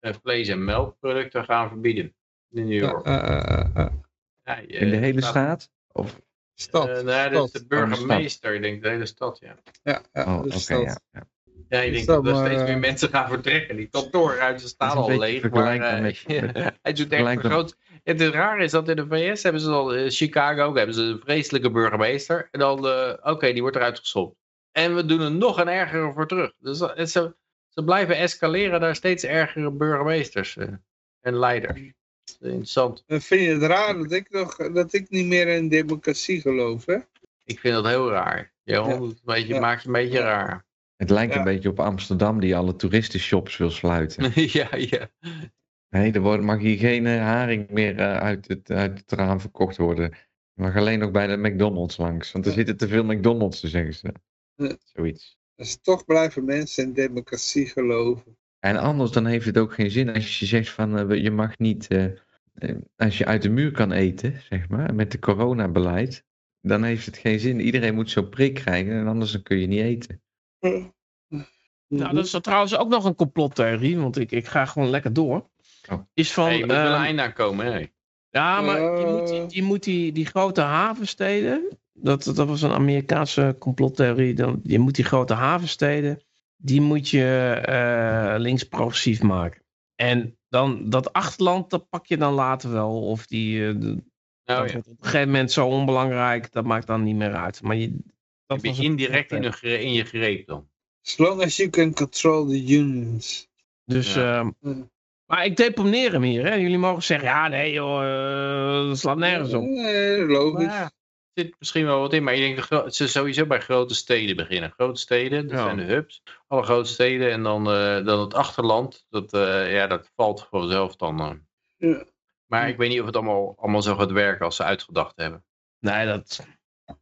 vlees- en melkproducten gaan verbieden in New York. Ja, in de hele staat? Of? Stad. nee, dat is de burgemeester, ik denk de hele stad, ja. Ja, ja oh, oké, okay, ja. ja. Ja, ik denk dat er steeds meer mensen gaan vertrekken. Die kantoorruimten staan al leeg. Maar, uh, met, met, hij doet echt groot. Het raar is dat in de VS hebben ze al, in Chicago ook, hebben ze een vreselijke burgemeester. En dan, uh, oké, okay, die wordt eruit gestopt. En we doen er nog een ergere voor terug. Dus ze, ze blijven escaleren naar steeds ergere burgemeesters uh, en leiders. Interessant. Dan vind je het raar dat ik, nog, dat ik niet meer in democratie geloof, hè? Ik vind dat heel raar. Ja. een beetje, ja. maakt je een beetje raar. Het lijkt ja. een beetje op Amsterdam die alle toeristenshops wil sluiten. ja, ja. Nee, er wordt, mag hier geen uh, haring meer uh, uit, het, uit het raam verkocht worden. Je mag alleen nog bij de McDonald's langs. Want er ja. zitten te veel McDonald's, zeggen ze. Ja. Zoiets. Dus toch blijven mensen in democratie geloven. En anders dan heeft het ook geen zin als je zegt van uh, je mag niet, als je uit de muur kan eten, zeg maar, met de coronabeleid, dan heeft het geen zin. Iedereen moet zo'n prik krijgen en anders dan kun je niet eten. Nou, dat is trouwens ook nog een complottheorie, want ik, ik ga gewoon lekker door. Oh. Is van, hey, je moet uh, een einde aan komen, hè? Ja, maar je moet, die, je moet die, die grote havensteden, dat, dat was een Amerikaanse complottheorie, dan, je moet die grote havensteden, die moet je uh, links progressief maken. En dan dat achterland, dat pak je dan later wel. Of die, uh, de, oh, dat ja. wordt op een gegeven moment zo onbelangrijk, dat maakt dan niet meer uit. Maar je, dat heb je indirect in, in je greep dan. As long as you can control the unions. Dus, ja. uh, maar ik deponeer hem hier. Hè? Jullie mogen zeggen, ja nee joh, uh, dat slaat nergens op. Nee, logisch. Maar, er zit misschien wel wat in, maar ik denk dat ze sowieso bij grote steden beginnen. Grote steden, dat ja. zijn de hubs. Alle grote steden en dan, uh, dan het achterland. Dat, ja, dat valt vanzelf dan. Ja. Maar ik weet niet of het allemaal, allemaal zo gaat werken als ze uitgedacht hebben. Nee, dat...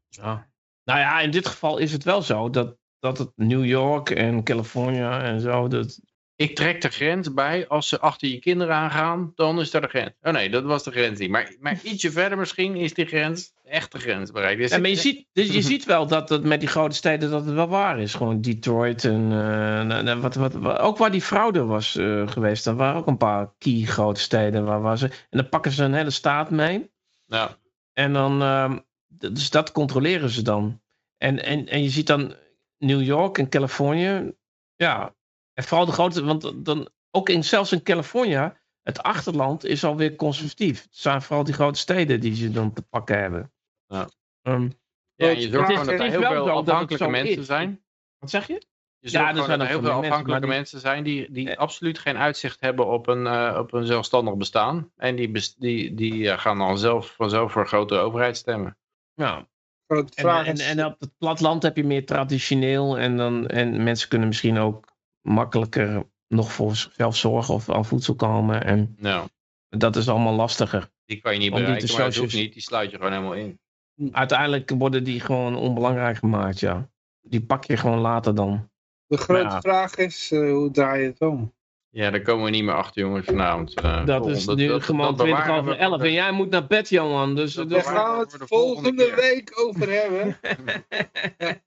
Ja. Nou ja, in dit geval is het wel zo dat, dat het New York en California en zo. Dat... Ik trek de grens bij. Als ze achter je kinderen aangaan, dan is daar de grens. Oh nee, dat was de grens niet. Maar, maar ietsje verder misschien is die grens, de echte grens bereikt. Dus ja, maar je ziet, dus je ziet wel dat het met die grote steden dat het wel waar is. Gewoon Detroit en uh, wat, wat, wat, ook waar die fraude was uh, geweest. Er waren ook een paar key grote steden. Waar, waar ze, en dan pakken ze een hele staat mee. Ja. En dan... Uh, dus dat controleren ze dan. En, en, en je ziet dan New York en Californië. Ja, en vooral de grote. Want dan ook in, zelfs in Californië. Het achterland is alweer conservatief. Het zijn vooral die grote steden die ze dan te pakken hebben. Ja, um, ja je zorgt gewoon dat er heel veel afhankelijke mensen is. zijn. Wat zeg je? Je zorgt ja, er zijn er heel veel afhankelijke mensen, mensen zijn die, die Ja. absoluut geen uitzicht hebben op een, uh, op een zelfstandig bestaan. En die, die, die uh, gaan dan zelf vanzelf voor een grote overheid stemmen. Ja. En, en, en op het platteland heb je meer traditioneel. En, dan, en mensen kunnen misschien ook makkelijker nog voor zichzelf zorgen of aan voedsel komen. En Nou, dat is allemaal lastiger. die kan je niet Om die te bereiken, maar dat hoeft socius- niet. Die sluit je gewoon helemaal in. Uiteindelijk worden die gewoon onbelangrijk gemaakt, ja. Die pak je gewoon later dan. de grote ja. vraag is, eh, hoe draai je het om? Ja, daar komen we niet meer achter, jongens, vanavond. Eh, Dat is nu gewoon dat 20 bewaren over we 11. voor En jij moet naar bed, Johan. Dus, dus- Daar gaan we het de volgende volgende week over hebben.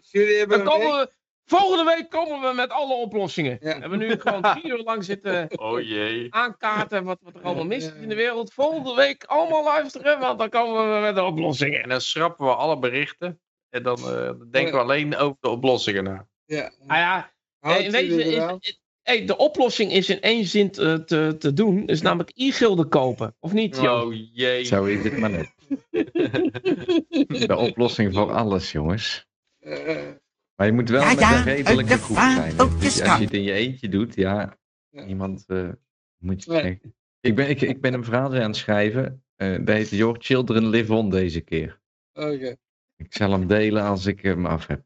Dus Jullie hebben Dan komen week- we, volgende week komen we met alle oplossingen. Ja. We hebben nu gewoon drie uur lang zitten Oh jee. aankaarten wat, wat er allemaal mis is in de wereld. Volgende week allemaal luisteren, want dan komen we met de oplossingen. En dan schrappen we alle berichten. En dan eh, denken we alleen over de oplossingen na. Ja. Ah ja, Houdt hey, weet je, jullie is, eraan? is- hey, de oplossing is in één zin te, te, te doen. Is namelijk e-gulden kopen. Of niet, Johan? Oh jee. Zo is het maar net. De oplossing voor alles, jongens. Eh, Maar je moet wel Ja, met ja, een redelijke groep zijn. Dus als je het in je eentje doet, ja, iemand eh, moet je Nee. Ik ben, ik, ik ben een verhaal aan het schrijven. eh dat heet Your Children Live On deze keer. Oké. Ik zal hem delen als ik hem af heb.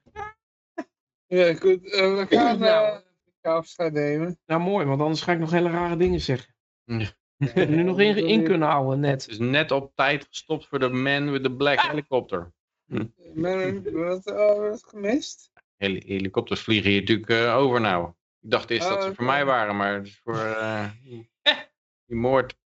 Ja, goed. Eh, we gaan Nou. afscheid nemen. Nou, mooi, want anders ga ik nog hele rare dingen zeggen. Ja. nu nog in, in kunnen houden, net. Het is net op tijd gestopt voor de man with the black helicopter. Hm. Wat, oh, wat gemist? Heli helikopters vliegen hier natuurlijk uh, over nou. Ik dacht eerst dat ze oh, voor mij waren, maar het is voor uh, die moord.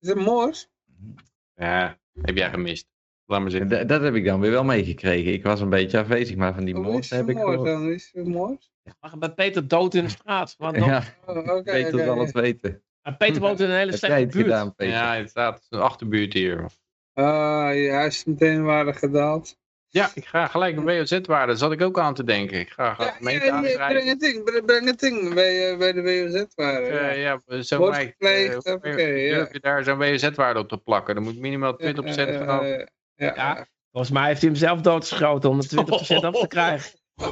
Is het moord? Ja, heb jij gemist. Laat maar zitten. Dat, dat heb ik dan weer wel meegekregen. Ik was een beetje afwezig, maar van die oh, moord heb ik gehoord. dan? Is het moord? Maar bij Peter dood in de straat. Want ja, oh, okay, Peter okay. zal het weten. En Peter woont in een hele slechte buurt. Gedaan, ja, het staat een achterbuurt hier. Ah, uh, ja, hij is meteen waarde gedaald. Ja, ik ga gelijk een WOZ-waarde. Daar zat ik ook aan te denken. Ik ga ja, gemeente breng het ding, breng het ding bij, uh, bij de WOZ-waarde. Uh, ja, zo Wordt gepleegd, uh, okay, durf je daar zo'n WOZ-waarde op te plakken? Dan moet minimaal 20% vanaf. Ja, ja, volgens mij heeft hij hem zelf doodgeschoten om de 20% af te krijgen.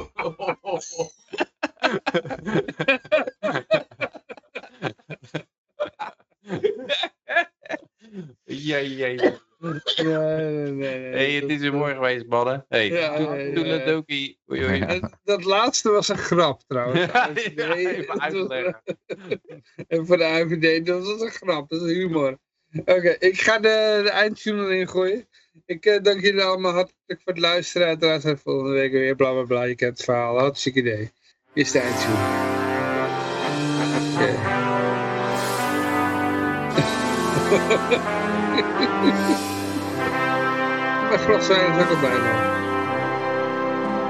ja, ja, ja. Nee, nee, nee. Hey, het is weer mooi geweest, mannen. Hey, ja, Toeledoki. Dat laatste was een grap, trouwens. ja, even uitleggen. en voor de IVD, dat was een grap. Dat is humor. Oké, ik ga de, de eindtune erin gooien. Ik uh, dank jullie allemaal hartelijk voor het luisteren. Uiteraard zijn volgende week weer bla bla bla. Je kent het verhaal. Hartstikke idee. Is de eindtune. Okay. Glas zijn er ook al bijna.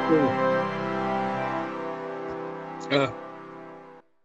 Cool. Ah.